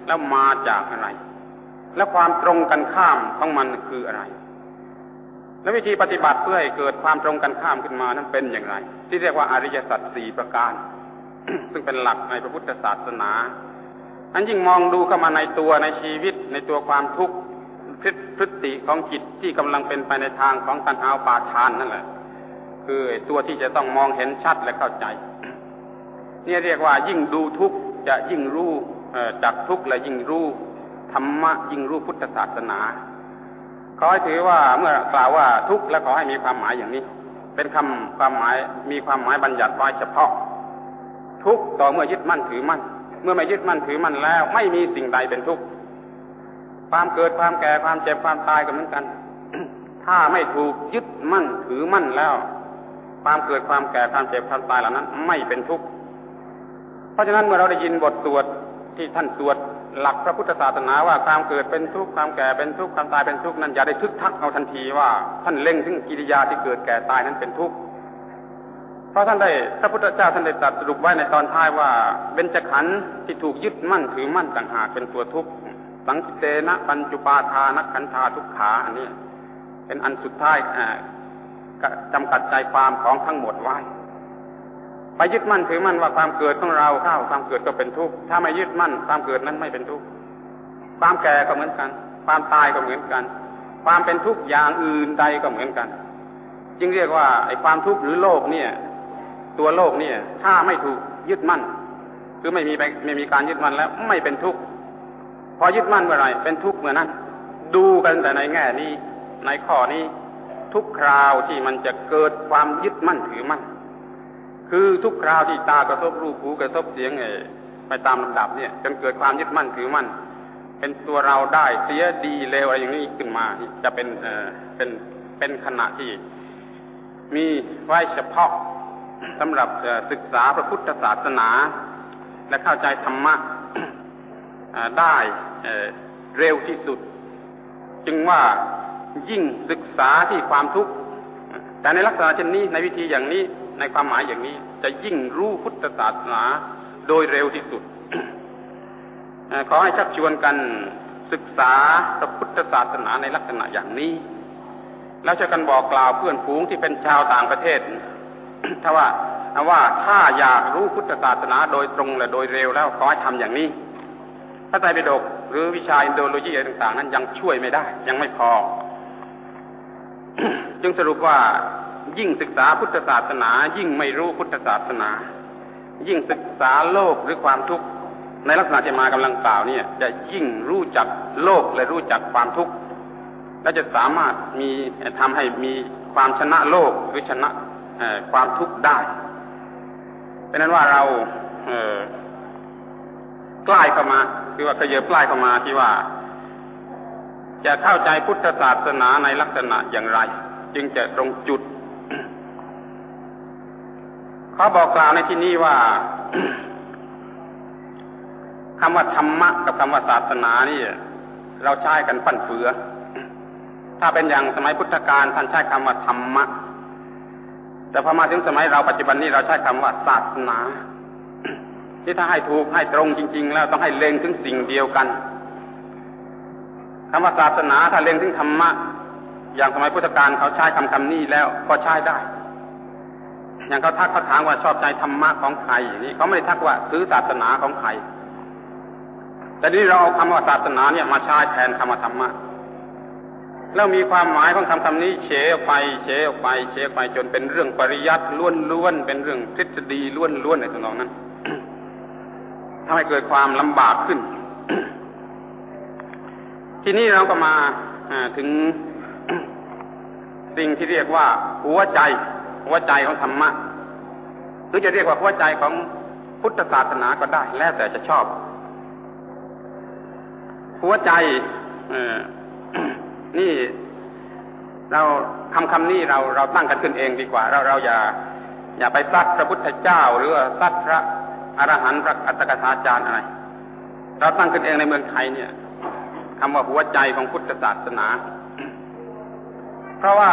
แล้วมาจากอะไร และความตรงกันข้ามของมันคืออะไร และวิธีปฏิบัติเพื่อให้เกิดความตรงกันข้ามขึ้นมานั้นเป็นอย่างไร ที่เรียกว่าอริยสัจสี่ประการ ซึ่งเป็นหลักในพระพุทธศาสนา อันยิ่งมองดูเข้ามาในตัวในชีวิต ในตัวความทุกข์พฤติของจิตที่กำลังเป็นไปในทางของตัณหาปาทานนั่นแหละ คือตัวที่จะต้องมองเห็นชัดและเข้าใจ นี่เรียกว่ายิ่งดูทุกข์จะยิ่งรู้ จากทุกข์และยิ่งรู้ธรรมะยิ่งรู้พุทธศาสนาขอให้ถือว่าเมื่อกล่าวว่าทุกข์แล้วขอให้มีความหมายอย่างนี้ เป็นคำความหมายมีความหมายบัญญัติไว้เฉพาะ ทุกข์ต่อเมื่อยึดมั่นถือมั่น เมื่อไม่ยึดมั่นถือมั่นแล้ว ไม่มีสิ่งใดเป็นทุกข์ความเกิดความแก่ความเจ็บความตายก็เหมือนกัน ถ้าไม่ถูกยึดมั่นถือมั่นแล้ว ความเกิดความแก่ความเจ็บความตายเหล่านั้น ไม่เป็นทุกข์เพราะฉะนั้นเมื่อเราได้ยินบทสวด ที่ท่านสวดหลักพระพุทธศาสนาว่าความเกิดเป็นทุกข์ความแก่เป็นทุกข์ความตายเป็นทุกข์นั้นอย่าได้ทึกทักเอาทันทีว่า ท่านเล็งถึงกิริยาที่เกิดแก่ตายนั้นเป็นทุกข์เพราะท่านได้พระพุทธเจ้าท่านได้ตรัสสรุปไว้ในตอนท้ายว่าเบญจขันธ์ที่ถูกยึดมั่นถือมั่นต่างหากเป็นตัวทุกข์สังกิเตนะปัญจุปาทานักขันธาทุกขาอันนี้เป็นอันสุดท้ายจำกัดใจความของทั้งหมดไว้ ยึดมั่นถือมั่นว่าความเกิดของเราเข้าความเกิดก็เป็นทุกข์ถ้าไม่ยึดมั่นความเกิดนั้นไม่เป็นทุกข์ความแก่ก็เหมือนกัน ความตายก็เหมือนกัน ความเป็นทุกข์อย่างอื่นใดก็เหมือนกัน จึงเรียกว่าไอ้ความทุกข์หรือโลกเนี่ย ตัวโลกเนี่ย ถ้าไม่ถูกยึดมั่น คือไม่มีไม่มีการยึดมั่นแล้วไม่เป็นทุกข์พอยึดมั่นเมื่อไรเป็นทุกข์เมื่อนั้น ดูกันแต่ในแง่นี้ในข้อนี้ทุกคราวที่มันจะเกิดความยึดมั่นถือมั่น คือทุกคราวที่ตากระทบรูปหูกระทบเสียงไปตามลำดับเนี่ย จนเกิดความยึดมั่นถือมั่นเป็นตัวเราได้เสียดีเลวอะไรอย่างนี้ขึ้นมา จะเป็นเออเป็นเป็นขณะที่ มีไว้เฉพาะสำหรับศึกษาพระพุทธศาสนา และเข้าใจธรรมะได้เร็วที่สุด จึงว่ายิ่งศึกษาที่ความทุกข์แต่ในลักษณะเช่นนี้ในวิธีอย่างนี้ ในความหมายอย่างนี้ จะยิ่งรู้พุทธศาสนาโดยเร็วที่สุดขอให้ชักชวนกันศึกษาพระพุทธศาสนาในลักษณะอย่างนี้ แล้วจะกันบอกกล่าวเพื่อนฝูงที่เป็นชาวต่างประเทศถ้าว่าว่าถ้าอยากรู้พุทธศาสนาโดยตรงและโดยเร็วแล้วขอให้ทำอย่างนี้พระไตรปิฎกหรือวิชาอินโดโลยีอะไรต่าง ๆ นั้นยังช่วยไม่ได้ ยังไม่พอ จึงสรุปว่า ยิ่งศึกษาพุทธศาสนา ยิ่งไม่รู้พุทธศาสนา ยิ่งศึกษาโลกหรือความทุกข์ในลักษณะที่มากำลังกล่าวเนี่ย จะยิ่งรู้จักโลกและรู้จักความทุกข์และจะสามารถมีทำให้มีความชนะโลกหรือชนะความทุกข์ได้เป็นนั้นว่าเราเใกล้เข้ามาคือว่าขยเบใกล้เข้ามาที่ว่า จะเข้าใจพุทธศาสนาในลักษณะอย่างไร จึงจะตรงจุด เขาบอกกล่าวในที่นี้ว่าคำว่าธรรมะกับคำว่าศาสนานี่เราใช้กันฟั่นเฟือ ถ้าเป็นอย่างสมัยพุทธกาลท่านใช้คำว่าธรรมะ แต่พอมาถึงสมัยเราปัจจุบันนี้เราใช้คำว่าศาสนา ที่ถ้าให้ถูกให้ตรงจริง ๆ แล้วต้องให้เล็งถึงสิ่งเดียวกันคำว่าศาสนาถ้าเล็งถึงธรรมะ อย่างสมัยพุทธกาลเขาใช้คำคำนี้แล้วก็ใช้ได้ อย่างเขาทักเขาถามว่าชอบใจธรรมะของใครนี่เขาไม่ได้ทักว่าซื้อศาสนาของใครแต่นี้เราเอาคำว่าศาสนาเนี่ยมาใช้แทนคำว่าธรรมะแล้วมีความหมายของคำคำนี้เฉไปเฉไปเฉไปจนเป็นเรื่องปริยัติล้วนๆเป็นเรื่องทฤษฎีล้วนๆในตรงนั้นทำให้เกิดความลำบากขึ้น ทีนี้เราก็มาถึงสิ่งที่เรียกว่าหัวใจ หัวใจของธรรมะหรือจะเรียกว่าหัวใจของพุทธศาสนาก็ได้ แล้วแต่จะชอบ หัวใจนี่ เราคำคำนี้เราเราตั้งกันขึ้นเองดีกว่า เราเราอย่า อย่าไปซัดพระพุทธเจ้า หรือซัดพระอรหันต์พระอัตถกถาจารย์อะไร เราตั้งขึ้นเองในเมืองไทยเนี่ยคำว่าหัวใจของพุทธศาสนา เพราะว่า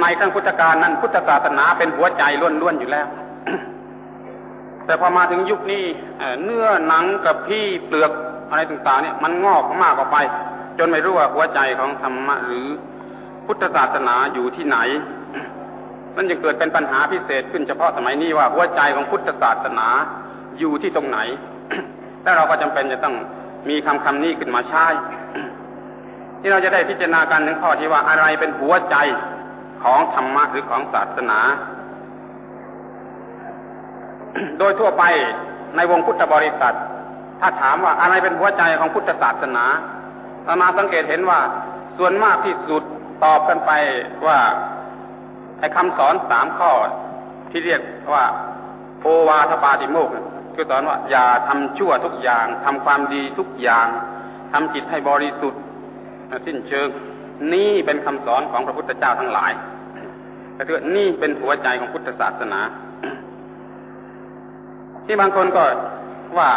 ในครั้งพุทธกาลนั้นพุทธศาสนาเป็นหัวใจล้วนๆอยู่แล้ว แต่พอมาถึงยุคนี้เนื้อหนังกับพี่เปลือกอะไรต่างๆเนี่ยมันงอกมากออกไป จนไม่รู้ว่าหัวใจของธรรมะหรือพุทธศาสนาอยู่ที่ไหนมันจะเกิดเป็นปัญหาพิเศษขึ้นเฉพาะสมัยนี้ว่าหัวใจของพุทธศาสนาอยู่ที่ตรงไหนแล้วเราก็จำเป็นจะต้องมีคำคำนี้ขึ้นมาใช้ที่เราจะได้พิจารณากันถึงข้อที่ว่าอะไรเป็นหัวใจ ของธรรมะหรือของศาสนา โดยทั่วไปในวงพุทธบริษัท ถ้าถามว่าอะไรเป็นหัวใจของพุทธศาสนาเรามาสังเกตเห็นว่าส่วนมากที่สุดตอบกันไปว่าไอ้คำสอนสามข้อที่เรียกว่าโอวาทปาติโมกคือสอนว่าอย่าทำชั่วทุกอย่างทำความดีทุกอย่างทำจิตให้บริสุทธิ์สิ้นเชิง นี่เป็นคำสอนของพระพุทธเจ้าทั้งหลายแต่คือนี่เป็นหัวใจของพุทธศาสนา ที่บางคนก็ว่า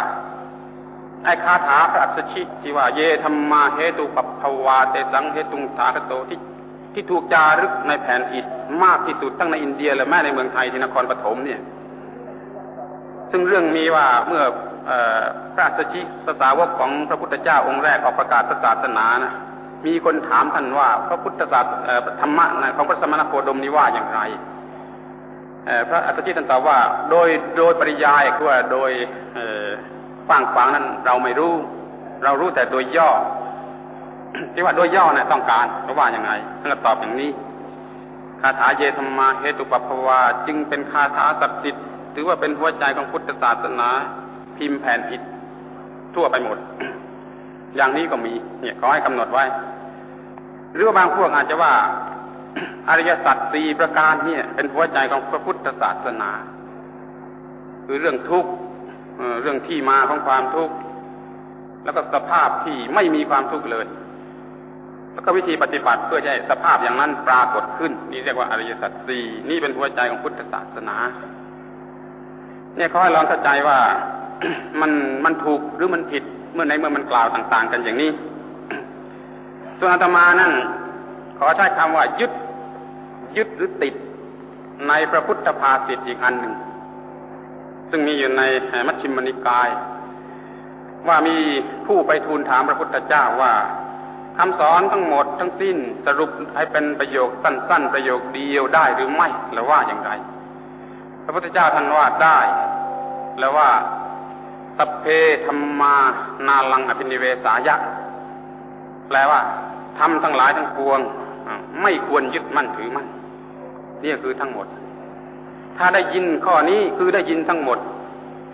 ไอ้คาถาพระอัศชิที่ว่า เยธรรมาเหตุปัปภวาเตสังเหตุงสาคโตที่ที่ถูกจารึกในแผ่นอิฐมากที่สุดทั้งในอินเดีย และแม้ในเมืองไทยที่นครปฐมเนี่ย ซึ่งเรื่องมีว่าเมื่อพระอัศชิสสาวกของพระพุทธเจ้าองค์แรกออกประกาศศาสนานะ มีคนถามท่านว่า พระพุทธศาสธรรมะของพระสมณโคดมนี้ว่าอย่างไรพระอัศชิท่านตอบว่า โดยโดยปริยายคือว่าโดยกว้างขวางนั้นเราไม่รู้ เรารู้แต่โดยย่อที่ว่าโดยย่อนะต้องการเพราะว่าอย่างไรท่านก็ตอบอย่างนี้คาถาเยธรรมาเหตุปปภวา จึงเป็นคาถาศักดิ์สิทธิ์ถือว่าเป็นหัวใจของพุทธศาสนา พิมพ์แผ่นผิดทั่วไปหมด อย่างนี้ก็มี เนี่ยขอให้กำหนดไว้ หรือบางพวกอาจจะว่า อริยสัจสี่ประการเนี่ย เป็นหัวใจของพระพุทธศาสนา คือเรื่องทุกข์เรื่องที่มาของความทุกข์แล้วก็สภาพที่ไม่มีความทุกข์เลย แล้วก็วิธีปฏิบัติเพื่อให้สภาพอย่างนั้นปรากฏขึ้น นี่เรียกว่าอริยสัจสี่นี่เป็นหัวใจของพุทธศาสนา เนี่ยเขาให้ลองเข้าใจว่ามันมันถูกหรือมันผิด เมื่อในเมื่อมันกล่าวต่าง ๆ กันอย่างนี้ ส่วนอาตมานั่น ขอใช้คำว่ายึดยึดหรือติดในพระพุทธภาษิตอีกอันหนึ่ง ซึ่งมีอยู่ในมัชฌิมนิกาย ว่ามีผู้ไปทูลถามพระพุทธเจ้าว่าคำสอนทั้งหมดทั้งสิ้นสรุปให้เป็นประโยคสั้น ๆ ประโยคเดียวได้หรือไม่หรือว่าอย่างไร พระพุทธเจ้าท่านว่าได้ แล้วว่า สัพเพธรรมานาลังอภินิเวสายะ แปลว่าทำทั้งหลายทั้งปวง ไม่ควรยึดมั่นถือมั่นนี่คือทั้งหมด ถ้าได้ยินข้อนี้คือได้ยินทั้งหมด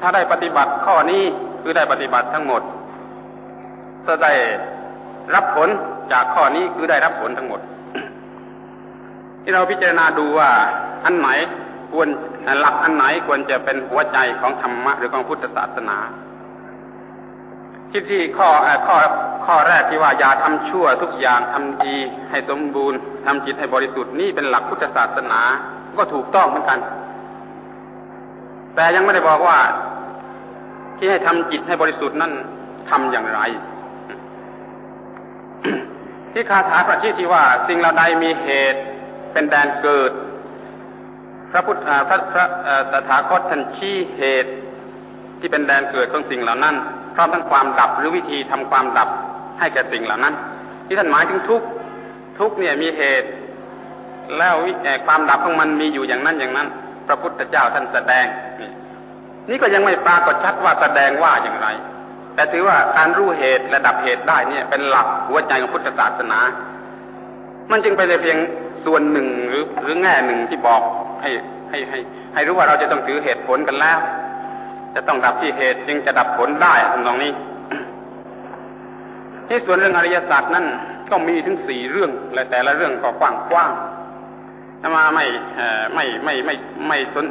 ถ้าได้ปฏิบัติข้อนี้คือได้ปฏิบัติทั้งหมด จะได้รับผลจากข้อนี้คือได้รับผลทั้งหมด ที่เราพิจารณาดูว่า อันไหนควร หลักอันไหนควรจะเป็นหัวใจของธรรมะหรือของพุทธศาสนาที่ที่ข้อข้อข้อแรกที่ว่าอย่าทำชั่วทุกอย่างทำดีให้สมบูรณ์ทำจิตให้บริสุทธิ์นี่เป็นหลักพุทธศาสนา ก็ถูกต้องเหมือนกัน แต่ยังไม่ได้บอกว่า ที่ให้ทำจิตให้บริสุทธิ์นั่นทำอย่างไร ที่คาถาพระชีที่ว่า สิ่งเหล่าใดมีเหตุเป็นแดนเกิด พระพุทธพระพระตถาคตท่านชี้เหตุที่เป็นแดนเกิดของสิ่งเหล่านั้นร้อมทั้งความดับหรือวิธีทำความดับให้แก่สิ่งเหล่านั้น ที่ท่านหมายถึงทุกทุกเนี่ยมีเหตุ แล้วความดับของมันมีอยู่อย่างนั้นอย่างนั้น พระพุทธเจ้าท่านแสดงนี่นี่ก็ยังไม่ปรากฏชัดว่าแสดงว่าอย่างไร แต่ถือว่าการรู้เหตุและดับเหตุได้เนี่ยเป็นหลักหัวใจของพุทธศาสนา มันจึงเป็นเพียงส่วนหนึ่งหรือหรือแง่หนึ่งที่บอก ให้ให้ให้ ให้รู้ว่าเราจะต้องถือเหตุผลกันแล้ว จะต้องดับที่เหตุจึงจะดับผลได้ทำนองนี้ ที่ส่วนเรื่องอริยศาสัจนั้นก็มีถึงสี่เรื่องและแต่ละเรื่องก็กว้างกว้างมาไม่ไม่ไม่ไม่ไม่สน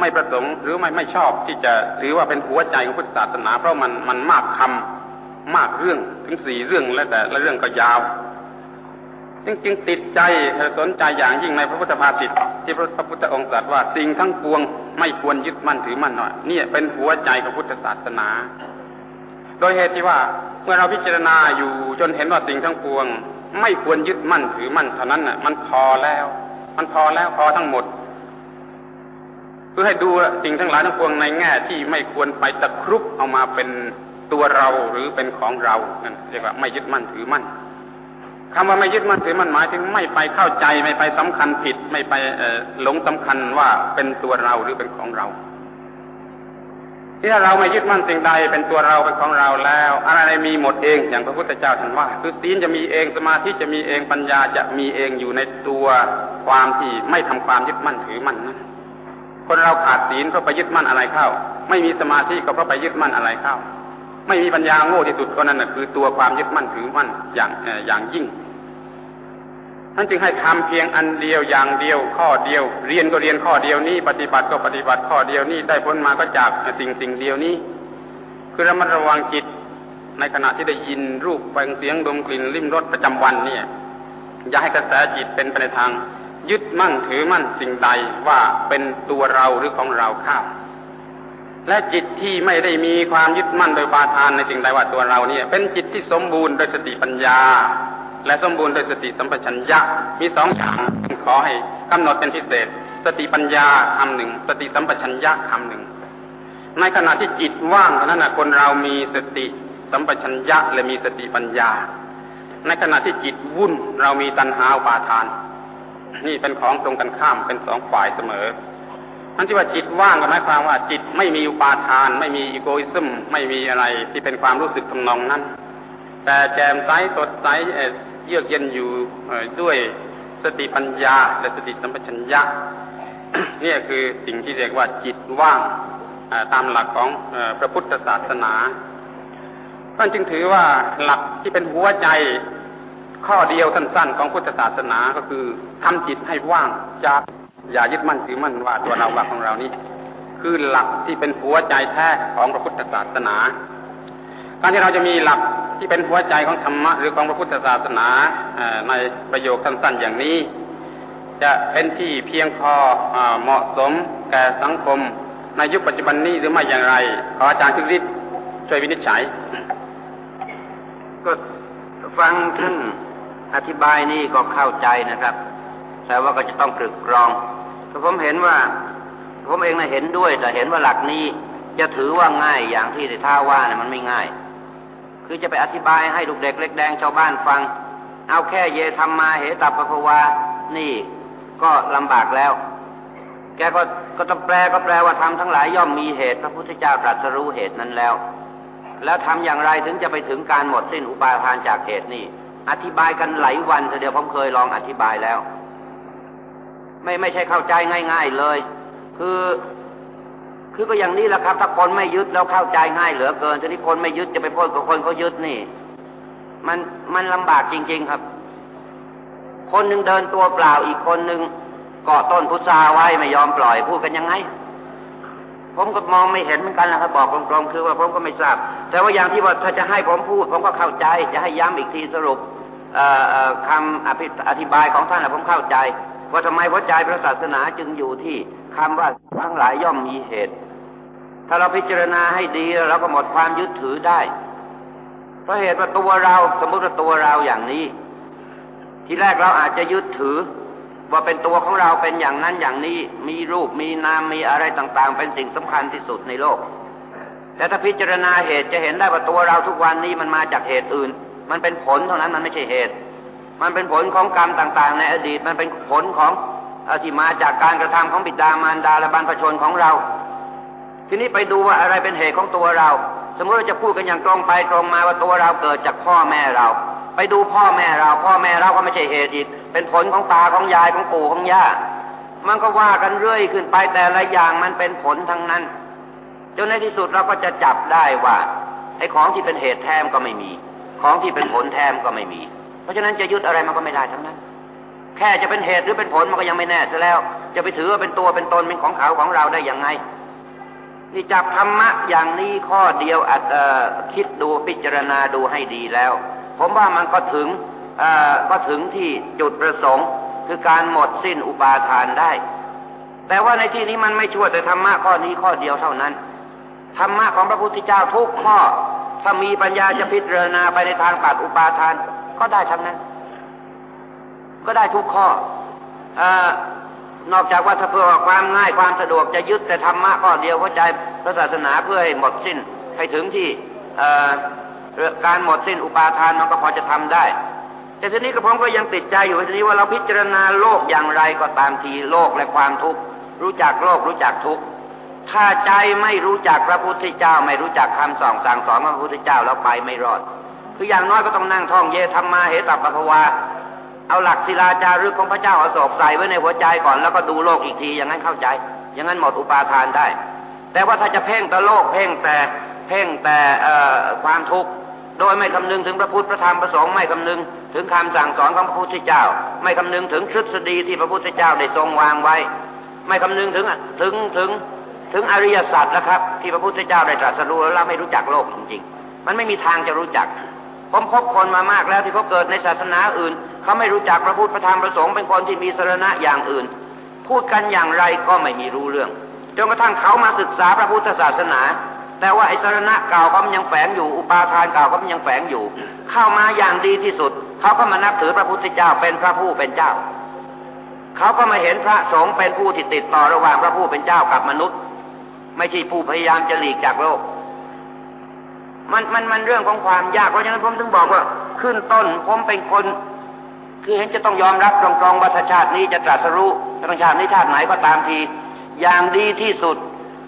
ไม่ประสงค์หรือไม่ไม่ชอบที่จะถือว่าเป็นหัวใจของพุทธศาสนา เพราะมันมันมากคำมากเรื่องถึงสี่เรื่องและแต่ละเรื่องก็ยาว จึงจึงติดใจสนใจอย่างยิ่งในพระพุทธภาษิตที่พระพุทธองค์ตรัสว่าสิ่งทั้งปวงไม่ควรยึดมั่นถือมั่นหน่อยนี่เป็นหัวใจของพุทธศาสนา โดยเหตุที่ว่าเมื่อเราพิจารณาอยู่จนเห็นว่าสิ่งทั้งปวง ไม่ควรยึดมั่นถือมั่นเท่านั้นน่ะ มันพอแล้ว มันพอแล้วพอทั้งหมดเพื่อให้ดูสิ่งทั้งหลายทั้งปวงในแง่ที่ไม่ควรไปตะครุบเอามาเป็นตัวเราหรือเป็นของเรานั่นเรียกว่าไม่ยึดมั่นถือมั่น คำว่าไม่ยึดมั่นถือมั่นหมายถึงไม่ไปเข้าใจไม่ไปสำคัญผิด ไม่ไปหลงสำคัญว่าเป็นตัวเราหรือเป็นของเรา ที่ถ้าเราไม่ยึดมั่นสิ่งใดเป็นตัวเราเป็นของเราแล้ว อะไรมีหมดเองอย่างพระพุทธเจ้าท่านว่า คือศีลจะมีเองสมาธิจะมีเองปัญญาจะมีเองอยู่ในตัวความที่ไม่ทำความยึดมั่นถือมั่นนั้นคนเราขาดศีลเพราะไปยึดมั่นอะไรเข้า ไม่มีสมาธิก็เพราะไปยึดมั่นอะไรเข้า ไม่มีปัญญาโง่ที่สุดก็นั่นคือตัวความยึดมั่นถือมั่นอย่างอย่างยิ่ง ท่านจึงให้ทำเพียงอันเดียวอย่างเดียวข้อเดียว เรียนก็เรียนข้อเดียวนี้ ปฏิบัติก็ปฏิบัติข้อเดียวนี้ได้พ้นมาก็จากสิ่งสิ่งเดียวนี้ คือระมัดระวังจิตในขณะที่ได้ยินรูปฟังเสียงดมกลิ่นลิ้มรสประจำวันเนี่ย อย่าให้กระแสจิตเป็นไปในทาง ยึดมั่นถือมั่นสิ่งใดว่าเป็นตัวเราหรือของเราข้า และจิตที่ไม่ได้มีความยึดมั่นโดยปาทานในสิ่งใดว่าตัวเราเนี่ย เป็นจิตที่สมบูรณ์โดยสติปัญญา และสมบูรณ์โดยสติสัมปชัญญะมีสองอย่างขอให้กำหนดเป็นพิเศษ สติปัญญาคำหนึ่งสติสัมปชัญญะคำหนึ่งในขณะที่จิตว่างนั้นนะคนเรามีสติสัมปชัญญะและมีสติปัญญา ในขณะที่จิตวุ่นเรามีตัณหาปาทาน นี่เป็นของตรงกันข้ามเป็นสองฝ่ายเสมอ มันที่ว่าจิตว่างก็หมายความว่าจิตไม่มีอุปาทาน ไม่มีอีโกอิซึมไม่มีอะไรที่เป็นความรู้สึกทำนองนั้น แต่แจ่มใสสดใสเยือกเย็นอยู่ด้วยสติปัญญาและสติสัมปชัญญะนี่คือสิ่งที่เรียกว่าจิตว่างตามหลักของพระพุทธศาสนาท่านจึงถือว่าหลักที่เป็นหัวใจข้อเดียวสั้นๆของพุทธศาสนาก็คือทำจิตให้ว่างจาก อย่ายึดมั่นถือมั่นว่าตัวเราว่าของเรานี้คือหลักที่เป็นหัวใจแท้ของพระพุทธศาสนา การที่เราจะมีหลักที่เป็นหัวใจของธรรมะหรือของพระพุทธศาสนาในประโยคสั้นๆอย่างนี้ จะเป็นที่เพียงพอเหมาะสมแก่สังคม ในยุคปัจจุบันนี้หรือไม่อย่างไร ขออาจารย์คึกฤทธิ์ช่วยวินิจฉัย ก็ฟังท่านอธิบายนี่ก็เข้าใจนะครับ แต่ว่าก็จะต้องตรึกกรอง ผมเห็นว่า ผมเองนะเห็นด้วย แต่เห็นว่าหลักนี้จะถือว่าง่ายอย่างที่ท่าว่าเนี่ยมันไม่ง่าย คือจะไปอธิบายให้ลูกเด็กเล็กแดงชาวบ้านฟัง เอาแค่เยธรรมมาเหตับปภวา นี่ก็ลำบากแล้ว แกก็ก็ต้องแปลก็แปลว่าทำทั้งหลายย่อมมีเหตุ พระพุทธเจ้าตรัสรู้เหตุนั้นแล้ว แล้วทำอย่างไรถึงจะไปถึงการหมดสิ้นอุปาทานจากเหตุนี้อธิบายกันหลายวันเดียวผมเคยลองอธิบายแล้ว ไม่ไม่ใช่เข้าใจง่าย ๆเลย คือคือก็อย่างนี้แหละครับ ถ้าคนไม่ยึดแล้วเข้าใจง่ายเหลือเกินทีนี้คนไม่ยึดจะไปพ้นกับคนเขายึดนี่ มันมันลำบากจริง ๆครับ คนหนึ่งเดินตัวเปล่าอีกคนหนึ่งเกาะต้นพุทราไว้ไม่ยอมปล่อยพูดกันยังไง ผมก็มองไม่เห็นเหมือนกันนะครับบอกตรงๆคือว่าผมก็ไม่ทราบ แต่ว่าอย่างที่ว่าถ้าจะให้ผมพูด ผมก็เข้าใจ จะให้ย้ำอีกทีสรุปคำอธิบายของท่านผมเข้าใจ ว่าทำไมหัวใจพระศาสนาจึงอยู่ที่คำว่าทั้งหลายย่อมมีเหตุ ถ้าเราพิจารณาให้ดีเราก็หมดความยึดถือได้เพราะเหตุว่าตัวเราสมมติว่าตัวเราอย่างนี้ ที่แรกเราอาจจะยึดถือ ว่าเป็นตัวของเราเป็นอย่างนั้นอย่างนี้ มีรูปมีนามมีอะไรต่างๆ เป็นสิ่งสำคัญที่สุดในโลกแต่ถ้าพิจารณาเหตุจะเห็นได้ว่าตัวเราทุกวันนี้มันมาจากเหตุอื่น มันเป็นผลเท่านั้นมันไม่ใช่เหตุ มันเป็นผลของกรรมต่าง ๆ ในอดีต มันเป็นผลของที่มาจากการกระทำของบิดามารดาและบรรพชนของเรา ทีนี้ไปดูว่าอะไรเป็นเหตุของตัวเรา สมมติเราจะพูดกันอย่างตรงไปตรงมาว่าตัวเราเกิดจากพ่อแม่เรา ไปดูพ่อแม่เรา พ่อแม่เราก็ไม่ใช่เหตุอีก เป็นผลของตาของยายของปู่ของย่า มันก็ว่ากันเรื่อยขึ้นไปแต่ละอย่างมันเป็นผลทั้งนั้น จนในที่สุดเราก็จะจับได้ว่าไอ้ของที่เป็นเหตุแท้ก็ไม่มี ของที่เป็นผลแท้ก็ไม่มี ราะฉะนั้นจะยึดอะไรมันก็ไม่ได้ทั้งนั้น แค่จะเป็นเหตุหรือเป็นผลมันก็ยังไม่แน่ซะแล้ว จะไปถือว่าเป็นตัวเป็นตนเป็นของเขาของเราได้อย่างไง นี่จับธรรมะอย่างนี้ข้อเดียวอาจคิดดูพิจารณาดูให้ดีแล้ว ผมว่ามันก็ถึงก็ถึงที่จุดประสงค์ คือการหมดสิ้นอุปาทานได้ แต่ว่าในที่นี้มันไม่ช่วยแต่ธรรมะข้อนี้ข้อเดียวเท่านั้นธรรมะของพระพุทธเจ้าทุกข้อถ้ามีปัญญาจะพิจารณาไปในทางปัดอุปาทาน ก็ได้ทั้งนั้น ก็ได้ทุกข้ออนอกจากว่าถ้าเพื่อความง่ายความสะดวกจะยึดแต่ธรรมะข้อเดียวเข้าใจพระศาสนาเพื่อให้หมดสิ้นให้ถึงที่การหมดสิ้นอุปาทานมันก็พอจะทำได้ แต่ทีนี้กระผมก็ยังติดใจอยู่ทีนี้ว่าเราพิจารณาโลกอย่างไรก็ตามทีโลกและความทุกข์รู้จักโลกรู้จักทุกข์ถ้าใจไม่รู้จักพระพุทธเจ้า ไม่รู้จักคำสอนสั่งสอนของพระพุทธเจ้าแล้วไปไม่รอด คืออย่างน้อยก็ต้องนั่งท่องเยธรรมาเหตับปภวา เอาหลักศิลาจารึกของพระเจ้าอาโศกใส่ไว้ในหัวใจก่อนแล้วก็ดูโลกอีกทีอย่างนั้นเข้าใจ อย่างนั้นหมดอุปาทานได้ แต่ว่าถ้าจะเพ่งแต่โลกเพ่งแต่เพ่งแต่ความทุกข์โดยไม่คำนึงถึงพระพุทธพระธรรมพระสงฆ์ไม่คำนึงถึงคำสั่งสอนของพระพุทธเจ้า ไม่คำนึงถึงทฤษฎีที่พระพุทธเจ้าได้ทรงวางไว้ ไม่คำนึงถึงถึงถึงถึงอริยสัจนะครับ ที่พระพุทธเจ้าได้ตรัสรู้แล้วเราไม่รู้จักโลกจริงๆ มันไม่มีทางจะรู้จัก ผมพบคนมามากแล้วที่เขาเกิดในศาสนาอื่น เขาไม่รู้จักพระพุทธพระธรรมพระสงฆ์เป็นคนที่มีสรณะอย่างอื่น พูดกันอย่างไรก็ไม่มีรู้เรื่อง จนกระทั่งเขามาศึกษาพระพุทธศาสนา แต่ว่าไอ้สรณะเก่าเขามันยังแฝงอยู่ อุปาทานเก่าเขามันยังแฝงอยู่ เข้ามาอย่างดีที่สุด เขาก็มานับถือพระพุทธเจ้าเป็นพระผู้เป็นเจ้า เขาก็มาเห็นพระสงฆ์เป็นผู้ที่ติดต่อระหว่างพระผู้เป็นเจ้ากับมนุษย์ ไม่ใช่ผู้พยายามจะหลีกจากโลก มันมันมันเรื่องของความยากเพราะฉะนั้นผมถึงบอกว่า ขึ้นต้นผมเป็นคน คือเห็นจะต้องยอมรับตรงๆว่าชาตินี้จะตรัสรู้ชาตินี้ชาติไหนก็ตามที อย่างดีที่สุด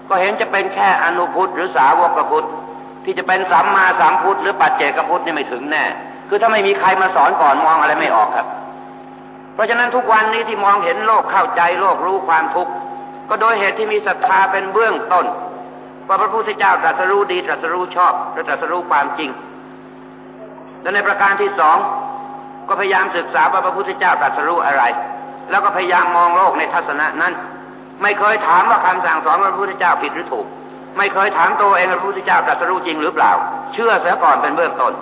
ก็เห็นจะเป็นแค่อนุพุทธหรือสาวกพุทธที่จะเป็นสัมมาสัมพุทธหรือปัจเจกพุทธนี่ไม่ถึงแน่ คือถ้าไม่มีใครมาสอนก่อนมองอะไรไม่ออกครับ เพราะฉะนั้นทุกวันนี้ที่มองเห็นโลกเข้าใจโลกรู้ความทุกข์ก็โดยเหตุที่มีศรัทธาเป็นเบื้องต้น ว่าพระพุทธเจ้าตรัสรู้ดีตรัสรู้ชอบและตรัสรู้ความจริง และในประการที่สองก็พยายามศึกษาว่าพระพุทธเจ้าตรัสรู้อะไร แล้วก็พยายามมองโลกในทัศนะนั้น ไม่เคยถามว่าคำสั่งสอนพระพุทธเจ้าผิดหรือถูก ไม่เคยถามตัวเองพระพุทธเจ้าตรัสรู้จริงหรือเปล่า เชื่อเสียก่อนเป็นเบื้องต้น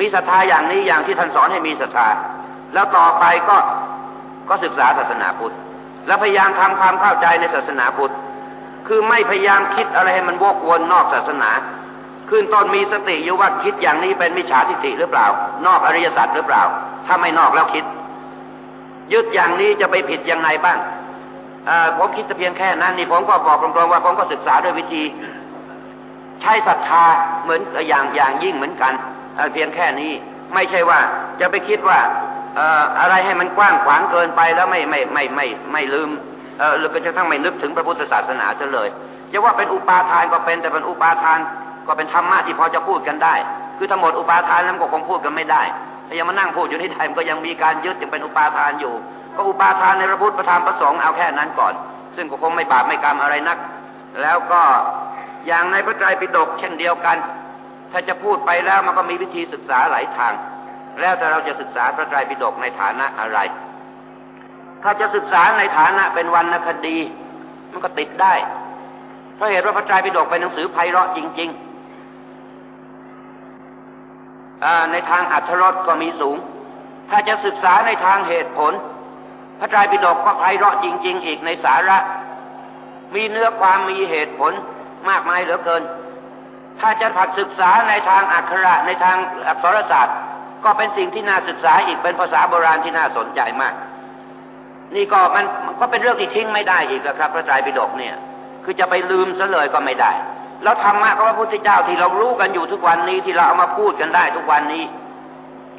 มีศรัทธาอย่างนี้อย่างที่ท่านสอนให้มีศรัทธา แล้วต่อไปก็ก็ศึกษาศาสนาพุทธ แล้วพยายามทำความเข้าใจในศาสนาพุทธ คือไม่พยายามคิดอะไรให้มันวกวนนอกศาสนา ขึ้นต้นมีสติอยู่ว่าคิดอย่างนี้เป็นมิจฉาทิฏฐิหรือเปล่า นอกอริยสัจหรือเปล่า ถ้าไม่นอกแล้วคิด ยึดอย่างนี้จะไปผิดยังไงบ้างผมคิดแต่เพียงแค่นั้นนี่ผมก็บอกตรงๆว่าผมก็ศึกษาด้วยวิธีใช้ศรัทธาเหมือนอย่างอย่างยิ่งเหมือนกันเพียงแค่นี้ ไม่ใช่ว่าจะไปคิดว่าอะไรให้มันกว้างขวางเกินไปแล้วไม่ไม่ไม่ไม่ไม่ลืม เออหรือก็จะทั้งไม่นึกถึงพระพุทธศาสนาซะเลยจะว่าเป็นอุปาทานก็เป็นแต่เป็นอุปาทานก็เป็นธรรมะที่พอจะพูดกันได้ คือทั้งหมดอุปาทานนั้นก็คงพูดกันไม่ได้ถ้ายังมานั่งพูดอยู่ที่ไทยมันก็ยังมีการยึดยังเป็นอุปาทานอยู่ ก็อุปาทานในพระพุทธพระธรรมพระสงฆ์เอาแค่นั้นก่อน ซึ่งก็คงไม่บาปไม่กรรมอะไรนัก แล้วก็อย่างในพระไตรปิฎกเช่นเดียวกัน ถ้าจะพูดไปแล้วมันก็มีวิธีศึกษาหลายทาง แล้วแต่เราจะศึกษาพระไตรปิฎกในฐานะอะไร ถ้าจะศึกษาในฐานะเป็นวรรณคดี มันก็ติดได้ เพราะเหตุว่าพระไตรปิฎกเป็นหนังสือไพเราะจริง ๆ ในทางอัธรสก็มีสูง ถ้าจะศึกษาในทางเหตุผล พระไตรปิฎกก็ไพเราะจริง ๆ อีกในสาระ มีเนื้อความมีเหตุผลมากมายเหลือเกิน ถ้าจะผัดศึกษาในทางอักขระในทางอักษรศาสตร์ ก็เป็นสิ่งที่น่าศึกษาอีกเป็นภาษาโบราณที่น่าสนใจมาก นี่ก็มันก็เป็นเรื่องที่ทิ้งไม่ได้อีกครับ พระไตรปิฎกเนี่ย คือจะไปลืมซะเลยก็ไม่ได้ แล้วธรรมะของพระพุทธเจ้าที่เรารู้กันอยู่ทุกวันนี้ที่เราเอามาพูดกันได้ทุกวันนี้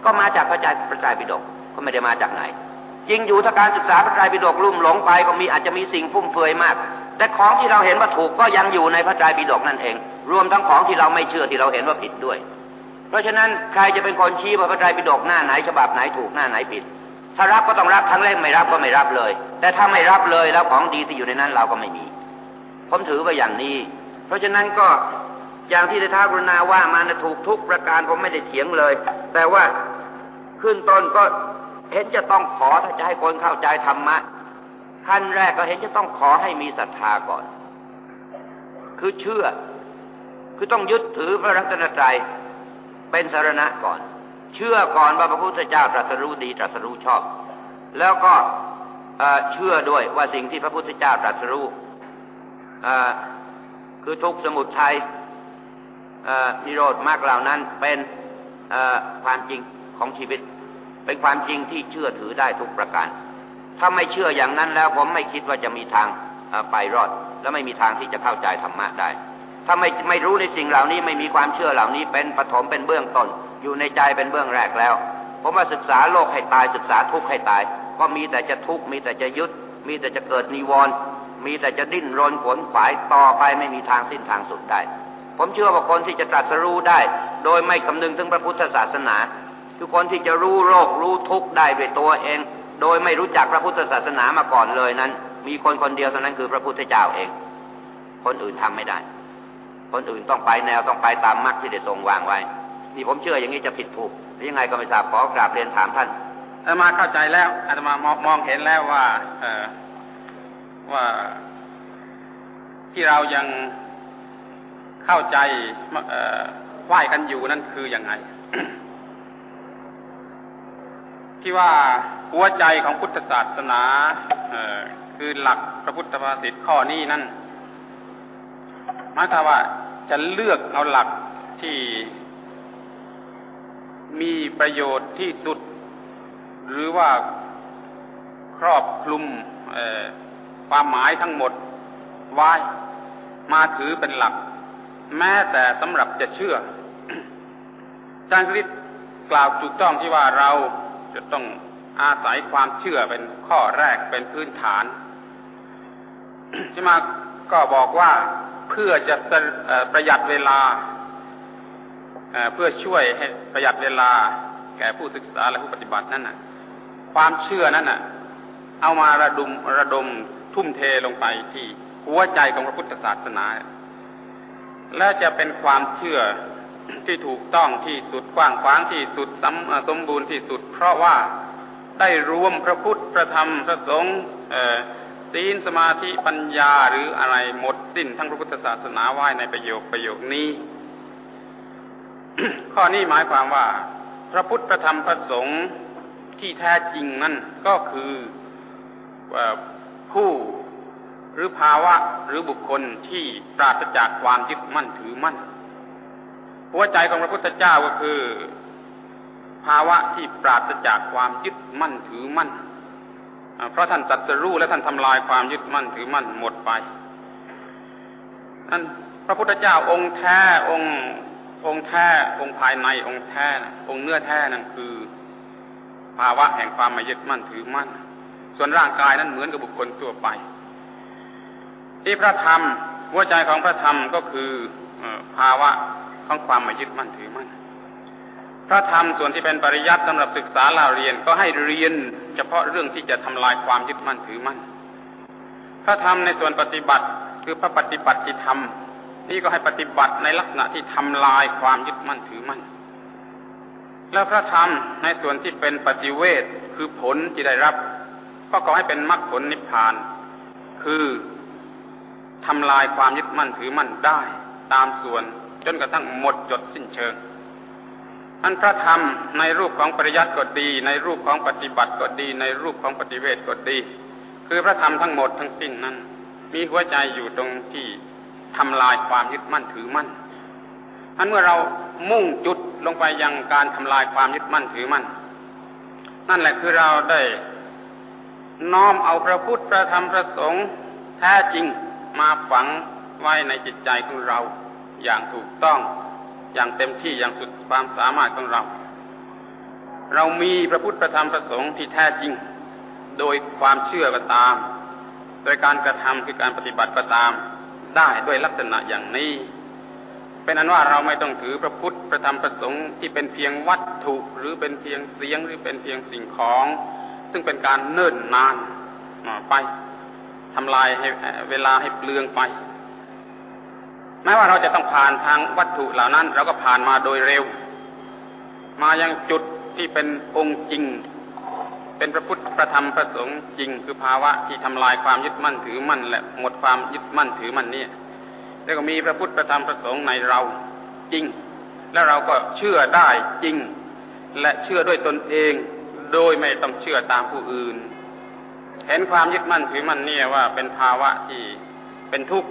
ก็มาจากพระไตรปิฎกก็ไม่ได้มาจากไหน จริงอยู่ถ้าการศึกษาพระไตรปิฎกลุ่มหลงไปก็มีอาจจะมีสิ่งฟุ่มเฟือยมาก แต่ของที่เราเห็นว่าถูกก็ยังอยู่ในพระไตรปิฎกนั่นเอง รวมทั้งของที่เราไม่เชื่อที่เราเห็นว่าผิดด้วย เพราะฉะนั้นใครจะเป็นคนชี้ว่าพระไตรปิฎกหน้าไหนฉบับไหนถูกหน้าไหนผิด ถ้ารับก็ต้องรับทั้งเล่มไม่รับก็ไม่รับเลย แต่ถ้าไม่รับเลยแล้วของดีที่อยู่ในนั้นเราก็ไม่มี ผมถือว่าอย่างนี้ เพราะฉะนั้นก็อย่างที่ได้ท้ากรุณาว่ามานะถูกทุกประการผมไม่ได้เถียงเลย แต่ว่าขึ้นต้นก็เห็นจะต้องขอถ้าจะให้คนเข้าใจธรรมะขั้นแรกก็เห็นจะต้องขอให้มีศรัทธาก่อน คือเชื่อ คือต้องยึดถือพระรัตนตรัยเป็นสารณะก่อน เชื่อก่อนว่าพระพุทธเจ้าตรัสรู้ดีตรัสรู้ชอบ แล้วก็เชื่อด้วยว่าสิ่งที่พระพุทธเจ้าตรัสรู้คือทุกสมุทัยนิโรธมากเหล่านั้นเป็นความจริงของชีวิต เป็นความจริงที่เชื่อถือได้ทุกประการ ถ้าไม่เชื่ออย่างนั้นแล้วผมไม่คิดว่าจะมีทางไปรอด และไม่มีทางที่จะเข้าใจธรรมะได้ ถ้าไม่ไม่รู้ในสิ่งเหล่านี้ไม่มีความเชื่อเหล่านี้เป็นปฐมเป็นเบื้องต้น อยู่ในใจเป็นเบื้องแรกแล้ว ผมว่าศึกษาโลกให้ตายศึกษาทุกข์ให้ตาย ก็มีแต่จะทุกข์มีแต่จะยึด มีแต่จะเกิดนิวรณ์มีแต่จะดิ้นรนขวนขวายต่อไปไม่มีทางสิ้นทางสุดได้ ผมเชื่อว่าคนที่จะตรัสรู้ได้ โดยไม่คำนึงถึงพระพุทธศาสนาคือคนที่จะรู้โรครู้ทุกข์ได้ด้วยตัวเอง โดยไม่รู้จักพระพุทธศาสนามาก่อนเลยนั้น มีคนคนเดียวเท่านั้นคือพระพุทธเจ้าเอง คนอื่นทำไม่ได้ คนอื่นต้องไปแนวต้องไปตามมรรคที่ได้ทรงวางไว้ นี่ผมเชื่ออย่างนี้จะผิดถูกหรือยังไงก็ไม่ทราบขอกราบเรียนถามท่านอาตมาเข้าใจแล้วอาตมามองเห็นแล้วว่า เออว่าที่เรายังเข้าใจไหว้กันอยู่นั่นคืออยังไง ที่ว่าหัวใจของพุทธศาสนาคือหลักพระพุทธภาษิตข้อนี้นั่นหมายความว่าจะเลือกเอาหลักที่ มีประโยชน์ที่สุด หรือว่าครอบคลุมความหมายทั้งหมดไว้มาถือเป็นหลัก แม้แต่สำหรับจะเชื่ออาจารย์คริสกล่าวถูกต้องที่ว่าเราจะต้องอาศัยความเชื่อเป็นข้อแรกเป็นพื้นฐานใช่ไหมก็บอกว่าเพื่อจะประหยัดเวลา เพื่อช่วยให้ประหยัดเวลาแก่ผู้ศึกษาและผู้ปฏิบัตินั่นน่ะ ความเชื่อนั้นน่ะ เอามาระดมระดมทุ่มเทลงไปที่หัวใจของพระพุทธศาสนา และจะเป็นความเชื่อที่ถูกต้องที่สุดกว้างขวางที่สุดสมสมบูรณ์ที่สุด เพราะว่าได้รวมพระพุทธพระธรรมพระสงฆ์ศีลสมาธิปัญญาหรืออะไรหมดสิ้นทั้งพระพุทธศาสนาไว้ในประโยคประโยคนี้ ข้อนี้หมายความว่า พระพุทธธรรมพระสงฆ์ที่แท้จริงนั่นก็คือผู้หรือภาวะหรือบุคคลที่ปราศจากความยึดมั่นถือมั่น หัวใจของพระพุทธเจ้าก็คือ ภาวะที่ปราศจากความยึดมั่นถือมั่น เพราะท่านจัดสรู้และท่านทำลายความยึดมั่นถือมั่นหมดไปนั่นพระพุทธเจ้าองค์แท้องค์ องค์แท้องค์ภายในองค์แท้องค์เนื้อแท้นั่นคือ ภาวะแห่งความม่ยึดมั่นถือมั่น ส่วนร่างกายนั้นเหมือนกับบุคคลทั่วไป ที่พระธรรมหัวใจของพระธรรมก็คือภาวะของความม่ยึดมั่นถือมั่นพระธรรมส่วนที่เป็นปริยัติสำหรับศึกษาเล่าเรียนก็ให้เรียน เฉพาะเรื่องที่จะทำลายความยึดมั่นถือมั่นพระธรรมในส่วนปฏิบัติคือพระปฏิบัติที่ทำ นี่ก็ให้ปฏิบัติในลักษณะที่ทำลายความยึดมั่นถือมั่น แล้วพระธรรมในส่วนที่เป็นปฏิเวทคือผลที่ได้รับ ก็ขอให้เป็นมรรคผลนิพพาน คือทำลายความยึดมั่นถือมั่นได้ ตามส่วนจนกระทั่งหมดจดสิ้นเชิงอันพระธรรมในรูปของปริยัติก็ดี ในรูปของปฏิบัติก็ดี ในรูปของปฏิเวทก็ดี คือพระธรรมทั้งหมดทั้งสิ้นนั้น มีหัวใจอยู่ตรงที่ ทำลายความยึดมั่นถือมั่นอันเมื่อเรามุ่งจุดลงไปยังการทำลายความยึดมั่นถือมั่น นั่นแหละคือเราได้น้อมเอาพระพุทธพระธรรมพระสงฆ์แท้จริงมาฝังไว้ในจิตใจของเราอย่างถูกต้องอย่างเต็มที่อย่างสุดความสามารถของเรา เรามีพระพุทธธรรมประสงค์ที่แท้จริง โดยความเชื่อก็ตาม โดยการกระทำคือการปฏิบัติก็ตาม ได้ด้วยลักษณะอย่างนี้ เป็นอันว่าเราไม่ต้องถือพระพุทธพระธรรมประสงค์ที่เป็นเพียงวัตถุหรือเป็นเพียงเสียงหรือเป็นเพียงสิ่งของ ซึ่งเป็นการเนิ่นนานไปทำลายให้เวลาให้เปลืองไปแม้ว่าเราจะต้องผ่านทางวัตถุเหล่านั้น เราก็ผ่านมาโดยเร็ว มายังจุดที่เป็นองค์จริง เป็นพระพุทธประธรรมประสงค์จริงคือภาวะที่ทำลายความยึดมั่นถือมั่นและหมดความยึดมั่นถือมั่นนี่แล้วก็มีพระพุทธประธรรมประสงค์ในเราจริง แล้วเราก็เชื่อได้จริง และเชื่อด้วยตนเองโดยไม่ต้องเชื่อตามผู้อื่น เห็นความยึดมั่นถือมั่นนี่ว่าเป็นภาวะที่เป็นทุกข์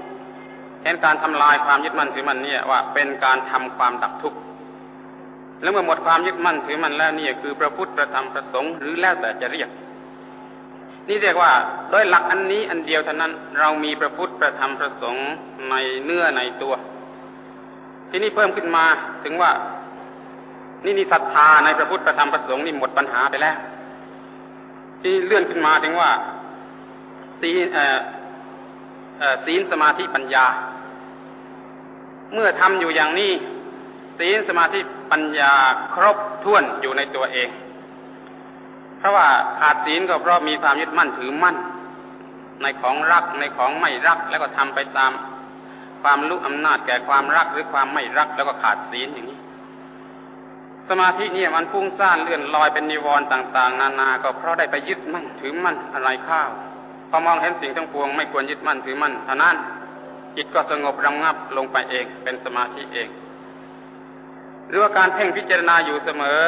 เห็นการทำลายความยึดมั่นถือมั่นเนี่ยว่าเป็นการทำความดับทุกข์ แล้วเมื่อหมดความยึดมั่นถือมันแล้วนี่คือพระพุทธประธรรมประสงค์หรือแล้วแต่จะเรียก นี่เรียกว่าโดยหลักอันนี้อันเดียวเท่านั้น เรามีพระพุทธประธรรมประสงค์ในเนื้อในตัว ที่นี่เพิ่มขึ้นมาถึงว่า นี่นี่ศรัทธาในพระพุทธประธรรมประสงค์นี่หมดปัญหาไปแล้ว ที่เลื่อนขึ้นมาถึงว่าสีศีลสมาธิปัญญา เมื่อทำอยู่อย่างนี้ศีลสมาธิ ปัญญาครบถ้วนอยู่ในตัวเอง เพราะว่าขาดศีลก็เพราะมีความยึดมั่นถือมั่น ในของรักในของไม่รักแล้วก็ทำไปตาม ความรู้อำนาจแก่ความรักหรือความไม่รักแล้วก็ขาดศีลอย่างนี้ สมาธิเนี่ยมันพุ่งซ่านเลื่อนลอยเป็นนิวรณ์ต่าง ๆ นานา ก็เพราะได้ไปยึดมั่นถือมั่นอะไรข้าวพอมองเห็นสิ่งทั้งปวงไม่ควรยึดมั่นถือมั่นเท่านั้นจิตก็สงบระงับลงไปเองเป็นสมาธิเอง หรือว่าการเพ่งพิจารณาอยู่เสมอ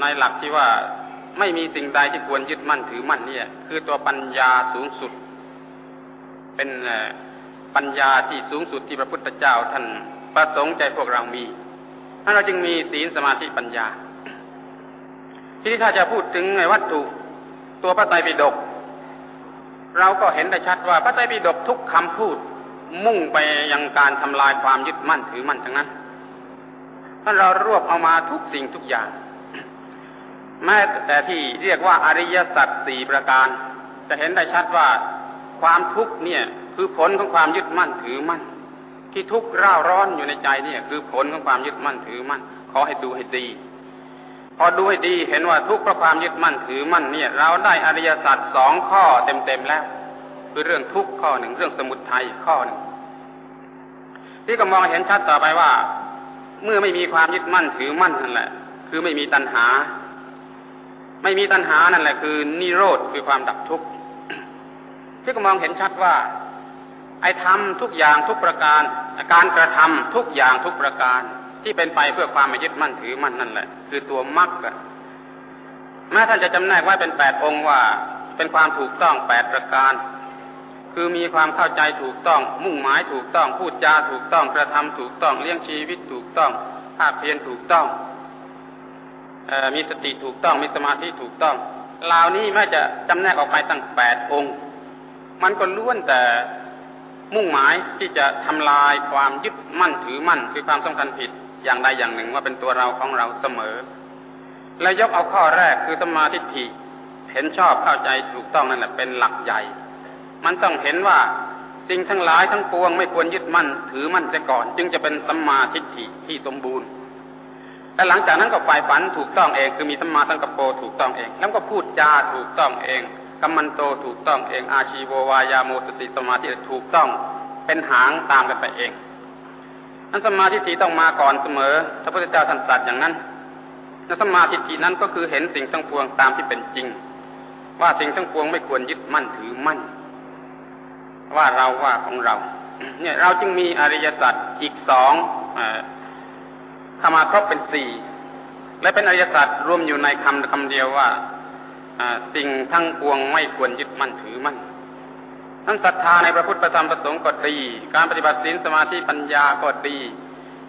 ในหลักที่ว่าไม่มีสิ่งใดที่ควรยึดมั่นถือมั่นเนี่ย คือตัวปัญญาสูงสุด เป็นปัญญาที่สูงสุดที่พระพุทธเจ้าท่านประสงค์ใจพวกเรามีถ้าเราจึงมีศีลสมาธิปัญญา ทีนี้ถ้าจะพูดถึงในวัตถุตัวพระไตรปิฎกเราก็เห็นได้ชัดว่าพระไตรปิฎกทุกคำพูดมุ่งไปยังการทำลายความยึดมั่นถือมั่นทั้งนั้น ถ้าเรารวบเอามาทุกสิ่งทุกอย่าง แม้แต่ที่เรียกว่าอริยสัจสี่ประการ จะเห็นได้ชัดว่าความทุกข์เนี่ยคือผลของความยึดมั่นถือมั่น ที่ทุกข์ร่าร้อนอยู่ในใจเนี่ย คือผลของความยึดมั่นถือมั่น ขอให้ดูให้ดีพอดูให้ดีเห็นว่าทุกข์เพราะความยึดมั่นถือมั่นเนี่ย เราได้อริยสัจสองข้อเต็มๆแล้ว คือเรื่องทุกข์ข้อหนึ่งเรื่องสมุทัยข้อหนึ่งที่ก็มองเห็นชัดต่อไปว่า เมื่อไม่มีความยึดมั่นถือมั่นนั่นแหละ คือไม่มีตัณหา ไม่มีตัณหานั่นแหละ คือนิโรธคือความดับทุกข์ที่ก็มองเห็นชัดว่า ไอ้ทำทุกอย่างทุกประการ การกระทำทุกอย่างทุกประการ ที่เป็นไปเพื่อความไม่ยึดมั่นถือมั่นนั่นแหละ คือตัวมรรคแม้ท่านจะจำแนกไว้เป็นแปดองค์ว่า เป็นความถูกต้องแปดประการ คือมีความเข้าใจถูกต้อง มุ่งหมายถูกต้อง พูดจาถูกต้องกระทำถูกต้อง เลี้ยงชีวิตถูกต้องภาคเพียรถูกต้องมีสติถูกต้องมีสมาธิถูกต้องเหล่านี้แม้จะจำแนกออกไปตั้งแปดองค์ มันก็ล้วนแต่มุ่งหมายที่จะทำลายความยึดมั่นถือมั่น คือความสำคัญผิดอย่างใดอย่างหนึ่งว่าเป็นตัวเราของเราเสมอ และยกเอาข้อแรกคือสมาธิฐิเห็นชอบเข้าใจถูกต้องนั่นแหละเป็นหลักใหญ่ มันต้องเห็นว่าสิ่งทั้งหลายทั้งปวงไม่ควรยึดมั่น ถือมั่นเสียก่อน จึงจะเป็นสัมมาทิฏฐิที่สมบูรณ์และหลังจากนั้นก็ฝ่ายฝันถูกต้องเอง คือมีสัมมาสังกปรถูกต้องเอง แล้วก็พูดจาถูกต้องเองกัมมันโตถูกต้องเอง อาชีววายาโมสติสมาธิถูกต้องเป็นหางตามกันไปเองนั้นสมาธิทีต้องมาก่อนเสมอพระพุทธเจ้าท่านตรัสอย่างนั้นและสมาธิทีนั้นก็คือเห็นสิ่งทั้งปวงตามที่เป็นจริง ว่าสิ่งทั้งปวงไม่ควรยึดมั่นถือมั่น ว่าเราว่าของเรา เนี่ยเราจึงมีอริยสัจอีกสองเข้ามาครบเป็นสี่และเป็นอริยสัจรวมอยู่ในคำคำเดียวว่าสิ่งทั้งปวงไม่ควรยึดมั่นถือมั่นนั้นศรัทธาในพระพุทธธรรมประสงค์ก็ดี การปฏิบัติศีลสมาธิปัญญาก็ดี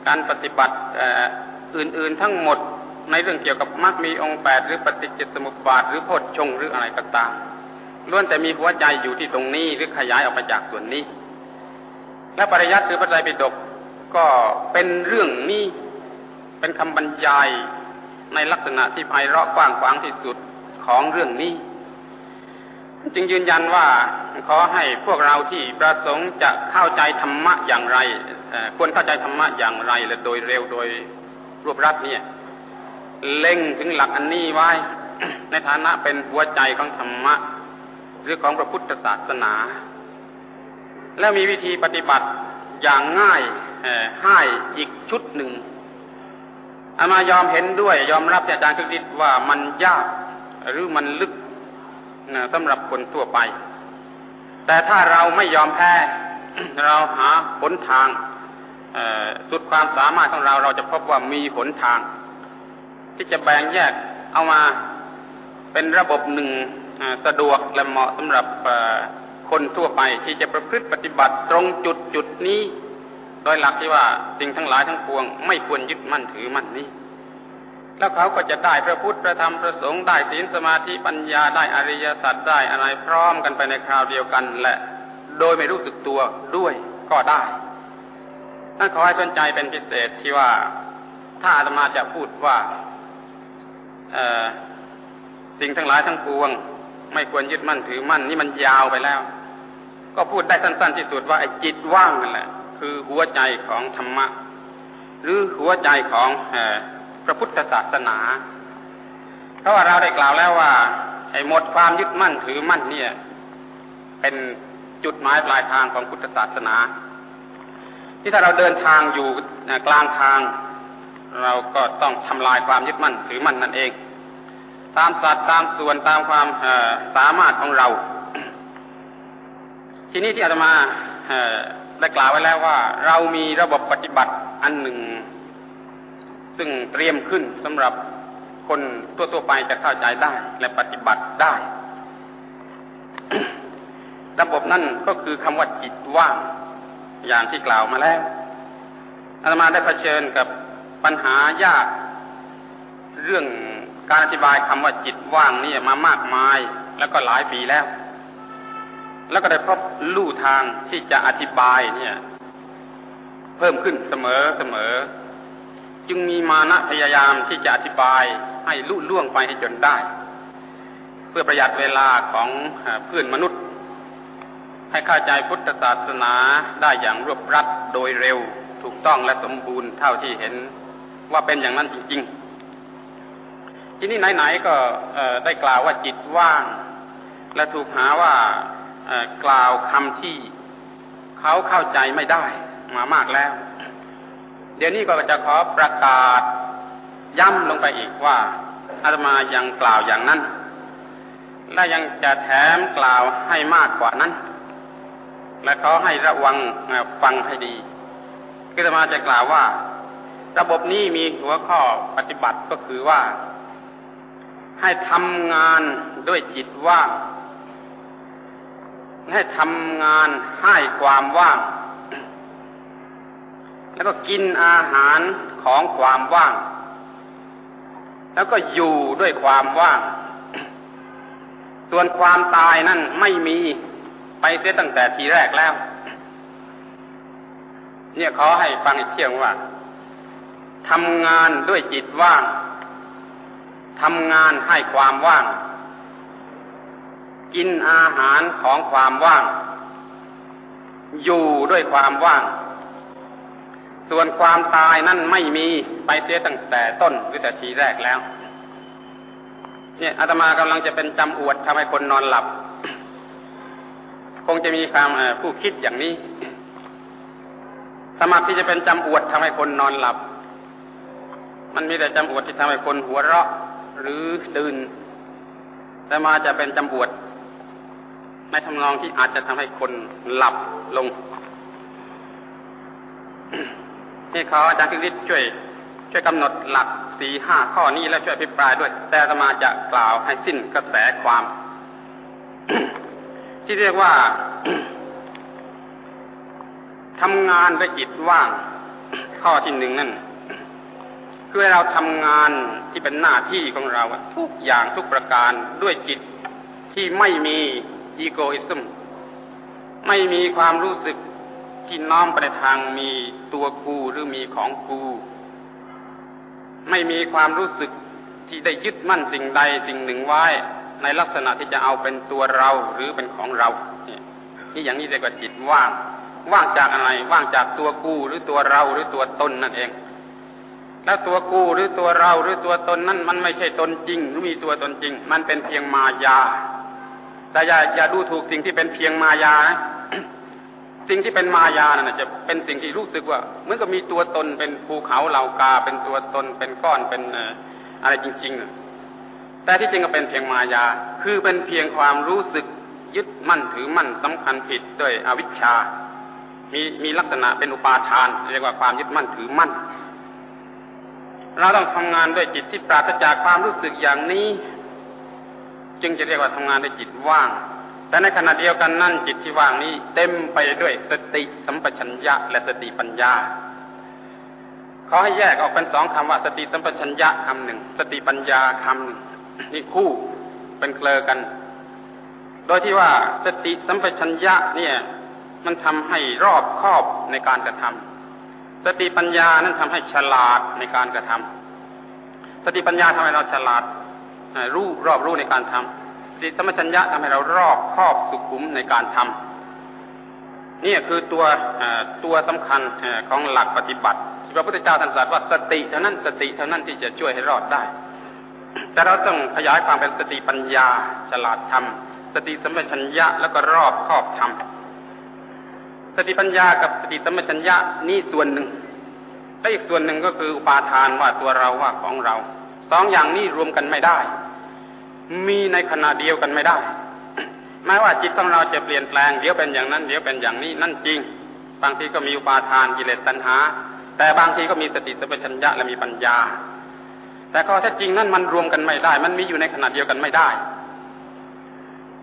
การปฏิบัติอื่นๆทั้งหมดในเรื่องเกี่ยวกับมรรคมีองค์แปดหรือปฏิจจสมุปบาทหรือโพชฌงหรืออะไรก็ตาม ล้วนแต่มีหัวใจอยู่ที่ตรงนี้หรือขยายออกไปจากส่วนนี้ และปริยัติหรือพระไตรปิฎกก็เป็นเรื่องนี้เป็นคำบรรยายในลักษณะที่ไพเราะกว้างขวางที่สุดของเรื่องนี้ จึงยืนยันว่าขอให้พวกเราที่ประสงค์จะเข้าใจธรรมะอย่างไรควรเข้าใจธรรมะอย่างไรและโดยเร็วโดยรวบรัดเนี่ย เล็งถึงหลักอันนี้ไว้ ในฐานะเป็นหัวใจของธรรมะ หรือของพระพุทธศาสนา แล้วมีวิธีปฏิบัติอย่างง่ายให้อีกชุดหนึ่งอามายอมเห็นด้วย ยอมรับอาจารย์คึกฤทธิ์ว่ามันยากหรือมันลึกสำหรับคนทั่วไป แต่ถ้าเราไม่ยอมแพ้ เราหาหนทางสุดความสามารถของเราเราจะพบว่ามีหนทาง ที่จะแบ่งแยกเอามาเป็นระบบหนึ่ง สะดวกและเหมาะสำหรับคนทั่วไปที่จะประพฤติปฏิบัติตรงจุดจุดนี้ โดยหลักที่ว่าสิ่งทั้งหลายทั้งปวง ไม่ควรยึดมั่นถือมั่นนี้ แล้วเขาก็จะได้พระพุทธพระธรรมพระสงฆ์ได้ศีลสมาธิปัญญาได้อริยสัจได้อะไรพร้อมกันไปในคราวเดียวกันและโดยไม่รู้สึกตัวด้วยก็ได้นั่นขอให้สนใจเป็นพิเศษที่ว่าถ้าอาตมาจะพูดว่าสิ่งทั้งหลายทั้งปวง ไม่ควรยึดมั่นถือมั่น นี่มันยาวไปแล้ว ก็พูดได้สั้น ๆ ที่สุดว่าไอ้จิตว่างนั่นแหละ คือหัวใจของธรรมะ หรือหัวใจของพระพุทธศาสนา เพราะว่าเราได้กล่าวแล้วว่า ไอ้หมดความยึดมั่นถือมั่นเนี่ย เป็นจุดหมายปลายทางของพุทธศาสนา ที่ถ้าเราเดินทางอยู่กลางทาง เราก็ต้องทำลายความยึดมั่นถือมั่นนั่นเอง ตามสัดตามส่วนตามความสามารถของเรา ทีนี้ที่อาตมาได้กล่าวไว้แล้วว่า เรามีระบบปฏิบัติอันหนึ่ง ซึ่งเตรียมขึ้นสำหรับคนทั่วๆไปจะเข้าใจได้และปฏิบัติได้ ระบบนั่นก็คือคำว่าจิตว่างอย่างที่กล่าวมาแล้วอาตมาได้เผชิญกับปัญหายากเรื่อง การอธิบายคำว่าจิตว่างนี่มามากมาย แล้วก็หลายปีแล้ว แล้วก็ได้พบลู่ทางที่จะอธิบายเนี่ย เพิ่มขึ้นเสมอเสมอ จึงมีมานะพยายามที่จะอธิบายให้ลุ่ล่วงไปให้จนได้ เพื่อประหยัดเวลาของเพื่อนมนุษย์ ให้เข้าใจพุทธศาสนาได้อย่างรวบรัดโดยเร็วถูกต้องและสมบูรณ์เท่าที่เห็นว่าเป็นอย่างนั้นจริง ๆ ที่นี่ไหนๆก็ได้กล่าวว่าจิตว่าง และถูกหาว่ากล่าวคำที่เขาเข้าใจไม่ได้มามากแล้ว เดี๋ยวนี้ก็จะขอประกาศย้ำลงไปอีกว่าอาตมายังกล่าวอย่างนั้น และยังจะแถมกล่าวให้มากกว่านั้น และเขาให้ระวังฟังให้ดีอจะมาจะกล่าวว่า ระบบนี้มีหัวข้อปฏิบัติก็คือว่า ให้ทำงานด้วยจิตว่าง ให้ทำงานให้ความว่าง แล้วก็กินอาหารของความว่าง แล้วก็อยู่ด้วยความว่าง ส่วนความตายนั่นไม่มีไปเสียตั้งแต่ทีแรกแล้ว เนี่ยขอให้ฟังอีกเที่ยงว่าทำงานด้วยจิตว่าง ทำงานให้ความว่าง กินอาหารของความว่าง อยู่ด้วยความว่าง ส่วนความตายนั่นไม่มีไปเสียตั้งแต่ต้นหรือแต่ทีแรกแล้ว เนี่ยอาตมากำลังจะเป็นจำอวดทำให้คนนอนหลับ คงจะมีความผู้คิดอย่างนี้ สมัครที่จะเป็นจำอวดทำให้คนนอนหลับมันมีแต่จำอวดที่ทำให้คนหัวเราะ หรือตื่น แต่มาจะเป็นจำบวดในทำนองที่อาจจะทำให้คนหลับลงนี่เขาอาจารย์คิริช่วย ช่วยกำหนดหลักสี่ห้าข้อนี้แล้วช่วยอภิปรายด้วย แต่จะมาจะกล่าวให้สิ้นกระแสความ ที่เรียกว่าทำงานด้วยจิตว่าง ข้อที่หนึ่งนั่น คือเราทำงานที่เป็นหน้าที่ของเราทุกอย่างทุกประการด้วยจิตที่ไม่มีอีโกอิซึมไม่มีความรู้สึกที่น้อมไปในทางมีตัวกูหรือมีของกู ไม่มีความรู้สึกที่ได้ยึดมั่นสิ่งใดสิ่งหนึ่งไว้ ในลักษณะที่จะเอาเป็นตัวเราหรือเป็นของเรานี่อย่างนี้เรียกว่าจิตว่าง ว่างจากอะไร ว่างจากตัวกูหรือตัวเราหรือตัวตนนั่นเอง แล้วตัวกูหรือตัวเราหรือตัวตนนั้นมันไม่ใช่ตนจริง หรือมีตัวตนจริง มันเป็นเพียงมายา แต่อย่าอย่าดูถูกสิ่งที่เป็นเพียงมายานะสิ่งที่เป็นมายานะ่ะจะเป็นสิ่งที่รู้สึกว่าเหมือนกับมีตัวตนเป็นภูเขาเหล่ากา เป็นตัวตนเป็นก้อนเป็นอะไรจริง ๆ แต่ที่จริงก็เป็นเพียงมายา คือเป็นเพียงความรู้สึกยึดมั่นถือมั่นสำคัญผิดด้วยอวิชชา มีมีลักษณะเป็นอุปาทาน เรียกว่าความยึดมั่นถือมั่น เราต้องทำงานด้วยจิตที่ปราศจากความรู้สึกอย่างนี้ จึงจะเรียกว่าทำงานด้วยจิตว่าง แต่ในขณะเดียวกันนั่นจิตที่ว่างนี้ เต็มไปด้วยสติสัมปชัญญะ และสติปัญญาเขาให้แยกออกเป็นสองคำว่า สติสัมปชัญญะคำหนึ่งสติปัญญาคำหนึ่งนี่คู่เป็นเคลอกัน โดยที่ว่าสติสัมปชัญญะเนี่ย มันทำให้รอบครอบในการกระทำ สติปัญญานั้นทำให้ฉลาดในการกระทำสติปัญญาทำให้เราฉลาดรู้รอบรู้ในการทำสติสมัชัญญะทำให้เรารอบครอบสุขุมในการทำนี่คือตัวตัวสำคัญของหลักปฏิบัติที่พระพุทธเจ้าท่านตรัสว่าสติเท่านั้นสติเท่านั้นที่จะช่วยให้รอดได้ แต่เราต้องขยายความเป็นสติปัญญาฉลาดทำสติสมัชัญญะแล้วก็รอบครอบทำ สติปัญญากับสติสัมปชัญญะนี่ส่วนหนึ่งและอีกส่วนหนึ่งก็คืออุปาทานว่าตัวเราว่าของเราสองอย่างนี้รวมกันไม่ได้ มีในขณะเดียวกันไม่ได้แม้ว่าจิตของเราจะเปลี่ยนแปลงเดี๋ยวเป็นอย่างนั้นเดี๋ยวเป็นอย่างนี้นั่นจริง บางทีก็มีอุปาทานกิเลสตัณหา แต่บางทีก็มีสติสัมปชัญญะและมีปัญญา แต่ข้อแท้จริงนั่นมันรวมกันไม่ได้ มันมีอยู่ในขณะเดียวกันไม่ได้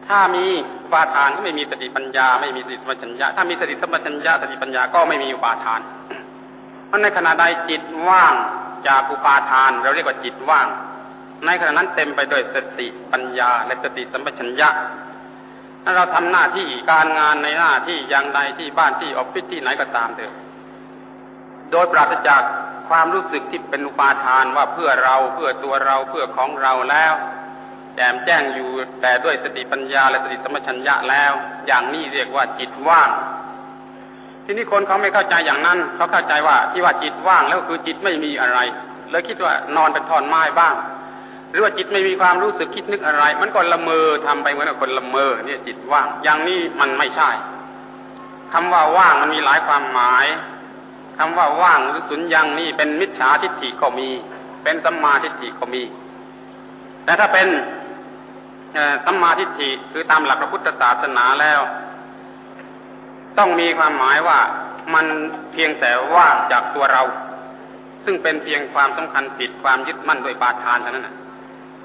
ถ้ามีอุปาทานก็ไม่มีสติปัญญา ไม่มีสติสัมปชัญญะถ้ามีสติสัมปชัญญะสติปัญญาก็ไม่มีอุปาทานเพราะในขณะใดจิตว่างจากอุปาทาน เราเรียกว่าจิตว่าง ในขณะนั้นเต็มไปด้วยสติปัญญา และสติสัมปชัญญะถ้าเราทำหน้าที่การงานในหน้าที่อย่างใดที่บ้านที่ออฟฟิศที่ไหนก็ตามเถอะโดยปราศจากความรู้สึกที่เป็นอุปาทานว่าเพื่อเราเพื่อตัวเราเพื่อของเราแล้ว แจมแจ้งอยู่แต่ด้วยสติปัญญาและสติสมัชัญญะแล้ว อย่างนี้เรียกว่าจิตว่าง ที่นี่คนเขาไม่เข้าใจอย่างนั้น เขาเข้าใจว่าที่ว่าจิตว่างแล้วคือจิตไม่มีอะไรเลยคิดว่านอนเป็นทอนไม้บ้าง หรือว่าจิตไม่มีความรู้สึกคิดนึกอะไร มันก็ละเมอทำไปเหมือนคนละเมอเนี่ยจิตว่าง อย่างนี้มันไม่ใช่คำว่าว่างมันมีหลายความหมายคำว่าว่างหรือสุญญ์ยังนี่เป็นมิจฉาทิฏฐิก็มี เป็นสัมมาทิฏฐิก็มี แต่ถ้าเป็น สัมมาทิฏฐิคือตามหลักพระพุทธศาสนาแล้ว ต้องมีความหมายว่ามันเพียงแต่ว่างจากตัวเรา ซึ่งเป็นเพียงความสำคัญผิดความยึดมั่นโดยปาทานเท่านั้นนะ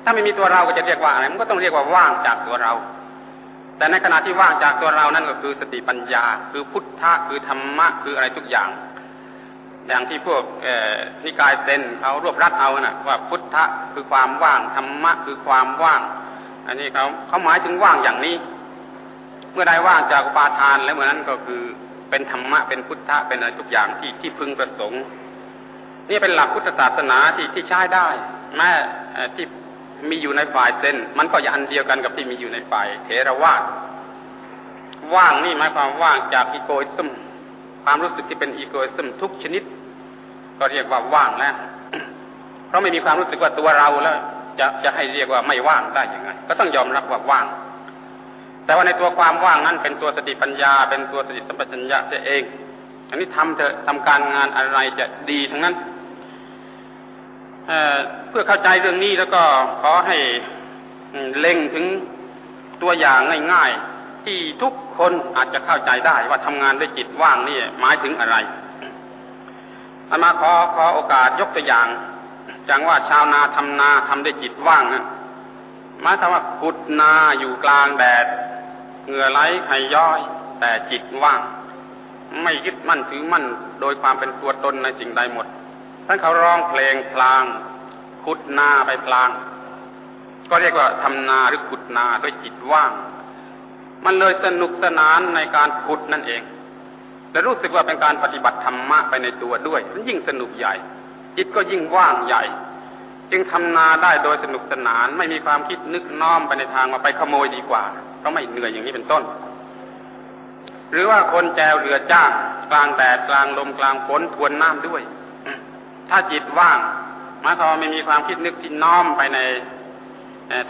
ถ้าไม่มีตัวเราก็จะเรียกว่าอะไรมันก็ต้องเรียกว่าว่างจากตัวเรา แต่ในขณะที่ว่างจากตัวเรานั่นก็คือสติปัญญา คือพุทธะคือธรรมะคืออะไรทุกอย่าง อย่างที่พวกนิกายเซนเขารวบรัดเอานะว่าพุทธะคือความว่างธรรมะคือความว่าง อันนี้เขาเขาหมายถึงว่างอย่างนี้ เมื่อใดว่างจากอุปาทานแล้วเมื่อนั้นก็คือเป็นธรรมะเป็นพุทธะเป็นอะไรทุกอย่างที่ที่พึงประสงค์ นี่เป็นหลักพุทธศาสนาที่ที่ใช้ได้ แม้ที่มีอยู่ในฝ่ายเซนมันก็อย่าอันเดียวกันกับที่มีอยู่ในฝ่ายเถรวาท ว่างนี่หมายความว่างจาก egoism ความรู้สึกที่เป็น egoism ทุกชนิด ก็เรียกว่าว่างแล้วเพราะไม่มีความรู้สึกว่าตัวเราแล้ว จะจะให้เรียกว่าไม่ว่างได้ยังไง ก็ต้องยอมรับว่าว่าง แต่ว่าในตัวความว่างนั้นเป็นตัวสติปัญญา เป็นตัวสติสัมปชัญญะเสียเอง อันนี้ทำเถอะทำการงานอะไรจะดีทั้งนั้นเพื่อเข้าใจเรื่องนี้แล้วก็ขอให้เล็งถึงตัวอย่างง่ายๆ ที่ทุกคนอาจจะเข้าใจได้ว่าทำงานด้วยจิตว่างนี่หมายถึงอะไรอามาขอขอโอกาสยกตัวอย่าง จังว่าชาวนาทำนาทำด้จิตว่างนะหมายถึงว่าขุดนาอยู่กลางแดดเหงื่อไหลไขย้อย แต่จิตว่าง ไม่ยึดมั่นถือมั่นโดยความเป็นตัวตนในสิ่งใดหมดท่านเขาร้องเพลงพลาง ขุดนาไปพลาง ก็เรียกว่าทำนาหรือขุดนาด้วยจิตว่าง มันเลยสนุกสนานในการขุดนั่นเองและรู้สึกว่าเป็นการปฏิบัติธรรมะไปในตัวด้วยมันยิ่งสนุกใหญ่ จิตก็ยิ่งว่างใหญ่ จึงทำนาได้โดยสนุกสนาน ไม่มีความคิดนึกน้อมไปในทางว่าไปขโมยดีกว่าเพราะไม่เหนื่อยอย่างนี้เป็นต้น หรือว่าคนแจวเรือจ้างกลางแดดกลางลมกลางฝนทวนน้ำด้วย ถ้าจิตว่างหมายความไม่มีความคิดนึกที่น้อมไปใน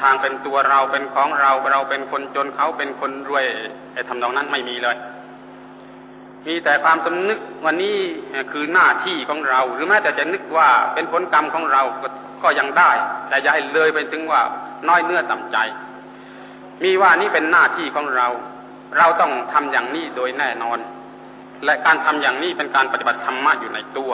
ทางเป็นตัวเราเป็นของเราเราเป็นคนจนเขาเป็นคนรวยไอ้ทำนองนั้นไม่มีเลย มีแต่ความสำนึกวันนี้คือหน้าที่ของเรา หรือแม้แต่จะนึกว่าเป็นผลกรรมของเราก็กยังได้ แต่อย่าให้เลยไปถึงว่าน้อยเนื้อต่ำใจ มีว่านี่เป็นหน้าที่ของเรา เราต้องทำอย่างนี้โดยแน่นอน และการทำอย่างนี้เป็นการปฏิบัติธรรมะอยู่ในตัว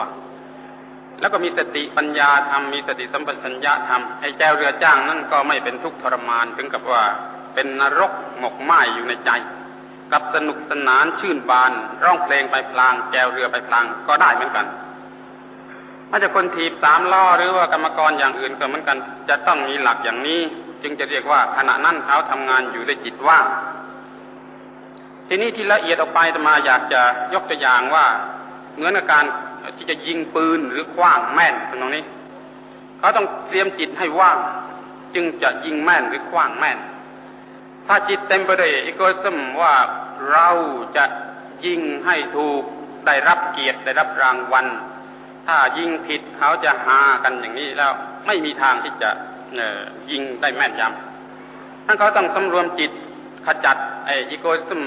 แล้วก็มีสติปัญญาธรรมมีสติสัมปชัญญะธรรมไอ้แจวเรือจ้างนั่นก็ไม่เป็นทุกข์ทรมานถึงกับว่าเป็นนรกหมกไหม้อยู่ในใจ กับสนุกสนานชื่นบาน ร้องเพลงไปพลางแจวเรือไปพลางก็ได้เหมือนกันถ้าจะคนถีบสามล้อหรือว่ากรรมกรอย่างอื่นก็เหมือนกัน จะต้องมีหลักอย่างนี้ จึงจะเรียกว่าขณะนั้นเขาทำงานอยู่ด้วยจิตว่างทีนี้ที่ละเอียดออกไปมาอยากจะยกตัวอย่างว่าเหมือนอาการที่จะยิงปืนหรือคว้างแม่นตรงนี้ เขาต้องเตรียมจิตให้ว่าง จึงจะยิงแม่นหรือคว้างแม่น ถ้าจิตเต็มไปด้วยอีโกซึมว่าเราจะยิงให้ถูกได้รับเกียรติได้รับรางวัล ถ้ายิงผิดเขาจะหากันอย่างนี้แล้วไม่มีทางที่จะยิงได้แม่นยำท่านเขาต้องสำรวมจิตขจัดไอ้อีโกซึม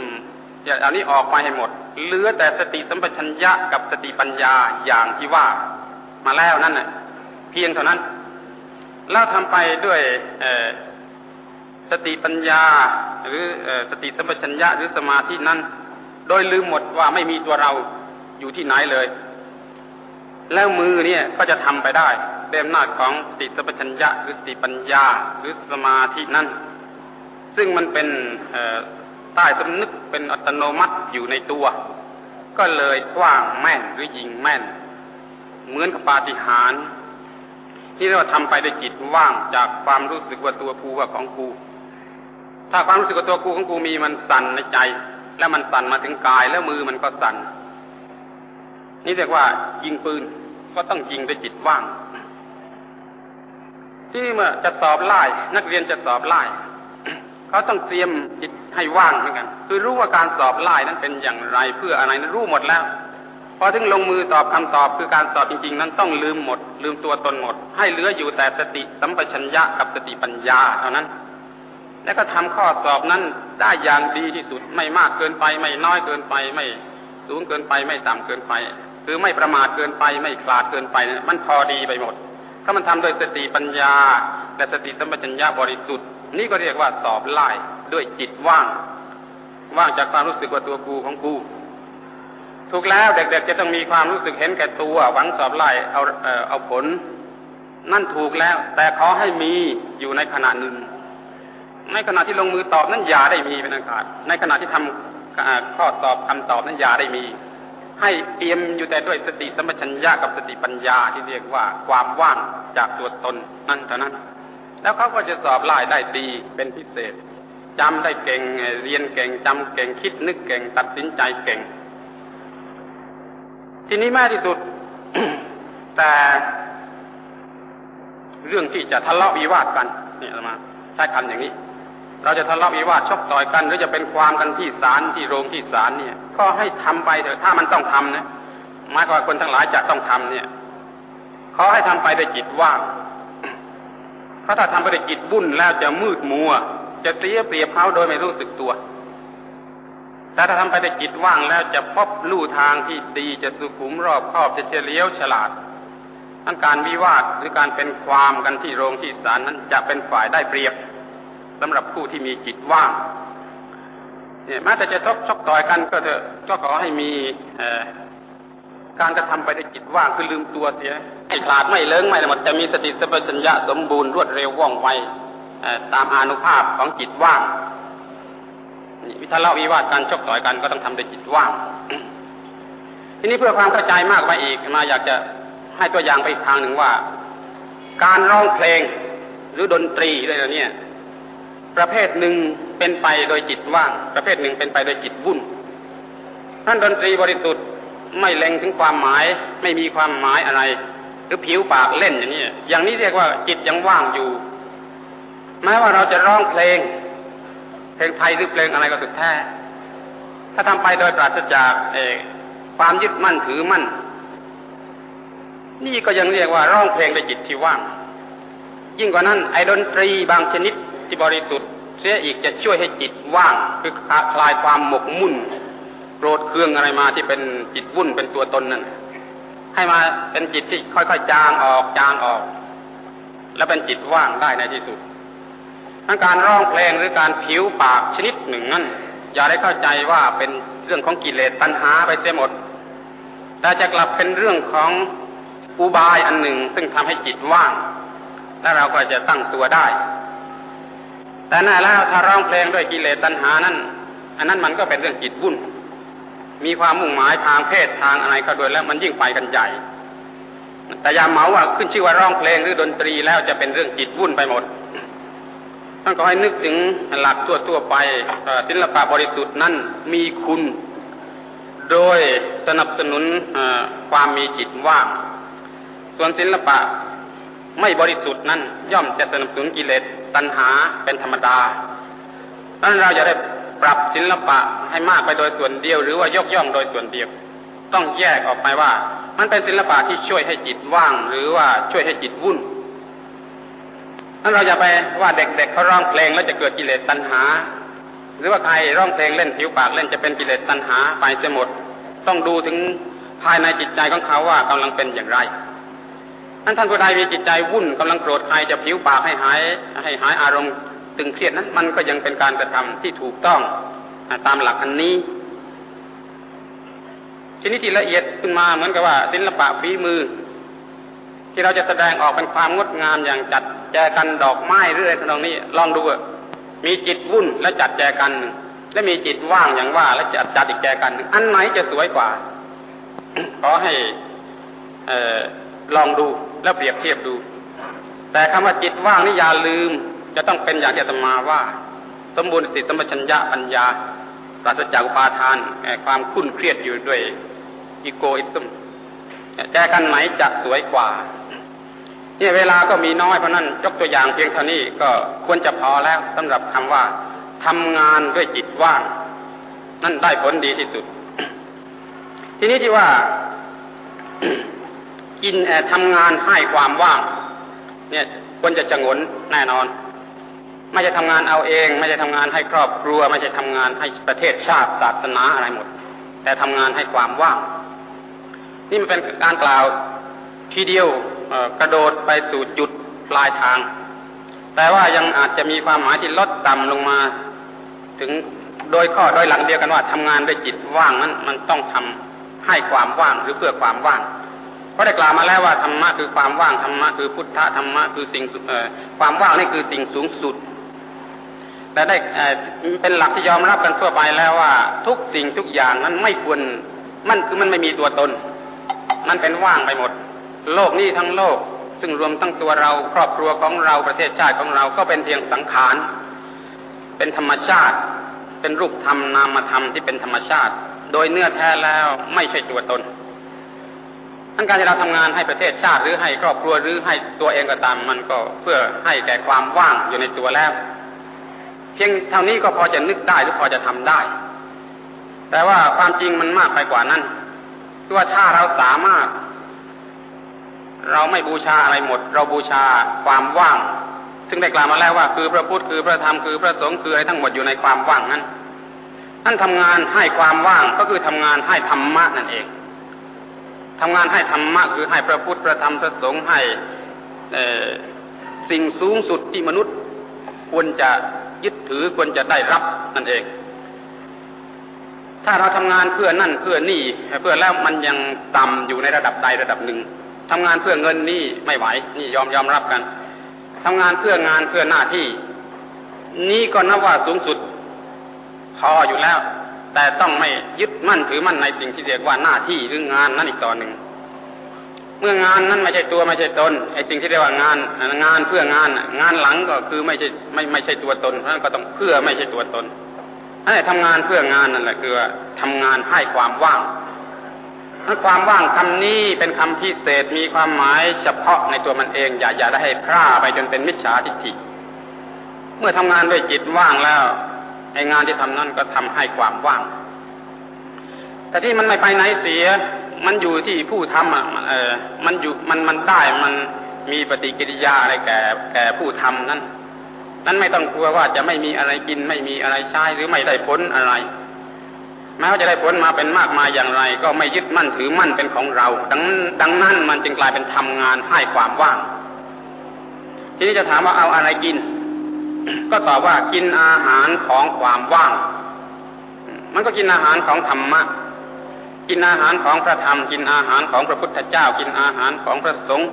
อานี้ออกไปให้หมด เหลือแต่สติสัมปชัญญะกับสติปัญญาอย่างที่ว่า มาแล้วนั่นน่ะเพียงเท่านั้น แล้วทำไปด้วย สติปัญญา หรือสติสัมปชัญญะหรือสมาธินั้น โดยลืมหมดว่าไม่มีตัวเราอยู่ที่ไหนเลย แล้วมือเนี่ยก็จะทำไปได้เต็มหน้าของสติสัมปชัญญะหรือสติปัญญาหรือสมาธินั้น ซึ่งมันเป็นใต้สำนึกเป็นอัตโนมัติอยู่ในตัว ก็เลยกว้างแม่นหรือยิงแม่น เหมือนกับปาฏิหาริย์ที่เราทำไปด้วยจิตว่างจากความรู้สึกว่าตัวกูว่าของกู ถ้าความรู้สึกตัวกูของกูมีมันสั่นในใจ แล้วมันสั่นมาถึงกายแล้วมือมันก็สั่น นี่เรียกว่ายิงปืนก็ต้องยิงด้วยจิตว่าง ที่เมื่อจะสอบไล่นักเรียนจะสอบไล่เขาต้องเตรียมจิตให้ว่างเหมือนกัน คือรู้ว่าการสอบไล่นั้นเป็นอย่างไรเพื่ออะไรนั้นรู้หมดแล้วพอถึงลงมือตอบคำตอบคือการสอบจริง ๆ นั้นต้องลืมหมด ลืมตัวตนหมด ให้เหลืออยู่แต่สติสัมปชัญญะกับสติปัญญาเท่านั้น แล้วก็ทำข้อสอบนั้นได้อย่างดีที่สุดไม่มากเกินไป ไม่น้อยเกินไป ไม่สูงเกินไป ไม่ต่ำเกินไป คือไม่ประมาทเกินไป ไม่คลาดเกินไปมันพอดีไปหมด ถ้ามันทำโดยสติปัญญา และสติสัมปชัญญะบริสุทธิ์ นี่ก็เรียกว่าสอบไล่ด้วยจิตว่าง ว่างจากความรู้สึกว่าตัวกูของกูถูกแล้วเด็กๆจะต้องมีความรู้สึกเห็นแก่ตัวหวังสอบไล่เอาเออเอาผล นั่นถูกแล้ว แต่ขอให้มีอยู่ในขณะหนึ่ง ในขณะที่ลงมือตอบนั้นอย่าได้มีเป็นอันขาดในขณะที่ทำข้อตอบคำตอบนั้นอย่าได้มี ให้เตรียมอยู่แต่ด้วยสติสมัชัญญากับสติปัญญาที่เรียกว่าความว่างจากตัวตนนั่นเท่านั้น แล้วเขาก็จะสอบไล่ได้ดีเป็นพิเศษจำได้เก่งเรียนเก่งจำเก่งคิดนึกเก่งตัดสินใจเก่ง ทีนี้แม่ที่สุด แต่เรื่องที่จะทะเลาะวิวาทกันเนี่ยมาใช้คำอย่างนี้ เราจะทะเลาะวิวาทชกต่อยกัน หรือจะเป็นความกันที่ศาลที่โรงที่ศาลเนี่ย ก็ให้ทำไปเถอะถ้ามันต้องทำนะหมายความคนทั้งหลายจะต้องทำเนี่ยขอให้ทำไปด้วยจิตว่างเพราะถ้าทำไปด้วยจิตบุ่นแล้วจะมืดมัว จะเสียเปรียบเขาโดยไม่รู้สึกตัวแต่ถ้าทำไปด้วยจิตว่างแล้วจะพบลู่ทางที่ดีจะสุขุมรอบครอบจะเฉลียวฉลาดทั้งการวิวาทหรือการเป็นความกันที่โรงที่ศาลนั้นจะเป็นฝ่ายได้เปรียบ สำหรับผู้ที่มีจิตว่างเนี่ยแม้แต่จะทบชกต่อยกันก็เถอะก็ขอให้มีการกระทำไปด้วยจิตว่างคือลืมตัวเสียไม่ขาดไม่เลิงไม่หมดจะมีสติสัมปชัญญะสมบูรณ์รวดเร็วว่องไวตามอานุภาพของจิตว่างวิทาเลาวิวาทการชกต่อยกันก็ต้องทำด้วยจิตว่าง ทีนี้เพื่อความเข้าใจมากไปอีกมาอยากจะให้ตัวอย่างไปอีกทางหนึ่งว่า การร้องเพลงหรือดนตรีอะไรเนี่ย ประเภทหนึ่งเป็นไปโดยจิตว่าง ประเภทหนึ่งเป็นไปโดยจิตวุ่นท่านดนตรีบริสุทธิ์ไม่เล็งถึงความหมาย ไม่มีความหมายอะไร หรือผิวปากเล่นอย่างนี้อย่างนี้เรียกว่าจิตยังว่างอยู่แม้ว่าเราจะร้องเพลง เพลงไทยหรือเพลงอะไรก็สุดแท้ถ้าทำไปโดยปราศจากเอความยึดมั่นถือมั่น นี่ก็ยังเรียกว่าร้องเพลงในจิตที่ว่าง ยิ่งกว่านั้นไอ้ดนตรีบางชนิด ที่บริสุทธิ์เสียอีกจะช่วยให้จิตว่าง คือคลายความหมกมุ่นโกรธเคืองอะไรมาที่เป็นจิตวุ่นเป็นตัวตนนั่นให้มาเป็นจิตที่ค่อยๆจางออกจางออก แล้วเป็นจิตว่างได้ในที่สุดทั้งการร้องเพลงหรือการผิวปากชนิดหนึ่งนั้นอย่าได้เข้าใจว่าเป็นเรื่องของกิเลสตัณหาไปเสียหมด แต่จะกลับเป็นเรื่องของอุบายอันหนึ่ง ซึ่งทำให้จิตว่าง และเราก็จะตั้งตัวได้ แต่น่าแล้วถ้าร้องเพลงด้วยกิเลสตัณหานั้น อันนั้นมันก็เป็นเรื่องจิตวุ่น มีความมุ่งหมายทางเพศทางอะไรก็โดยแล้วมันยิ่งไปกันใหญ่ แต่ยาเมาว่าขึ้นชื่อว่าร้องเพลงหรือดนตรีแล้วจะเป็นเรื่องจิตวุ่นไปหมดต้องก็ให้นึกถึงหลักทั่วทั่วไปศิลปะบริสุทธิ์นั้นมีคุณ โดยสนับสนุนความมีจิตว่าง ส่วนศิลปะ ไม่บริสุทธิ์นั้นย่อมจะสนับสนุนกิเลสตัณหาเป็นธรรมดาดังนั้นเราจะได้ปรับศิลปะให้มากไปโดยส่วนเดียว หรือว่ายกย่องโดยส่วนเดียว ต้องแยกออกไปว่า มันเป็นศิลปะที่ช่วยให้จิตว่าง หรือว่าช่วยให้จิตวุ่นนั้นเราจะไปว่าเด็กๆเเขาร้องเพลงแล้วจะเกิดกิเลสตัณหา หรือว่าใครร้องเพลงเล่นผิวปากเล่นจะเป็นกิเลสตัณหาไปเสียหมด ต้องดูถึงภายในจิตใจของเขาว่ากำลังเป็นอย่างไร ท่านท่านผู้ใดมีจิตใจวุ่นกำลังโกรธใครจะผิวปากให้หาย ให้หายอารมณ์ตึงเครียดนั้นมันก็ยังเป็นการกระทำที่ถูกต้องตามหลักอันนี้ทีนี้ที่ละเอียดขึ้นมาเหมือนกับว่าศิลปะฝีมือ ที่เราจะแสดงออกเป็นความงดงามอย่างจัดแจกันดอกไม้เรื่อยทำนองนี้ลองดูมีจิตวุ่นและจัดแจกันและมีจิตว่างอย่างว่า และจัดจัดอีกแจกันอันไหนจะสวยกว่าขอให้ ลองดูแล้วเปรียบเทียบดู แต่คำว่าจิตว่างนี่อย่าลืม จะต้องเป็นอย่างที่ตมาว่า สมบูรณ์สติสมัชัญญะปัญญาปราศจากอุปาทานความคุ้นเครียดอยู่ด้วยอีโกอิซึมแจกันไหนจะสวยกว่าเนี่ยเวลาก็มีน้อยเพราะนั้นยกตัวอย่างเพียงเท่านี้ก็ควรจะพอแล้วสำหรับคำว่าทำงานด้วยจิตว่าง นั่นได้ผลดีที่สุด ทีนี้ที่ว่า กินทำงานให้ความว่าง เนี่ยควรจะจงนแน่นอน ไม่ใช่ทำงานเอาเอง ไม่ใช่ทำงานให้ครอบครัว ไม่ใช่ทำงานให้ประเทศชาติศาสนาอะไรหมด แต่ทำงานให้ความว่าง นี่มันเป็นการกล่าวทีเดียวกระโดดไปสู่จุดปลายทาง แต่ว่ายังอาจจะมีความหมายที่ลดต่ำลงมา ถึงโดยข้อโดยหลังเดียวกันว่าทำงานด้วยจิตว่างนั้นมันต้องทำให้ความว่างหรือเพื่อความว่าง เพราได้กล่าวมาแล้วว่าธรรมะคือความว่างธรรมะคือพุทธะธรรมะคือสิ่งความว่างนี่คือสิ่งสูงสุดแต่ได้เป็นหลักที่ยอมรับกันทั่วไปแล้วว่า ทุกสิ่งทุกอย่างนั้นไม่ควรมันคือมันไม่มีตัวตน มันเป็นว่างไปหมด โลกนี้ทั้งโลก ซึ่งรวมทั้งตัวเราครอบครัวของเราประเทศชาติของเราก็เป็นเพียงสังขาร เป็นธรรมชาติ เป็นรูปธรรมนามธรรมที่เป็นธรรมชาติ โดยเนื้อแท้แล้วไม่ใช่ตัวตน ทั้งการที่เราทำงานให้ประเทศชาติหรือให้ครอบครัวหรือให้ตัวเองก็ตาม มันก็เพื่อให้แก่ความว่างอยู่ในตัวแล้ว เพียงเท่านี้ก็พอจะนึกได้หรือพอจะทำได้ แต่ว่าความจริงมันมากไปกว่านั้นคือว่าถ้าเราสามารถ เราไม่บูชาอะไรหมด เราบูชาความว่าง ซึ่งได้กล่าวมาแล้วว่า คือพระพุทธคือพระธรรมคือพระสงฆ์คืออะไรทั้งหมดอยู่ในความว่างนั้นท่านทำงานให้ความว่างก็คือทำงานให้ธรรมะนั่นเอง ทำงานให้ธรรมะคือให้พระพุทธพระธรรมพระสงฆ์ให้สิ่งสูงสุดที่มนุษย์ควรจะยึดถือควรจะได้รับนั่นเอง ถ้าเราทำงานเพื่อนั่นเพื่อนี่เพื่อแล้วมันยังต่ำอยู่ในระดับใดระดับหนึ่งทำงานเพื่อเงินนี่ไม่ไหวนี่ยอมยอมรับกันทำงานเพื่องานเพื่อหน้าที่ นี่ก็นับว่าสูงสุดพออยู่แล้ว แต่ต้องไม่ยึดมั่นถือมั่นในสิ่งที่เรียกว่าหน้าที่หรืองานนั้นอีกต่อหนึ่ง เมื่องานนั้นไม่ใช่ตัวไม่ใช่ตนไอ้สิ่งที่เรียกว่างานงานเพื่องานงานหลังก็คือไม่ใช่ไม่ไม่ใช่ตัวตนเพราะนั้นก็ต้องเพื่อไม่ใช่ตัวตนนั่นทำงานเพื่องานนั่นแหละคือทำงานให้ความว่างนั้นความว่างคำนี้เป็นคำพิเศษมีความหมายเฉพาะในตัวมันเอง อย่าอย่าได้ให้พร่าไปจนเป็นมิจฉาทิฏฐิเมื่อทำงานด้วยจิตว่างแล้ว องานที่ทำนั้นก็ทำให้ความว่าง แต่ที่มันไม่ไปไหนเสีย มันอยู่ที่ผู้ทำอะเออมันอยู่มันมันได้มันมีปฏิกิริยาอะไรแก่ แก่ผู้ทำนั้น นั้นไม่ต้องกลัวว่าจะไม่มีอะไรกิน ไม่มีอะไรใช้หรือไม่ได้ผลอะไรแม้ว่าจะได้ผลมาเป็นมากมายอย่างไร ก็ไม่ยึดมั่นถือมั่นเป็นของเรา ดังดังนั้นมันจึงกลายเป็นทำงานให้ความว่าง ทีนี้จะถามว่าเอาอะไรกิน ก็ตอบว่ากินอาหารของความว่าง มันก็กินอาหารของธรรมะ กินอาหารของพระธรรม กินอาหารของพระพุทธเจ้า กินอาหารของพระสงฆ์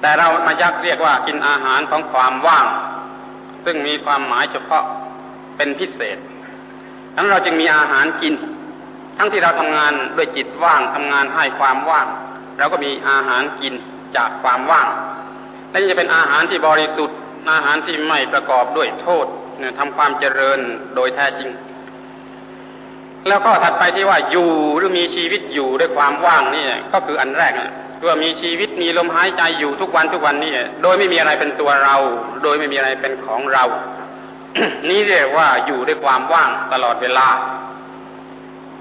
แต่เรามายักเรียกว่ากินอาหารของความว่าง ซึ่งมีความหมายเฉพาะเป็นพิเศษ ทั้งเราจึงมีอาหารกิน ทั้งที่เราทำงานด้วยจิตว่างทำงานให้ความว่างเราก็มีอาหารกินจากความว่างและจะเป็นอาหารที่บริสุทธิ์ อาหารที่ไม่ประกอบด้วยโทษเนี่ยทำความเจริญโดยแท้จริง แล้วก็ถัดไปที่ว่าอยู่หรือมีชีวิตอยู่ด้วยความว่างนี่ก็คืออันแรกว่ามีชีวิตมีลมหายใจอยู่ทุกวันทุกวันนี่โดยไม่มีอะไรเป็นตัวเรา โดยไม่มีอะไรเป็นของเรา นี่เรียกว่าอยู่ด้วยความว่างตลอดเวลา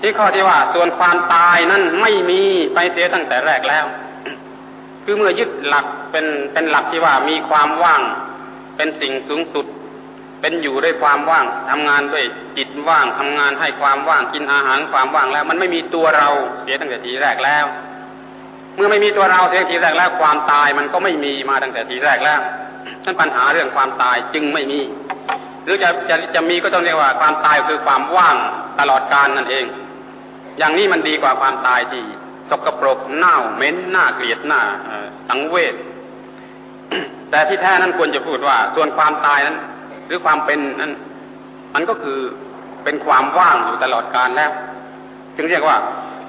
ที่ข้อที่ว่าส่วนความตายนั้นไม่มีไปเสียตั้งแต่แรกแล้ว คือเมื่อยึดหลักเป็นเป็นหลักที่ว่ามีความว่าง เป็นสิ่งสูงสุด เป็นอยู่ด้วยความว่างทำงานด้วยจิตว่างทำงานให้ความว่างกินอาหารความว่างแล้ว มันไม่มีตัวเราเสียตั้งแต่ทีแรกแล้ว เมื่อไม่มีตัวเราเสียทีแรกแล้ว ความตายมันก็ไม่มีมาตั้งแต่ทีแรกแล้วนั่นปัญหาเรื่องความตายจึงไม่มี หรือจะจะจะมีก็ต้องเรียกว่าความตายคือความว่างตลอดกาลนั่นเอง อย่างนี้มันดีกว่าความตายที่สกปรกเน่าเหม็นหน้าเกลียดหน้าสังเวช แต่ที่แท้นั้นควรจะพูดว่า ส่วนความตายนั้น หรือความเป็นนั้น มันก็คือเป็นความว่างอยู่ตลอดกาลแล้ว จึงเรียกว่า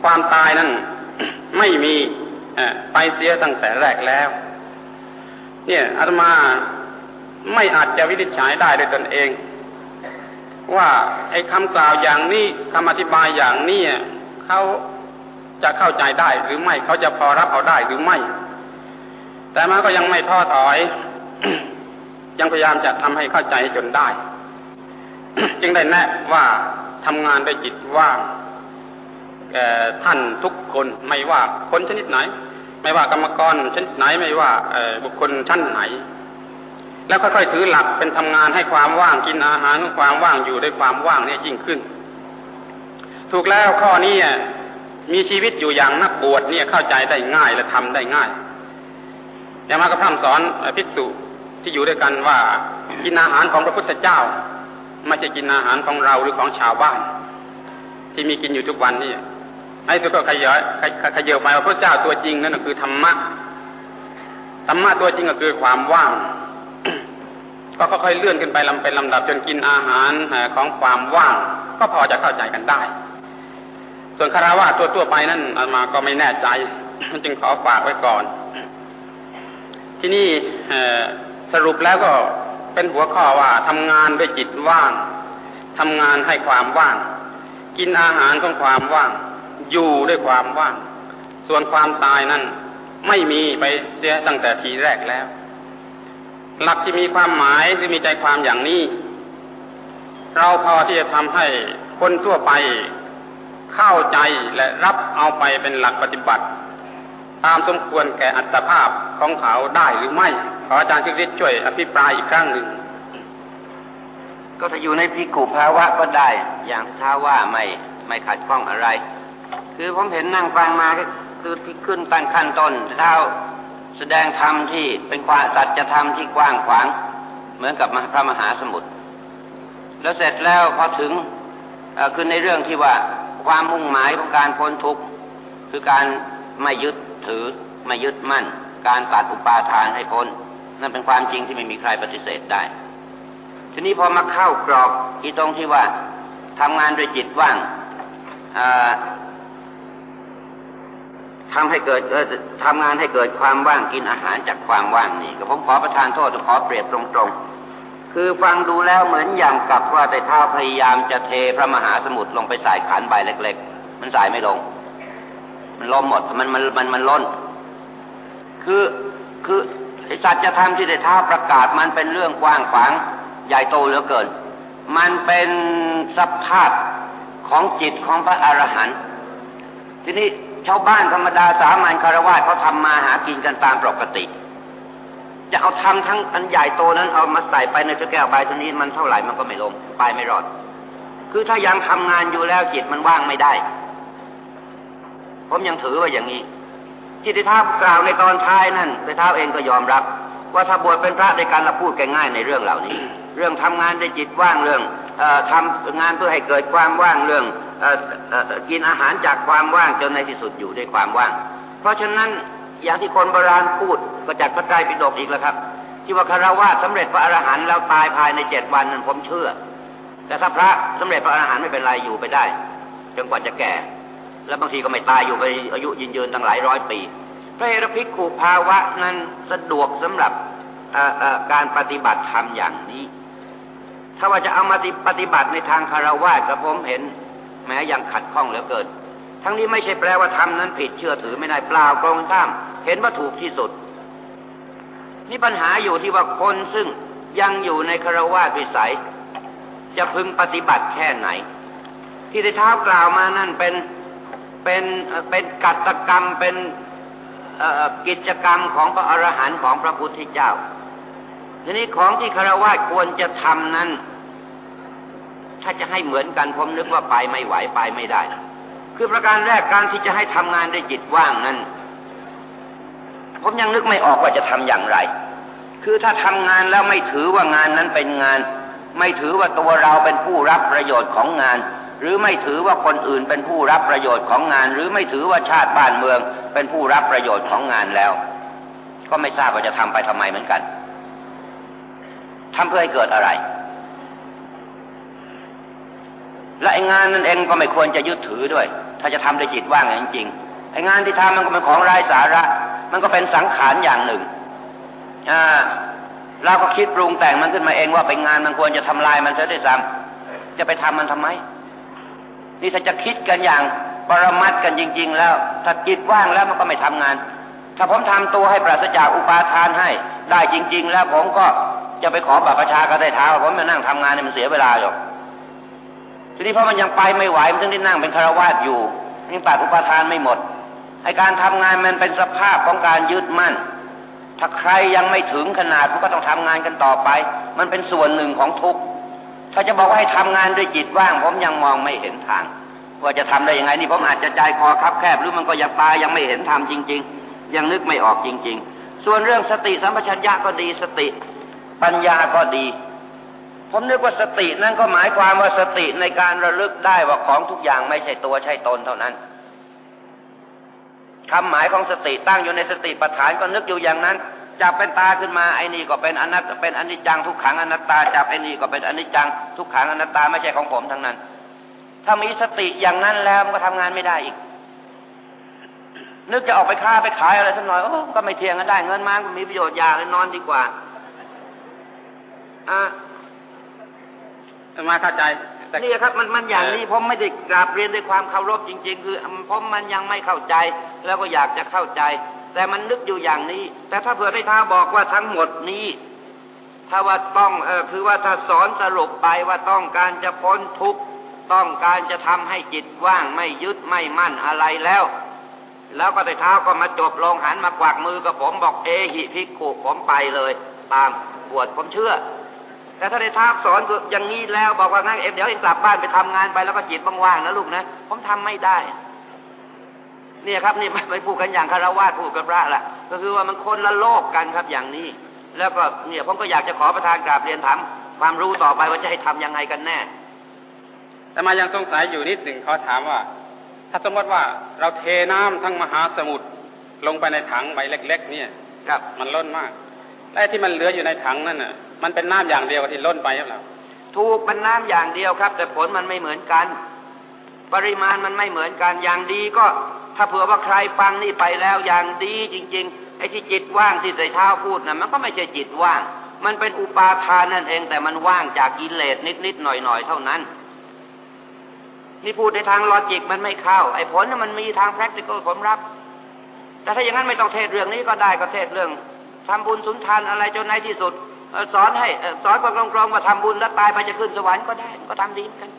ความตายนั้นไม่มีไปเสียตั้งแต่แรกแล้ว เนี่ยอาตมาไม่อาจจะวินิจฉัยได้ด้วยตนเอง ว่าไอ้คำกล่าวอย่างนี้คำอธิบายอย่างนี้เขาจะเข้าใจได้หรือไม่เขาจะพอรับเอาได้หรือไม่ แต่มาก็ยังไม่ท้อถอย ยังพยายามจะทำให้เข้าใจจนได้ จึงได้แนะว่าทำงานด้วยจิตว่างแก่ท่านทุกคนไม่ว่าคนชนิดไหน ไม่ว่ากรรมกรชนิดไหนไม่ว่าบุคคลชั้นไหน แล้วค่อยๆถือหลักเป็นทำงานให้ความว่างกินอาหารความว่างอยู่ด้วยความว่างเนี่ยยิ่งขึ้น ถูกแล้วข้อนี้มีชีวิตอยู่อย่างนักบวชเนี่ยเข้าใจได้ง่ายและทำได้ง่าย ย่ามาก็พร่ำสอนภิกษุที่อยู่ด้วยกันว่ากินอาหารของพระพุทธเจ้า ไม่ใช่กินอาหารของเราหรือของชาวบ้าน ที่มีกินอยู่ทุกวันนี่ไอ้ตัวก็ขยายขยายไปว่าพระเจ้าตัวจริงนั่นคือธรรมะธรรมะตัวจริงก็คือความว่าง ก็ค่อยๆเลื่อนขึ้นไปลำเป็นลำดับจนกินอาหารของความว่าง ก็พอจะเข้าใจกันได้ ส่วนคาราวะตัวตัวไปนั่นอามาก็ไม่แน่ใจจึงขอฝากไว้ก่อน ที่นี่สรุปแล้วก็เป็นหัวข้อว่าทำงานด้วยจิตว่างทำงานให้ความว่าง กินอาหารของความว่าง อยู่ด้วยความว่าง ส่วนความตายนั้นไม่มีไปเสียตั้งแต่ทีแรกแล้ว หลักที่มีความหมายหรือมีใจความอย่างนี้ เราพอที่จะทำให้คนทั่วไปเข้าใจและรับเอาไปเป็นหลักปฏิบัติ ตามสมควรแก่อัตภาพของเขาได้หรือไม่ ขออาจารย์ชิริศช่วยอภิปรายอีกครั้งหนึ่ง ก็ถ้าอยู่ในพิกุภาวะก็ได้ อย่างท้าว่าไม่ไม่ขัดข้องอะไร คือผมเห็นนั่งฟังมาคือที่ขึ้นตั้งขั้นต้นเท้าแสดงธรรมที่เป็นความสัจธรรมที่กว้างขวาง เหมือนกับพระมหาสมุทรแล้วเสร็จแล้วพอถึงคือในเรื่องที่ว่าความมุ่งหมายของการพ้นทุกข์คือการ ไม่ยึดถือไม่ยึดมั่น การตัดอุปาทานให้พ้น นั่นเป็นความจริงที่ไม่มีใครปฏิเสธได้ ทีนี้พอมาเข้ากรอบอีตรงที่ว่าทำงานโดยจิตว่างทำให้เกิดทำงานให้เกิดความว่างกินอาหารจากความว่างนี่ก็ผมขอประทานโทษขอเปรียบตรงๆ คือฟังดูแล้วเหมือนอย่างกับว่าแต่ท้าพยายามจะเทพระมหาสมุทรลงไปใส่ขันใบเล็ก ๆ มันใส่ไม่ลง มันล้มหมดมันมันมันมันล้น คือคือสัจธรรมที่ได้ท้าประกาศมันเป็นเรื่องกว้างขวางใหญ่โตเหลือเกิน มันเป็นสภาพของจิตของพระอรหันต์ทีนี้ชาวบ้านธรรมดาสามัญคารวะเขาทำมาหากินกันตามปกติ จะเอาทำทั้งอันใหญ่โตนั้นเอามาใส่ไปในแก้วใบตัวนี้มันเท่าไหร่มันก็ไม่ลงไปไม่รอด คือถ้ายังทำงานอยู่แล้วจิตมันว่างไม่ได้ ผมยังถือว่าอย่างนี้ที่ท้ากล่าวในตอนท้ายนั่นในท้าเองก็ยอมรับ ว่าถ้าบวชเป็นพระในการเราพูดง่ายในเรื่องเหล่านี้ เรื่องทำงานด้วยจิตว่างเรื่องทำงานเพื่อให้เกิดความว่างเรื่องกินอาหารจากความว่างจนในที่สุดอยู่ด้วยความว่าง เพราะฉะนั้นอย่างที่คนโบราณพูดก็จัดพระไตรปิฎกอีกแล้วครับ ที่ว่าคารวะสำเร็จพระอรหันต์แล้วตายภายในเจ็ดวันนั้นผมเชื่อ แต่ถ้าพระสำเร็จพระอรหันต์ไม่เป็นไรอยู่ไปได้จนกว่าจะแก่ แล้วบางทีก็ไม่ตายอยู่ไปอายุยืนยืนตั้งหลายร้อยปี พระเอรพิกขูภาวะนั้นสะดวกสำหรับการปฏิบัติธรรมอย่างนี้ ถ้าว่าจะเอามาปฏิบัติในทางคารวะกระผมเห็น แม้ยังขัดข้องเหลือเกินทั้งนี้ไม่ใช่แปลว่าทำนั้นผิดเชื่อถือไม่ได้เปล่าตรงข้าม เห็นว่าถูกที่สุด นี่ปัญหาอยู่ที่ว่าคนซึ่งยังอยู่ในคารวะวิสัย จะพึงปฏิบัติแค่ไหน ที่ได้เท้ากล่าวมานั่นเป็น เป็นเป็นกัตกรรมเป็นกิจกรรมของพระอรหันต์ของพระพุทธเจ้า ทีนี้ของที่คารวะควรจะทำนั้น ถ้าจะให้เหมือนกันผมนึกว่าไปไม่ไหวไปไม่ได้ คือประการแรกการที่จะให้ทำงานด้วยจิตว่างนั้น ผมยังนึกไม่ออกว่าจะทำอย่างไร คือถ้าทำงานแล้วไม่ถือว่างานนั้นเป็นงาน ไม่ถือว่าตัวเราเป็นผู้รับประโยชน์ของงาน หรือไม่ถือว่าคนอื่นเป็นผู้รับประโยชน์ของงาน หรือไม่ถือว่าชาติบ้านเมือง เป็นผู้รับประโยชน์ของงานแล้ว ก็ไม่ทราบว่าจะทำไปทำไมเหมือนกันทำเพื่อให้เกิดอะไร และไอ้งานนั่นเองก็ไม่ควรจะยึดถือด้วย ถ้าจะทำด้วยจิตว่างอย่างจริงๆไอ้งานที่ทำมันก็เป็นของไร้สาระ มันก็เป็นสังขารอย่างหนึ่งอ่าเราก็คิดปรุงแต่งมันขึ้นมาเองว่าเป็นงานมันควรจะทำลายมันซะด้วยซ้ำจะไปทำมันทำไม นี่ถ้าจะคิดกันอย่างปรมัดกันจริง ๆ แล้ว ถ้าจิตว่างแล้วมันก็ไม่ทำงาน ถ้าผมทำตัวให้ปราศจากอุปาทานให้ ได้จริง ๆ แล้วผมก็จะไปขอบัตรประชาก็ได้เท้าผมมานั่งทำงานเนี่ยมันเสียเวลาอยู่ทีนี้เพราะมันยังไปไม่ไหวมันถึงได้นั่งเป็นคารวาสอยู่ยังตัดอุปทานไม่หมดไอการทำงานมันเป็นสภาพของการยึดมั่น ถ้าใครยังไม่ถึงขนาดมันก็ต้องทำงานกันต่อไป มันเป็นส่วนหนึ่งของทุกข์ ถ้าจะบอกว่าให้ทำงานด้วยจิตว่าง ผมยังมองไม่เห็นทาง ว่าจะทำได้ยังไงนี่ผมอาจจะใจคอคับแคบหรือมันก็ยังตายยังไม่เห็นทำจริง ๆ ยังนึกไม่ออกจริง ๆ ส่วนเรื่องสติสัมปชัญญะก็ดีสติ ปัญญาก็ดี ผมนึกว่าสตินั่นก็หมายความว่าสติในการระลึกได้ว่าของทุกอย่างไม่ใช่ตัวใช่ตนเท่านั้นคำหมายของสติตั้งอยู่ในสติปัฏฐานก็นึกอยู่อย่างนั้น จับเป็นตาขึ้นมาไอ้นี่ก็เป็นอนัตเป็นอนิจจังทุกขังอนัตตาจับไอ้นี่ก็เป็นอนิจจังทุกขังอนัตตาไม่ใช่ของผมทั้งนั้น ถ้ามีสติอย่างนั้นแล้วมันก็ทำงานไม่ได้อีก นึกจะออกไปค้าไปขายอะไรสักหน่อยโอ้ก็ไม่เที่ยงกันได้เงินมาก็มีประโยชน์ยาเลยนอนดีกว่าอ่ามาเข้าใจนี่ครับมันมันอย่างนี้ผมไม่ได้กราบเรียนด้วยความเคารพจริง ๆ คือผมมันยังไม่เข้าใจ แล้วก็อยากจะเข้าใจ แต่มันนึกอยู่อย่างนี้ แต่ถ้าเผื่อได้ท้าบอกว่าทั้งหมดนี้ ถ้าว่าต้องเออคือว่าถ้าสอนสรุปไปว่าต้องการจะพ้นทุกข์ต้องการจะทำให้จิตว่างไม่ยึดไม่มั่นอะไรแล้ว แล้วก็ได้ท้าก็มาจบลงหันมากวักมือกับผมบอกเอหิพิกขุผมไปเลย ตามปวดผมเชื่อ แต่ถ้าได้ท้าสอนอย่างนี้แล้วบอกว่างั้นเอ็มเดี๋ยวเอ็งกลับบ้านไปทำงานไปแล้วก็จิตว่างๆนะลูกนะผมทำไม่ได้ เนี่ยครับนี่ไม่พูดกันอย่างคารวะพูดกับพระละก็คือว่ามันคนละโลกกันครับอย่างนี้ แล้วก็เนี่ยผมก็อยากจะขอประธานกราบเรียนถามความรู้ต่อไปว่าจะให้ทํำยังไงกันแน่ แต่มายังสงสัยอยู่นิดหนึ่งเขาถามว่า ถ้าสมมติว่าเราเทน้ำทั้งมหาสมุทรลงไปในถังใบเล็ก ๆ เนี่ยครับมันล้นมากและที่มันเหลืออยู่ในถังนั่นน่ะ มันเป็นน้ำอย่างเดียวที่ล้นไปหรือเปล่าถูกเป็นน้ำอย่างเดียวครับ แต่ผลมันไม่เหมือนกัน ปริมาณมันไม่เหมือนกันอย่างดีก็ ถ้าเผื่อว่าใครฟังนี่ไปแล้วอย่างดีจริง ๆ ไอ้ที่จิตว่างที่ใส่เท้าพูดนะมันก็ไม่ใช่จิตว่าง มันเป็นอุปาทานนั่นเองแต่มันว่างจากกิเลสนิดๆหน่อยๆเท่านั้น นี่พูดในทางลอจิกมันไม่เข้า ไอ้ผลมันมีทาง practical ผมรับ แต่ถ้าอย่างนั้นไม่ต้องเทศเรื่องนี้ก็ได้ก็เทศเรื่องทำบุญสุนทานอะไรจนในที่สุดสอนให้สอนกลงๆว่าทำบุญแล้วตายไปจะขึ้นสวรรค์ก็ได้ก็ทำดีกัน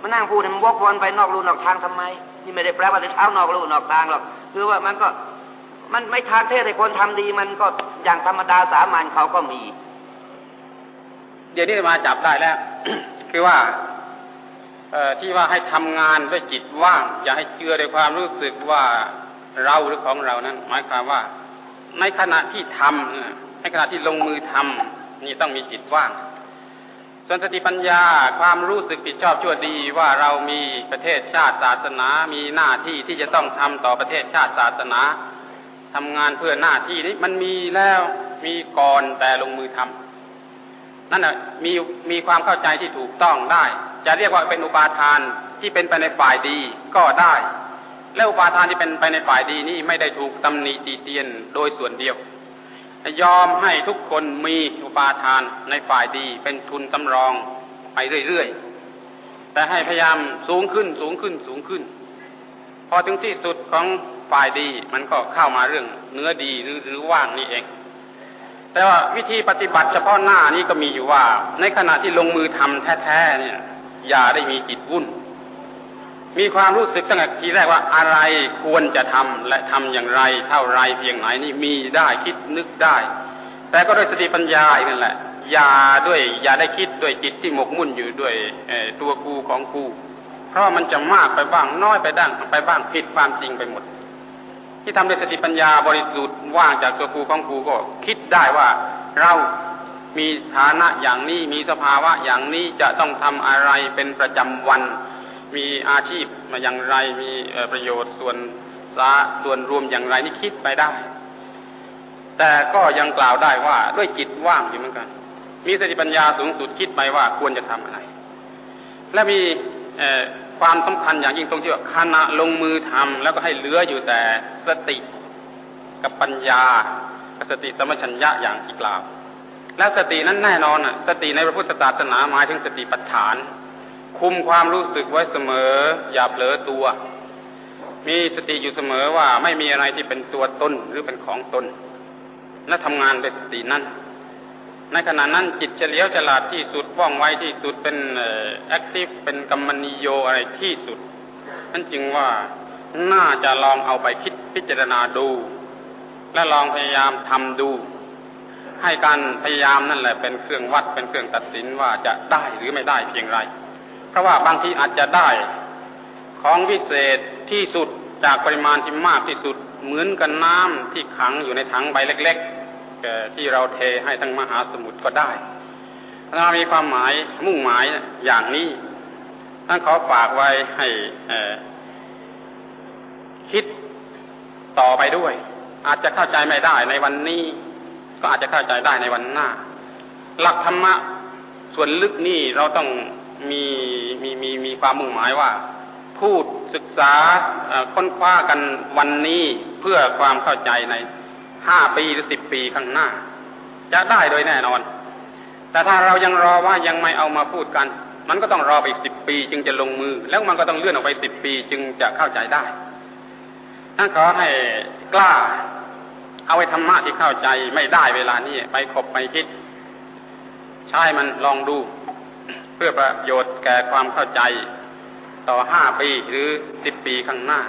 มานั่งพูดมันวกวนไปนอกรูนอกทางทำไม นี่ไม่ได้แปลว่าจะเช้านอกรูนอกทางหรอกคือว่ามันก็มันไม่ทางเทศให้คนทำดีมันก็อย่างธรรมดาสามัญเขาก็มี เดี๋ยวนี้มาจับได้แล้ว คือว่า เอ่อที่ว่าให้ทำงานด้วยจิตว่าง อย่าให้เชื่อด้วยความรู้สึกว่าเราหรือของเรานั้น หมายความว่า ในขณะที่ทำในขณะที่ลงมือทำนี่ต้องมีจิตว่าง ส่วนสติปัญญาความรู้สึกผิดชอบชั่วดีว่าเรามีประเทศชาติศาสนา มีหน้าที่ที่จะต้องทำต่อประเทศชาติศาสนาทำงานเพื่อหน้าที่นี้มันมีแล้วมีก่อนแต่ลงมือทำนั่นแหะมีมีความเข้าใจที่ถูกต้องได้ จะเรียกว่าเป็นอุปาทานที่เป็นไปในฝ่ายดีก็ได้ และอุปาทานที่เป็นไปในฝ่ายดีนี้ไม่ได้ถูกตำหนิตีเตียนโดยส่วนเดียว ยอมให้ทุกคนมีอุปาทานในฝ่ายดีเป็นทุนสำรองไปเรื่อยๆ แต่ให้พยายามสูงขึ้นสูงขึ้นสูงขึ้น พอถึงที่สุดของฝ่ายดีมันก็เข้ามาเรื่องเนื้อดีหรือหรือว่างนี่เอง แต่ว่าวิธีปฏิบัติเฉพาะหน้านี้ก็มีอยู่ว่า ในขณะที่ลงมือทำแท้ๆเนี่ย อย่าได้มีจิตวุ่น มีความรู้สึกตั้งแต่ทีแรกว่าอะไรควรจะทำและทำอย่างไร เท่าไรเพียงไหนนี่มีได้คิดนึกได้ แต่ก็ด้วยสติปัญญาอีกนั่นแหละอย่าด้วยอย่าได้คิดด้วยจิตที่หมกมุ่นอยู่ด้วยตัวกูของกู เพราะมันจะมากไปบ้างน้อยไปด้างไปบ้างผิดความจริงไปหมด ที่ทำด้วยสติปัญญาบริสุทธิ์ว่างจากตัวกูของกูก็คิดได้ว่าเรามีฐานะอย่างนี้มีสภาวะอย่างนี้จะต้องทำอะไรเป็นประจำวัน มีอาชีพมาอย่างไรมีประโยชน์ส่วนสาส่วนรวมอย่างไรนี่คิดไปได้ แต่ก็ยังกล่าวได้ว่าด้วยจิตว่างอยู่เหมือนกัน มีสติปัญญาสูงสุดคิดไปว่าควรจะทำอะไร และมีความสำคัญอย่างยิ่งตรงที่ว่าขณะลงมือทำแล้วก็ให้เหลืออยู่แต่สติกับปัญญากับสติสมัชัญญะอย่างที่กล่าว และสตินั้นแน่นอนสติในพระพุทธศาสนาหมายถึงสติปัฏฐาน คุมความรู้สึกไว้เสมอ อย่าเผลอตัว มีสติอยู่เสมอว่าไม่มีอะไรที่เป็นตัวตนหรือเป็นของตน และทำงานด้วยสตินั้น ในขณะนั้นจิตเฉลียวฉลาดที่สุดว่องไวที่สุดเป็นแอคทีฟเป็นกรรมนิโยอะไรที่สุด นั่นจึงว่าน่าจะลองเอาไปคิดพิจารณาดู และลองพยายามทำดู ให้การพยายามนั่นแหละเป็นเครื่องวัดเป็นเครื่องตัดสินว่าจะได้หรือไม่ได้เพียงไร เพราะว่าบางทีอาจจะได้ ของวิเศษที่สุดจากปริมาณที่มากที่สุดเหมือนกับน้ำที่ขังอยู่ในถังใบเล็กๆที่เราเทให้ทั้งมหาสมุทรก็ได้ถ้ามีความหมายมุ่งหมายอย่างนี้ท่านขอฝากไว้ให้คิดต่อไปด้วย อาจจะเข้าใจไม่ได้ในวันนี้ ก็อาจจะเข้าใจได้ในวันหน้า หลักธรรมะส่วนลึกนี่เราต้อง มีมีมีมีความมุ่งหมายว่า พูดศึกษาค้นคว้ากันวันนี้เพื่อความเข้าใจในห้าปีหรือสิบปีข้างหน้า จะได้โดยแน่นอน แต่ถ้าเรายังรอว่ายังไม่เอามาพูดกัน มันก็ต้องรอไปอีกสิบปี จึงจะลงมือ แล้วมันก็ต้องเลื่อนออกไปสิบปีจึงจะเข้าใจได้ท่านขอให้กล้า เอาไว้ธรรมะที่เข้าใจไม่ได้เวลานี้ไปคบไปคิด ใช่มันลองดู เพื่อประโยชน์แก่ความเข้าใจ ต่อห้าปีหรือสิบปีข้างหน้า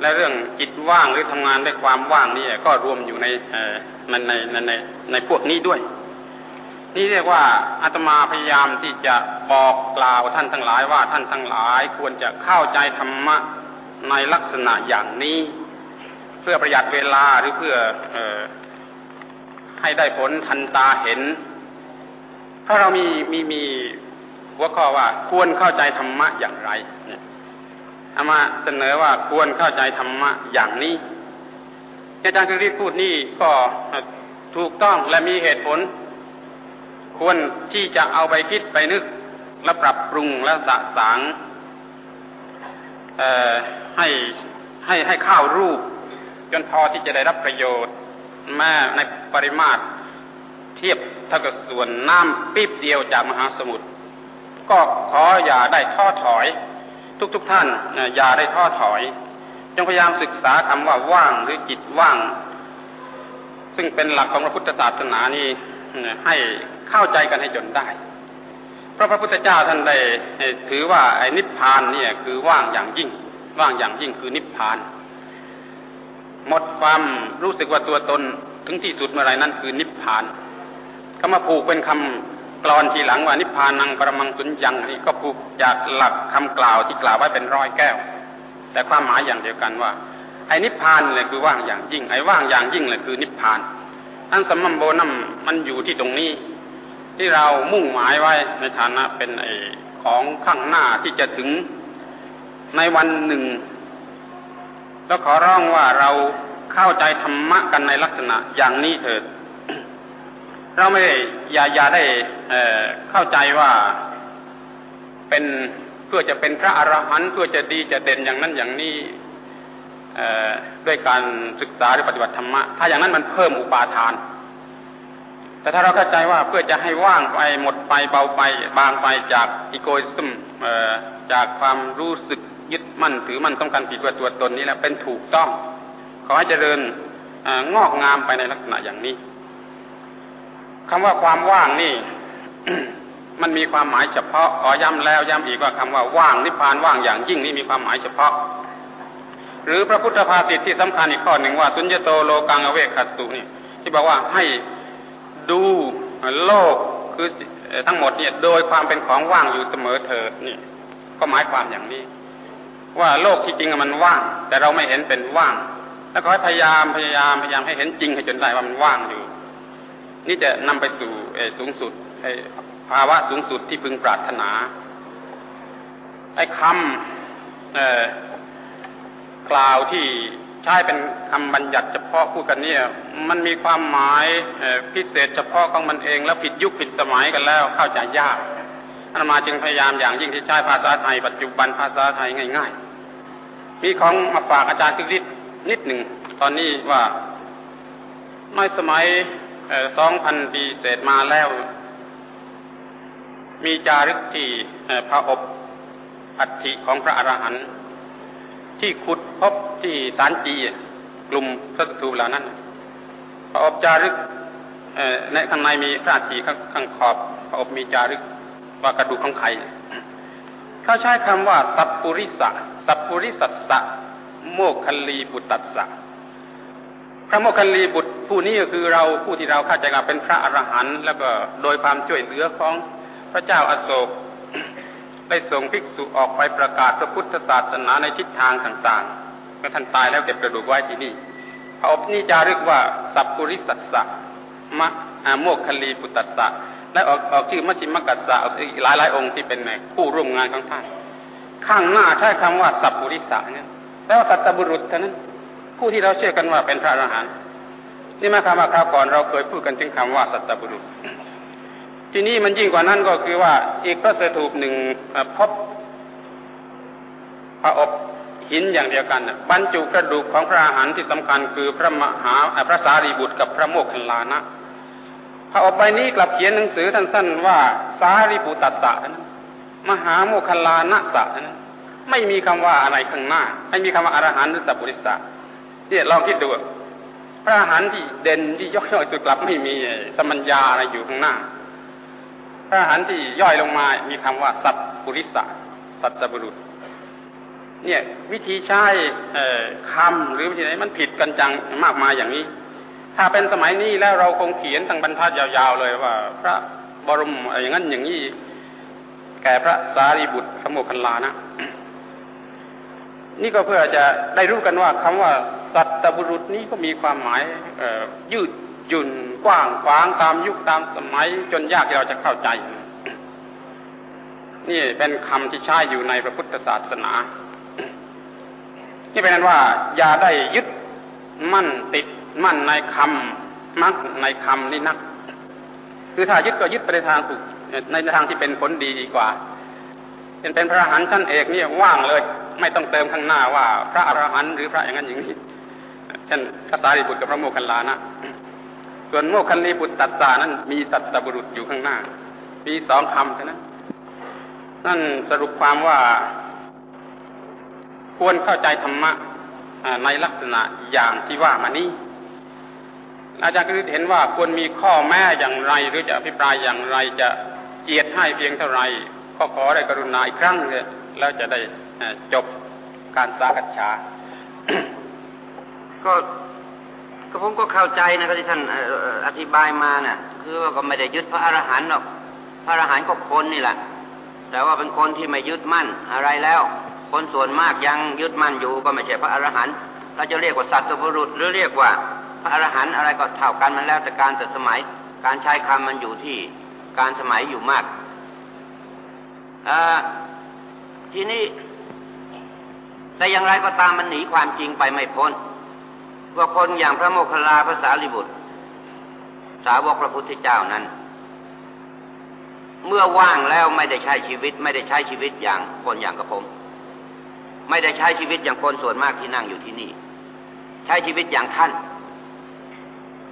และเรื่องจิตว่างหรือทำงานด้วยความว่างนี่ก็รวมอยู่ในในในในในพวกนี้ด้วย นี่เรียกว่าอาตมาพยายามที่จะบอกกล่าวท่านทั้งหลายว่าท่านทั้งหลายควรจะเข้าใจธรรมะในลักษณะอย่างนี้ เพื่อประหยัดเวลาหรือเพื่อออให้ได้ผลทันตาเห็น ถ้าเรามีมีมีหัวข้อว่าควรเข้าใจธรรมะอย่างไรเนี่ยอามาเสนอว่าควรเข้าใจธรรมะอย่างนี้อาจารย์คือรีพูดนี่ก็ถูกต้องและมีเหตุผล ควรที่จะเอาไปคิดไปนึก และปรับปรุงและสะสางให้ให้ให้ข้าวรูป จนพอที่จะได้รับประโยชน์แม้ในปริมาตร เทียบเท่ากับส่วนน้ำปีบเดียวจากมหาสมุทรก็ขออย่าได้ท้อถอย ทุกๆทท่านอย่าได้ท้อถอย จงพยายามศึกษาคำว่าว่างหรือจิตว่าง ซึ่งเป็นหลักของพระพุทธศาสนานี้ให้เข้าใจกันให้จนได้พระพระพุทธเจ้าท่านได้ถือว่าไอ้นิพพานเนี่ยคือว่างอย่างยิ่ง ว่างอย่างยิ่งคือนิพพาน หมดความรู้สึกว่าตัวตนถึงที่สุดเมื่อไรนั้นคือนิพพาน คำว่าผูกเป็นคำกรอนทีหลังว่านิพพานังปรมังสุญญังนี่ก็ผูกจากหลักคำกล่าวที่กล่าวไว้เป็นร้อยแก้ว แต่ความหมายอย่างเดียวกันว่า ไอ้นิพพานเลยคือว่างอย่างยิ่ง ไอ้ว่างอย่างยิ่งเลยคือนิพพานอันสมัมโบนัมมันอยู่ที่ตรงนี้ ที่เรามุ่งหมายไว้ในฐานะเป็นไอของข้างหน้าที่จะถึงในวันหนึ่ง แล้วขอร้องว่าเราเข้าใจธรรมะกันในลักษณะอย่างนี้เถิด เราไม่อย่าอย่าได้เเข้าใจว่าเป็นเพื่อจะเป็นพระอรหันต์เพื่อจะดีจะเด่นอย่างนั้นอย่างนี้ด้วยการศึกษาหรือปฏิบัติธรรมะ ถ้าอย่างนั้นมันเพิ่มอุปาทาน แต่ถ้าเราเข้าใจว่าเพื่อจะให้ว่างไปหมดไปเบาไปบางไปจากอีโกอิสมจากความรู้สึกยึดมั่นถือมั่นต้องการผิดว่าตัวตนนี้แหละเป็นถูกต้อง ขอให้เจริญงอกงามไปในลักษณะอย่างนี้ คำว่าความว่างนี่ มันมีความหมายเฉพาะขอย้ำแล้วย้ำอีกว่าคำว่าว่างนิพพานว่างอย่างยิ่งนี่มีความหมายเฉพาะ หรือพระพุทธภาษิตที่สำคัญอีกข้อหนึ่งว่า สุญญโตโลกังอเวคัตตุนี่ที่บอกว่าให้ดูโลกคือทั้งหมดเนี่ยโดยความเป็นของว่างอยู่เสมอเถิดนี่ก็หมายความอย่างนี้ ว่าโลกที่จริงมันว่าง แต่เราไม่เห็นเป็นว่าง แล้วก็ให้พยายามพยายามพยายามให้เห็นจริงให้จนได้ว่ามันว่างอยู่ นี่จะนำไปสู่สูงสุดภาวะสูงสุดที่พึงปรารถนา ไอ้คำกล่าวที่ใช้เป็นคำบัญญัติเฉพาะพูดกันเนี่ย มันมีความหมายพิเศษเฉพาะของมันเอง แล้วผิดยุคผิดสมัยกันแล้วเข้าใจยากอามาจึงพยายามอย่างยิ่งที่ใช้ภาษาไทย ปัจจุบันภาษาไทยง่าย ๆ มีของมาฝากอาจารย์คึกฤทธิ์นิดหนึ่งตอนนี้ว่าในสมัย สองพันปีเศษมาแล้ว มีจารึกที่พระอบอัฐิของพระอรหันต์ที่ขุดพบที่สารจีกลุ่มพระสถูปเหล่านั้น พระอบจารึกในข้างในมีพระจีข้างข้างขอบ พระอบมีจารึกว่ากระดูกของใครเขาใช้คำว่า สัพปุริสะสัพปุริสัสสะโมคคัลลีบุตตัสสะ พระโมคคัลลีบุตรผู้นี้ก็คือเราผู้ที่เราเข้าใจว่าเป็นพระอรหันต์แล้วก็โดยความช่วยเหลือของพระเจ้าอาโศกได้ส่งภิกษุออกไปประกาศพระพุทธศาสนาในทิศทางต่างๆเมื่อท่านตายแล้วเก็บกระดูกไว้ที่นี่พระอบนี่จะเรียกว่า สัพปุริสัสสะมะโมกคลีปุตตสะและออกออกชื่อมัชฌิมกัสสะอีกหลายหลายองค์ที่เป็นผู้ร่วมงานของท่าน ข้างหน้าใช้คำว่าสัพปุริสะเนี่ยแปลว่าสัตบุรุษเท่านั้น ผู้ที่เราเชื่อกันว่าเป็นพระอรหันต์นี่มาคำว่าคราวก่อนเราเคยพูดกันถึงคำว่าสัตบุรุษ ที่นี่มันยิ่งกว่านั้นก็คือว่าอีกพระสถูปหนึ่งพบพระอบหินอย่างเดียวกันบรรจุกระดูกของพระอาหารที่สำคัญคือพระมหาพระสารีบุตรกับพระโมคคัลลานะพระอบใบนี้กลับเขียนหนังสือสั้นว่าสารีบุตตะนะมหาโมคคัลลานะสะนะไม่มีคำว่าอะไรข้างหน้า ไม่มีคำว่าอรหันต์หรือสัพพุริสะ เนี่ยลองคิดดูพระอรหันต์ที่เด่นที่ยกย่อยตัวกลับไม่มีสมัญญาอะไรอยู่ข้างหน้า พระอรหันต์ที่ย่อยลงมา มีคำว่า สัพพุริสะสัตบุรุษ เนี่ย วิธีใช้คำหรือวิธีไหนมันผิดกันจังมากมายอย่างนี้ ถ้าเป็นสมัยนี้แล้วเราคงเขียนตั้งบรรทัดยาวๆเลยว่า พระบรมอย่างนั้นอย่างนี้แก่พระสารีบุตรขโมคันลานะ นี่ก็เพื่อจะได้รู้กันว่าคำว่าสัตบุรุษนี้ก็มีความหมายยืดหยุ่นกว้างขวางตามยุคตามสมัย จนยากที่เราจะเข้าใจ นี่เป็นคำที่ใช้อยู่ในพระพุทธศาสนา นี่เป็นนั้นว่า อย่าได้ยึดมั่นติดมั่นในคำมักในคำนี่นัก คือถ้ายึดก็ยึดไปในทางถูกในทางที่เป็นผลดีดีกว่าเป็นเป็นพระหันชั้นเอกนี่ว่างเลย ไม่ต้องเติมข้างหน้าว่า พระอรหันต์หรือพระอย่างนั้นอย่างนี้เช่นพระสารีบุตรกับพระโมคคัลลานะ ส่วนโมคคัลลีบุตรตัดสานั้น มีตัดตบุรุษอยู่ข้างหน้า มีสองคำเท่านั้นนั่นสรุปความว่า ควรเข้าใจธรรมะในลักษณะอย่างที่ว่ามานี้อาจารย์ก็เห็นว่าควรมีข้อแม้อย่างไร หรือจะอภิปรายอย่างไรจะเกียรติให้เพียงเท่าไรก็ขอได้กรุณาอีกครั้งเลยแล้วจะได้ จบการสากัฉาก็ก็ผมก็เข้าใจนะครับที่ท่านอธิบายมาเนะ่ะ คือว่าก็ไม่ได้ยึดพระอรหันต์หรอก พระอรหันต์ก็คนนี่แหละ แต่ว่าเป็นคนที่ไม่ยึดมั่นอะไรแล้ว คนส่วนมากยังยึดมั่นอยู่ก็ไม่ใช่พระอรหันต์เราจะเรียกว่าสัตว์บุรุษหรือเรียกว่า พระอรหันต์อะไรก็เท่ากันมันแล้วแต่การแต่สมัย การใช้คำมันอยู่ที่การสมัยอยู่มากอทีนี้ แต่อย่างไรก็ตามมันหนีความจริงไปไม่พ้น ว่าคนอย่างพระโมคคัลลาภาษาลิบุตร สาวกพระพุทธเจ้านั้น เมื่อว่างแล้วไม่ได้ใช้ชีวิต ไม่ได้ใช้ชีวิตอย่างคนอย่างกระผม ไม่ได้ใช้ชีวิตอย่างคนส่วนมากที่นั่งอยู่ที่นี่ ใช้ชีวิตอย่างท่าน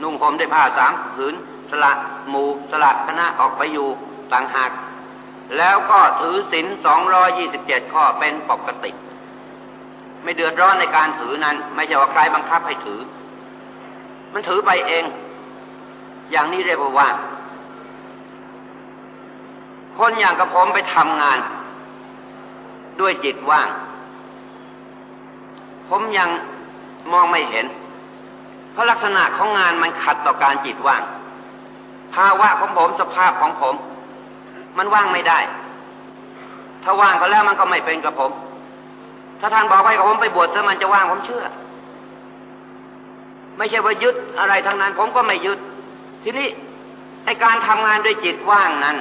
นุ่งห่มได้ผ้าสามผืนสละหมู่สละคณะออกไปอยู่ต่างหาก แล้วก็ถือศีลสองรอยี่สิบเจ็ดข้อเป็นปกติ ไม่เดือดร้อนในการถือนั้น ไม่ใช่ว่าใครบังคับให้ถือ มันถือไปเอง อย่างนี้เรียกว่า คนอย่างกระผมไปทำงาน ด้วยจิตว่าง ผมยังมองไม่เห็น เพราะลักษณะของงานมันขัดต่อการจิตว่าง ภาวะของผมสภาพของผม มันว่างไม่ได้ ถ้าว่างเขาแล้วมันก็ไม่เป็นกับผม ถ้าท่านบอกให้ผมไปบวชซะมันจะว่างผมเชื่อ ไม่ใช่ว่ายึดอะไรทั้งนั้น ผมก็ไม่ยึด ทีนี้ไอการทำงานด้วยจิตว่างนั้น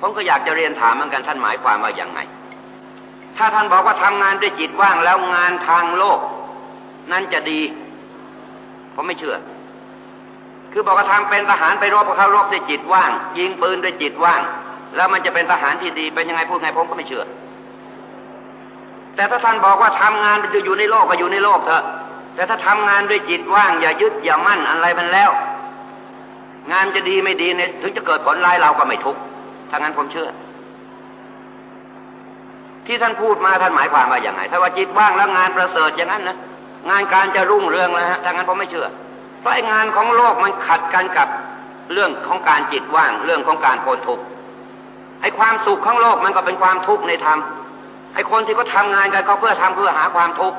ผมก็อยากจะเรียนถามเหมือนกันท่านหมายความว่าอย่างไง ถ้าท่านบอกว่าทำงานด้วยจิตว่างแล้วงานทางโลก นั้นจะดี ผมไม่เชื่อ คือบอกว่าทางเป็นทหารไปรบกับเขารบด้วยจิตว่าง ยิงปืนด้วยจิตว่าง แล้วมันจะเป็นทหารที่ดีเป็นยังไงพูดไงผมก็ไม่เชื่อ แต่ถ้าท่านบอกว่าทำงานจะอยู่ในโลกก็อยู่ในโลกเถอะ แต่ถ้าทำงานด้วยจิตว่างอย่ายึดอย่ามั่นอะไรมันแล้ว งานจะดีไม่ดีเนี่ยถึงจะเกิดผลร้ายเราก็ไม่ทุกข์ถ้างั้นผมเชื่อ ที่ท่านพูดมาท่านหมายความว่าอย่างไรถ้าว่าจิตว่างแล้วงานประเสริฐอย่างนั้นนะงานการจะรุ่งเรืองแล้วฮะถ้างั้นผมไม่เชื่อ เพราะงานของโลกมันขัดกันกับเรื่องของการจิตว่างเรื่องของการพ้นทุกข์ไอ้ความสุขของโลกมันก็เป็นความทุกข์ในธรรม ไอ้คนที่เขาทางานกันเขาเพื่อทำเพื่อหาความทุกข์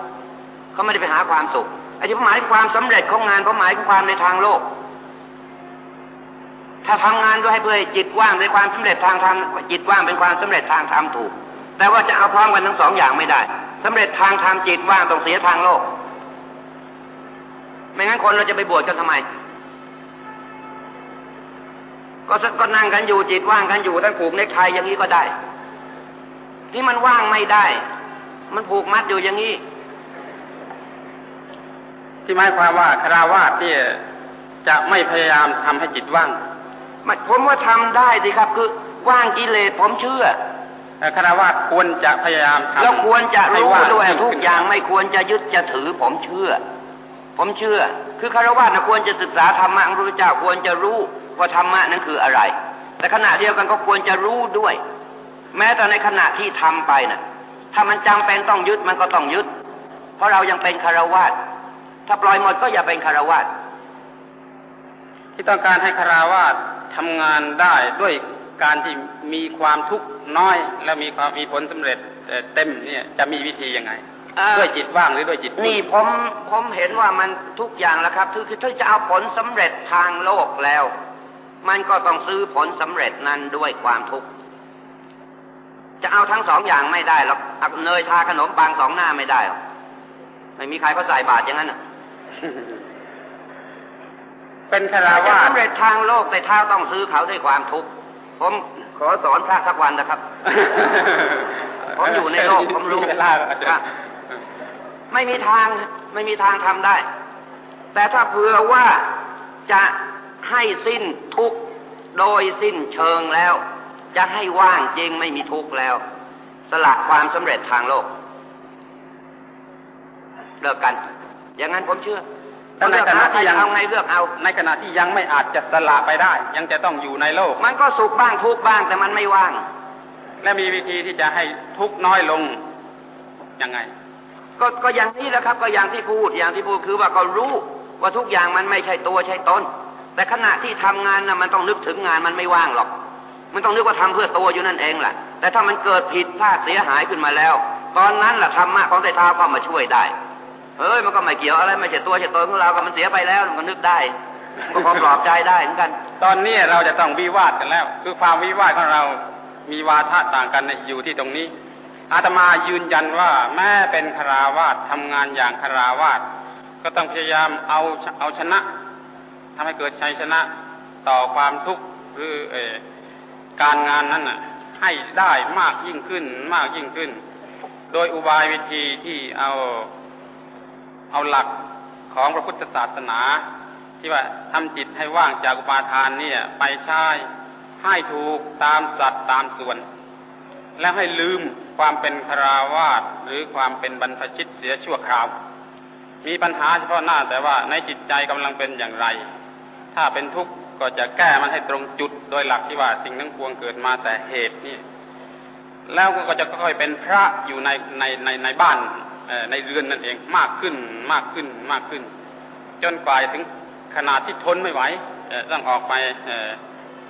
เขาไม่ได้ไปหาความสุขไอ้ที่หมายความสำเร็จของงานเขาหมายความในทางโลก ถ้าทำงานด้วยให้เพื่อจิตว่างในความสำเร็จทางธรรมจิตว่างเป็นความสำเร็จทางธรรมถูก แต่ว่าจะเอาพร้อมกันทั้งสองอย่างไม่ได้สำเร็จทางธรรมจิตว่างต้องเสียทางโลก ไม่งั้นคนเราจะไปบวชกันทำไมก็ก็นั่งกันอยู่จิตว่างกันอยู่ท่านผูกเนคไทอย่างนี้ก็ได้ ที่มันว่างไม่ได้ มันผูกมัดอยู่อย่างนี้ ที่หมายความว่าคราวาสเนี่ยจะไม่พยายามทำให้จิตว่างผมว่าทำได้สิครับ คือว่างกิเลสผมเชื่อคารวะควรจะพยายามทำแล้วควรจะรู้ด้วยทุกอย่างไม่ควรจะยึดจะถือผมเชื่อ ผมเชื่อ คือคารวะนะควรจะศึกษาธรรมะของพระพุทธเจ้าควรจะรู้ว่าธรรมะนั้นคืออะไร แต่ขณะเดียวกันก็ควรจะรู้ด้วย แม้แต่ในขณะที่ทำไปนะ่ะ ถ้ามันจำเป็นต้องยึดมันก็ต้องยึด เพราะเรายังเป็นคารวะถ้าปล่อยหมดก็อย่าเป็นคารวะที่ต้องการให้คารวะทำงานได้ด้วยการที่มีความทุกข์น้อย และมีความมีผลสำเร็จเต็มเนี่ยจะมีวิธียังไงด้วยจิตว่างหรือด้วยจิตนี่ผมผมเห็นว่ามันทุกอย่างแล้วครับคือคือถ้าจะเอาผลสำเร็จทางโลกแล้ว มันก็ต้องซื้อผลสำเร็จนั้นด้วยความทุกข์ จะเอาทั้งสองอย่างไม่ได้หรอกเนยทาขนมปังสองหน้าไม่ได้หรอกไม่มีใครเขาใส่บาตรอย่างนั้นเป็นคาราวาสสำเร็จทางโลกแต่เท้าต้องซื้อเขาด้วยความทุกข์ผมขอสอนพระสักวันนะครับ ผมอยู่ในโลกผมรู้ไม่มีทางไม่มีทางทำได้ แต่ถ้าเผื่อว่าจะให้สิ้นทุกโดยสิ้นเชิงแล้ว จะให้ว่างจริงไม่มีทุกแล้ว สละความสำเร็จทางโลกเลิกกัน อย่างนั้นผมเชื่อแต่ในขณะที่ยังเอาไงเลือกเอา ในขณะที่ยังไม่อาจจะสละไปได้ ยังจะต้องอยู่ในโลก มันก็สุขบ้างทุกบ้างแต่มันไม่ว่าง และมีวิธีที่จะให้ทุกน้อยลงยังไง ก็ก็อย่างนี้แหละครับ ก็อย่างที่พูดอย่างที่พูดคือว่าก็รู้ว่าทุกอย่างมันไม่ใช่ตัวใช่ตนแต่ขณะที่ทำงานนะมันต้องนึกถึงงานมันไม่ว่างหรอก มันต้องนึกว่าทำเพื่อตัวอยู่นั่นเองแหละแต่ถ้ามันเกิดผิดพลาดเสียหายขึ้นมาแล้ว ตอนนั้นแหละธรรมะของไตรท้าก็มาช่วยได้เอ้ยมันก็ไม่เกี่ยวอะไรไม่ใช่ตัวใช่ตนของเราก็มันเสียไปแล้วมันก็นึกได้ก็พอปลอบใจได้เหมือนกัน ตอนนี้เราจะต้องวิวาทกันแล้ว คือความวิวาทของเรามีวาทะต่างกันอยู่ที่ตรงนี้ อาตมายืนยันว่าแม้เป็นคาราวาสทำงานอย่างคาราวาสก็ต้องพยายามเอาเอาชนะทำให้เกิดชัยชนะต่อความทุกข์หรือเอ การงานนั้นน่ะ ให้ได้มากยิ่งขึ้น มากยิ่งขึ้น โดยอุบายวิธีที่เอา เอาหลักของพระพุทธศาสนา ที่ว่าทำจิตให้ว่างจากอุปาทานเนี่ย ไปใช้ให้ถูกตามสัตว์ตามส่วน และให้ลืมความเป็นคราวาสหรือความเป็นบรรพชิตเสียชั่วคราว มีปัญหาเฉพาะหน้าแต่ว่าในจิตใจกำลังเป็นอย่างไร ถ้าเป็นทุกข์ ก็จะแก้มันให้ตรงจุดโดยหลักที่ว่าสิ่งทั้งปวงเกิดมาแต่เหตุนี่แล้วก็จะค่อยเป็นพระอยู่ในในในในบ้านในเรือนนั่นเองมากขึ้นมากขึ้นมากขึ้น จนกลายถึงขนาดที่ทนไม่ไหวต้องออกไป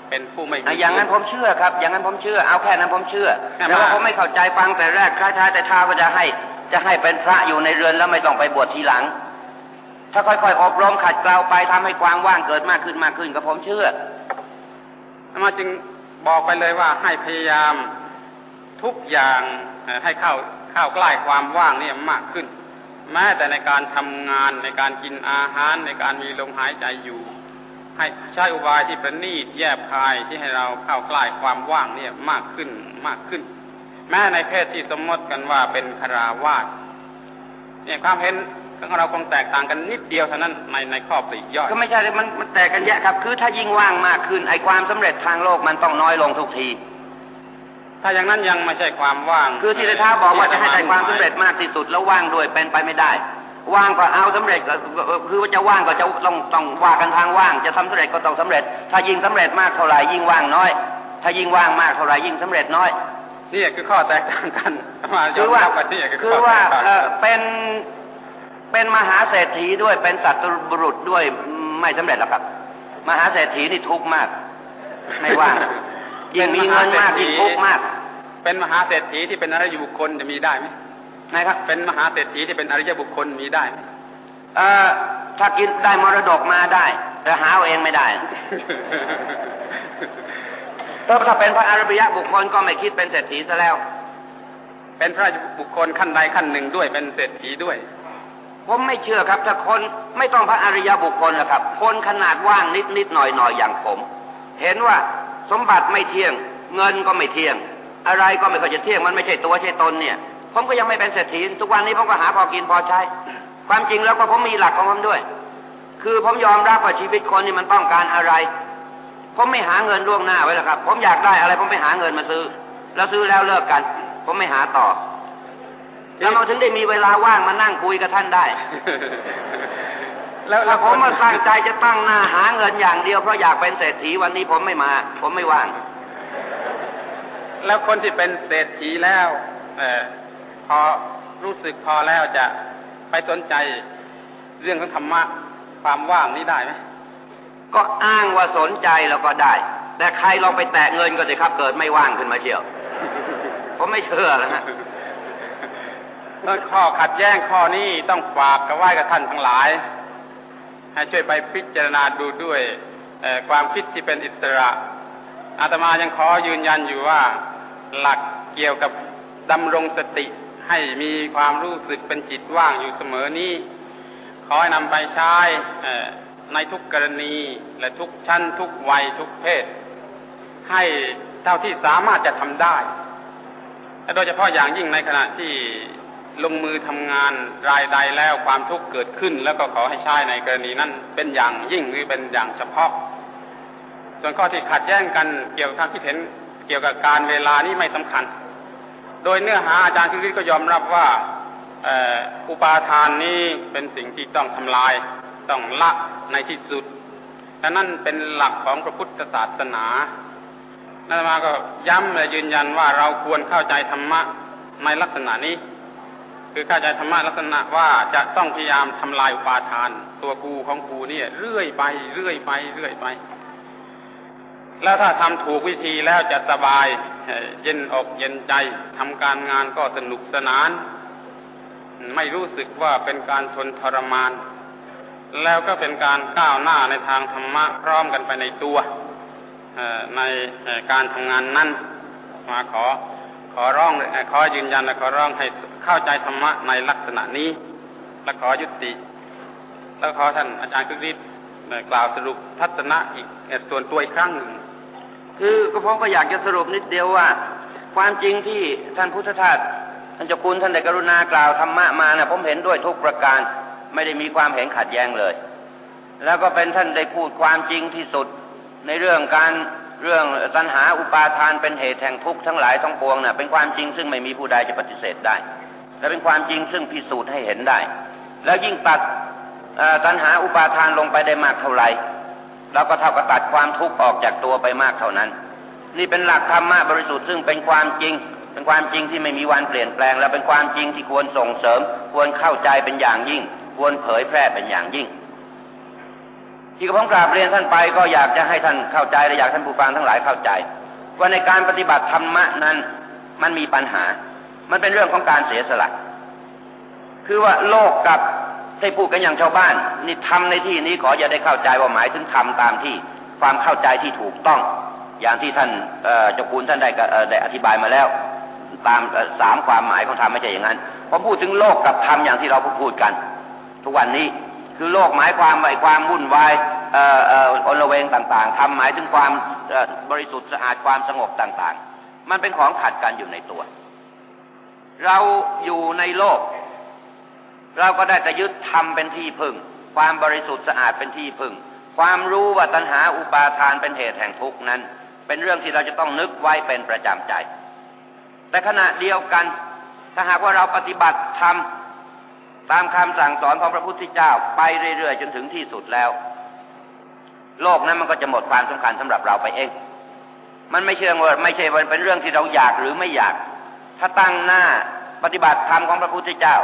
เป็นผู้ไม่อย่างนั้นผมเชื่อครับ อย่างนั้นผมเชื่อ เอาแค่นั้นผมเชื่อแต่ว่าผมไม่เข้าใจฟังแต่แรกคล้ายๆแต่ท้าก็จะให้ จะให้เป็นพระอยู่ในเรือนแล้วไม่ต้องไปบวชทีหลัง ถ้าค่อยๆอบรมขัดเกลาไปทำให้ความว่างเกิดมากขึ้นมากขึ้นก็ผมเชื่อมาจึงบอกไปเลยว่าให้พยายามทุกอย่างให้เข้าเข้าใกล้ความว่างนี่มากขึ้น แม้แต่ในการทำงานในการกินอาหารในการมีลมหายใจอยู่ ให้ใช้อุบายที่ประณีตแยบคายที่ให้เราเข้าใกล้ความว่างเนี่ยมากขึ้นมากขึ้น แม้ในเพศที่สมมติกันว่าเป็นคาราวาสเนี่ยความเห็น ของเราคงแตกต่างกันนิดเดียวเท่านั้นในในข้อปลีกย่อยก็ไม่ใช่มันมันแตกกันแยะครับ คือถ้ายิ่งว่างมากขึ้นไอ้ความสำเร็จทางโลกมันต้องน้อยลงทุกที ถ้าอย่างนั้นยังไม่ใช่ความว่าง คือที่ท้าบอกว่าจะให้ได้ความสำเร็จมากที่สุดแล้วว่างด้วยเป็นไปไม่ได้ว่างก็เอาสำเร็จก็คือว่าจะว่างก็จะต้องต้องว่ากันทางว่าง จะทำสำเร็จก็ต้องสำเร็จ ถ้ายิ่งสำเร็จมากเท่าไหร่ยิ่งว่างน้อย ถ้ายิ่งว่างมากเท่าไหร่ยิ่งสำเร็จน้อยนี่คือข้อแตกต่างกันคือว่าคือว่าเป็น เป็นมหาเศรษฐีด้วยเป็นสัตว์บุรุษด้วยไม่สำเร็จหรอกครับ มหาเศรษฐีนี่ทุกข์มาก ไม่ว่างยิ่งมีเงินมากยิ่งทุกข์มาก เป็นมหาเศรษฐีที่เป็นอริยบุคคลจะมีได้ไหมนะครับ เป็นมหาเศรษฐีที่เป็นอริยบุคคลมีได้ไหมเอ่อถ้ากินได้มรดกมาได้แต่หาเอาเองไม่ได้ถ้าเป็นพระอริยบุคคลก็ไม่คิดเป็นเศรษฐีซะแล้ว เป็นพระบุคคลขั้นใดขั้นหนึ่งด้วยเป็นเศรษฐีด้วย ผมไม่เชื่อครับถ้าคนไม่ต้องพระอริยบุคคลนะครับ คนขนาดว่างนิดนิดหน่อยหน่อยอย่างผม เห็นว่าสมบัติไม่เที่ยง เงินก็ไม่เที่ยง อะไรก็ไม่ค่อยจะเที่ยงมันไม่ใช่ตัวใช่ตนเนี่ย ผมก็ยังไม่เป็นเศรษฐีทุกวันนี้ผมก็หาพอกินพอใช้ ความจริงแล้วก็ผมมีหลักของผมด้วย คือผมยอมรับว่าชีวิตคนนี่มันต้องการอะไร ผมไม่หาเงินล่วงหน้าไว้แล้วครับ ผมอยากได้อะไร ผมไปหาเงินมาซื้อ แล้วซื้อแล้วเลิกกัน ผมไม่หาต่อ แล้วเราถึงได้มีเวลาว่างมานั่งคุยกับท่านได้ แล้วผมมาตั้งใจจะตั้งหน้าหาเงินอย่างเดียวเพราะอยากเป็นเศรษฐีวันนี้ผมไม่มา ผมไม่ว่าง แล้วคนที่เป็นเศรษฐีแล้ว เออพอรู้สึกพอแล้วจะไปสนใจเรื่องของธรรมะความว่างนี้ได้ไหมก็อ้างว่าสนใจแล้วก็ได้ แต่ใครลองไปแตะเงินก็จะครับเกิดไม่ว่างขึ้นมาเชียวผมไม่เชื่อแล้ วนะข้อขัดแย้งข้อนี้ต้องฝากกับไหว้กับท่านทั้งหลาย ให้ช่วยไปพิจารณาดูด้วยความคิดที่เป็นอิสระ อาตมายังขอยืนยันอยู่ว่า หลักเกี่ยวกับดำรงสติให้มีความรู้สึกเป็นจิตว่างอยู่เสมอนี้ ขอให้นำไปใช้ในทุกกรณีและทุกชั้นทุกวัยทุกเพศ ให้เท่าที่สามารถจะทำได้ โดยเฉพาะอย่างยิ่งในขณะที่ ลงมือทำงานรายใดแล้วความทุกข์เกิดขึ้น แล้วก็ขอให้ใช้ในกรณีนั้น เป็นอย่างยิ่งหรือเป็นอย่างเฉพาะ ส่วนข้อที่ขัดแย้งกันเกี่ยวกับความคิดเห็นเกี่ยวกับการเวลานี้ไม่สำคัญ โดยเนื้อหาอาจารย์คิริก็ยอมรับว่าอุปาทานนี้เป็นสิ่งที่ต้องทำลายต้องละในที่สุดและนั่นเป็นหลักของพระพุทธศาสนานันมาก็ย้ำและยืนยันว่าเราควรเข้าใจธรรมะในลักษณะนี้ คือเข้าใจธรรมะลักษณะว่าจะต้องพยายามทำลายอุปาทาน ตัวกูของกูเนี่ย เรื่อยไป เรื่อยไป เรื่อยไป แล้วถ้าทำถูกวิธีแล้วจะสบายเย็นอกเย็นใจทำการงานก็สนุกสนาน ไม่รู้สึกว่าเป็นการทนทรมาน แล้วก็เป็นการก้าวหน้าในทางธรรมะพร้อมกันไปในตัวในการทำงานนั้นมาขอ ขอร้องขอยืนยันและขอร้องให้เข้าใจธรรมะในลักษณะนี้ และขอยุติ แล้วขอท่านอาจารย์คึกฤทธิ์กล่าวสรุปทัศนะอีกส่วนตัวอีกครั้งหนึ่งคือก็ผมก็อยากจะสรุปนิดเดียวว่า ความจริงที่ท่านพุทธทาสท่านเจ้าคุณท่านได้กรุณากล่าวธรรมะมานะผมเห็นด้วยทุกประการไม่ได้มีความเห็นขัดแย้งเลย แล้วก็เป็นท่านได้พูดความจริงที่สุดในเรื่องการ เรื่องตัณหาอุปาทานเป็นเหตุแห่งทุกข์ทั้งหลายทั้งปวงนะ่ะเป็นความจริงซึ่งไม่มีผู้ใดจะปฏิเสธได้ และเป็นความจริงซึ่งพิสูจน์ให้เห็นได้ แล้วยิ่งตัดตัณหาอุปาทานลงไปได้มากเท่าไหร่เราก็เท่ากับตัดความทุกข์ออกจากตัวไปมากเท่านั้น นี่เป็นหลักธรรมะบริสุทธิ์ซึ่งเป็นความจริง เป็นความจริงที่ไม่มีวันเปลี่ยนแปลง และเป็นความจริงที่ควรส่งเสริม ควรเข้าใจเป็นอย่างยิ่ง ควรเผยแพร่เป็นอย่างยิ่ง ที่กระผมกราบเรียนท่านไปก็อยากจะให้ท่านเข้าใจและอยากท่านผู้ฟังทั้งหลายเข้าใจ ว่าในการปฏิบัติธรรมะนั้นมันมีปัญหา มันเป็นเรื่องของการเสียสละ คือว่าโลกกับให้พูดกันอย่างชาวบ้านนี่ทำในที่นี้ขออย่าได้เข้าใจว่าหมายถึงทำตามที่ความเข้าใจที่ถูกต้อง อย่างที่ท่านเจ้าคุณท่านได้ได้อธิบายมาแล้ว ตามสามความหมายของธรรมไม่ใช่อย่างนั้นผมพูดถึงโลกกับธรรมอย่างที่เราพูดกัน ทุกวันนี้ คือโลกหมายความว่าความวุ่นวายเอ่อเอ่ออนลเวงต่างๆทำหมายถึงความบริสุทธิ์สะอาดความสงบต่างๆ มันเป็นของขัดกันอยู่ในตัว เราอยู่ในโลก เราก็ได้แต่ยึดธรรมเป็นที่พึ่ง ความบริสุทธิ์สะอาดเป็นที่พึ่ง ความรู้ว่าตัณหาอุปาทานเป็นเหตุแห่งทุกข์นั้น เป็นเรื่องที่เราจะต้องนึกไว้เป็นประจำใจ แต่ขณะเดียวกันถ้าหากว่าเราปฏิบัติธรรม ตามคำสั่งสอนของพระพุทธเจ้าไปเรื่อยๆจนถึงที่สุดแล้ว โลกนั้นมันก็จะหมดความสำคัญสำหรับเราไปเอง มันไม่เชิงว่าไม่ใช่ว่าเป็นเรื่องที่เราอยากหรือไม่อยาก ถ้าตั้งหน้าปฏิบัติธรรมของพระพุทธเจ้า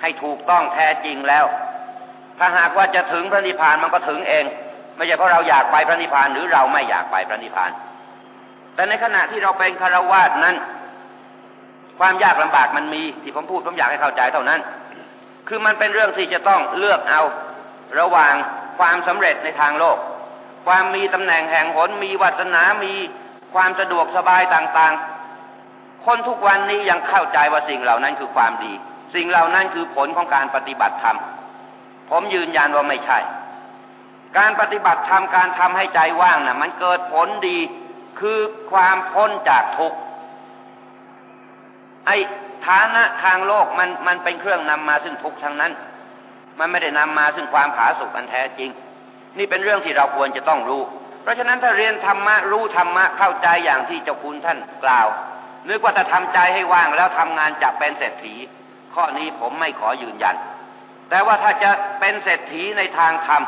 ให้ถูกต้องแท้จริงแล้ว ถ้าหากว่าจะถึงพระนิพพานมันก็ถึงเอง ไม่ใช่เพราะเราอยากไปพระนิพพานหรือเราไม่อยากไปพระนิพพาน แต่ในขณะที่เราเป็นคารวาสนั้น ความยากลำบากมันมีที่ผมพูดผมอยากให้เข้าใจเท่านั้น คือมันเป็นเรื่องที่จะต้องเลือกเอาระหว่างความสำเร็จในทางโลก ความมีตำแหน่งแห่งหนมีวัฒนา มีความสะดวกสบายต่างๆ คนทุกวันนี้ยังเข้าใจว่าสิ่งเหล่านั้นคือความดี สิ่งเหล่านั้นคือผลของการปฏิบัติธรรม ผมยืนยันว่าไม่ใช่ การปฏิบัติธรรมการทำให้ใจว่างนะ่ะ มันเกิดผลดีคือความพ้นจากทุกข์ไอ ฐานะทางโลกมันมันเป็นเครื่องนำมาซึ่งทุกข์ทั้งนั้น มันไม่ได้นำมาซึ่งความผาสุกอันแท้จริง นี่เป็นเรื่องที่เราควรจะต้องรู้ เพราะฉะนั้นถ้าเรียนธรรมะรู้ธรรมะเข้าใจอย่างที่เจ้าคุณท่านกล่าวนึกว่าจะทำใจให้ว่างแล้วทำงานจะเป็นเศรษฐี ข้อนี้ผมไม่ขอยืนยัน แต่ว่าถ้าจะเป็นเศรษฐีในทางธรรม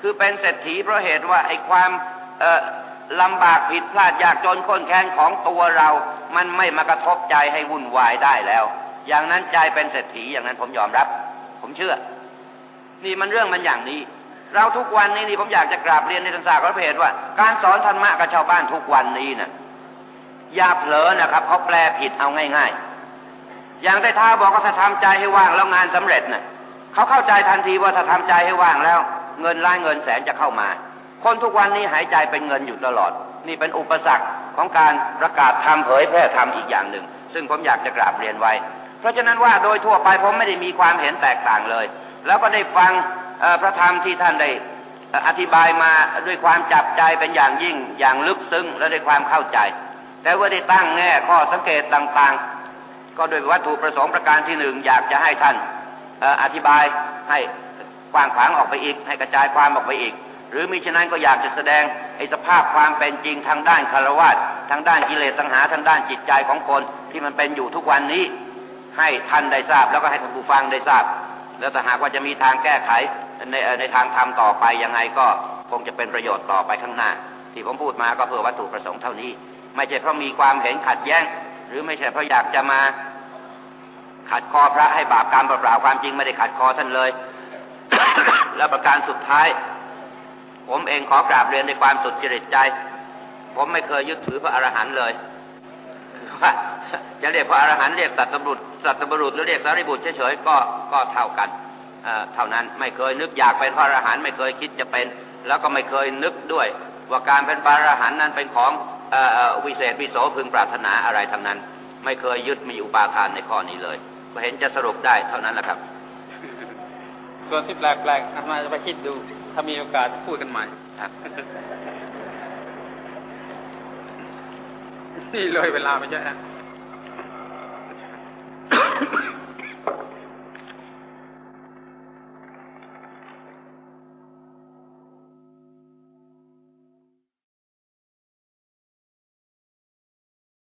คือเป็นเศรษฐีเพราะเหตุว่าไอ้ความ ลำบากผิดพลาดยากจนข้นแค้นของตัวเรา มันไม่มากระทบใจให้วุ่นวายได้แล้ว อย่างนั้นใจเป็นเศรษฐีอย่างนั้นผมยอมรับ ผมเชื่อ นี่มันเรื่องมันอย่างนี้ เราทุกวันนี้นี่ผมอยากจะกราบเรียนในทางศาสตร์พระเพทว่า การสอนธรรมะกับชาวบ้านทุกวันนี้นะ่ะอย่าเผลอนะครับเขาแปลผิดเอาง่าย ๆ อย่างได้ท้าบอกว่าถ้าทำใจให้ว่างแล้วงานสำเร็จนะ่ะเขาเข้าใจทันทีว่าถ้าทำใจให้ว่างแล้ว เงินล้านเงินแสนจะเข้ามา คนทุกวันนี้หายใจเป็นเงินอยู่ตลอด นี่เป็นอุปสรรคของการประกาศทำเผยแพร่ทำอีกอย่างหนึ่ง ซึ่งผมอยากจะกราบเรียนไว้ เพราะฉะนั้นว่าโดยทั่วไปผมไม่ได้มีความเห็นแตกต่างเลย แล้วก็ได้ฟังพระธรรมที่ท่านได้อธิบายมาด้วยความจับใจเป็นอย่างยิ่งอย่างลึกซึ้งและด้วยความเข้าใจ แต่ว่าได้ตั้งแง่ข้อสังเกตต่างๆ ก็โดยวัตถุประสงค์ประการที่หนึ่งอยากจะให้ท่านอธิบายให้กว้างขวางออกไปอีก ให้กระจายความออกไปอีก หรือมิฉะนั้นก็อยากจะแสดงไอ้สภาพความเป็นจริงทางด้านคารวะทางด้านกิเลสตัณหาทางด้านจิตใจของคนที่มันเป็นอยู่ทุกวันนี้ ให้ท่านได้ทราบแล้วก็ให้ท่านผู้ฟังได้ทราบ แล้วถ้าหากว่าจะมีทางแก้ไขในในทางธรรมต่อไปยังไงก็คงจะเป็นประโยชน์ต่อไปข้างหน้า ที่ผมพูดมาก็เพื่อวัตถุประสงค์เท่านี้ ไม่ใช่เพราะมีความเห็นขัดแย้ง หรือไม่ใช่เพราะอยากจะมาขัดคอพระให้บาปกรรมเปล่าๆความจริงไม่ได้ขัดคอท่านเลย แล้วประการสุดท้าย ผมเองขอกราบเรียนในความสุดจริตใจ ผมไม่เคยยึดถือพระอรหันต์เลยว่าจะเรียกพระอรหันต์เรียกสัตบุรุษสัตบุรุษหรือเรียกสารีบุตรเฉยๆก็ก็เท่ากันเท่านั้นไม่เคยนึกอยากเป็นพระอรหันต์ไม่เคยคิดจะเป็น แล้วก็ไม่เคยนึกด้วย ว่าการเป็นพระอรหันต์นั้นเป็นของวิเศษวิโสพึงปรารถนาอะไรทั้งนั้น ไม่เคยยึดมีอุปาทานในข้อนี้เลย ก็เห็นจะสรุปได้เท่านั้นแหละครับ ส่วนที่แปลกๆอามาจะไปคิดดู ถ้ามีโอกาสพูดกันใหม่นี่เลยเวลาไปเยอะ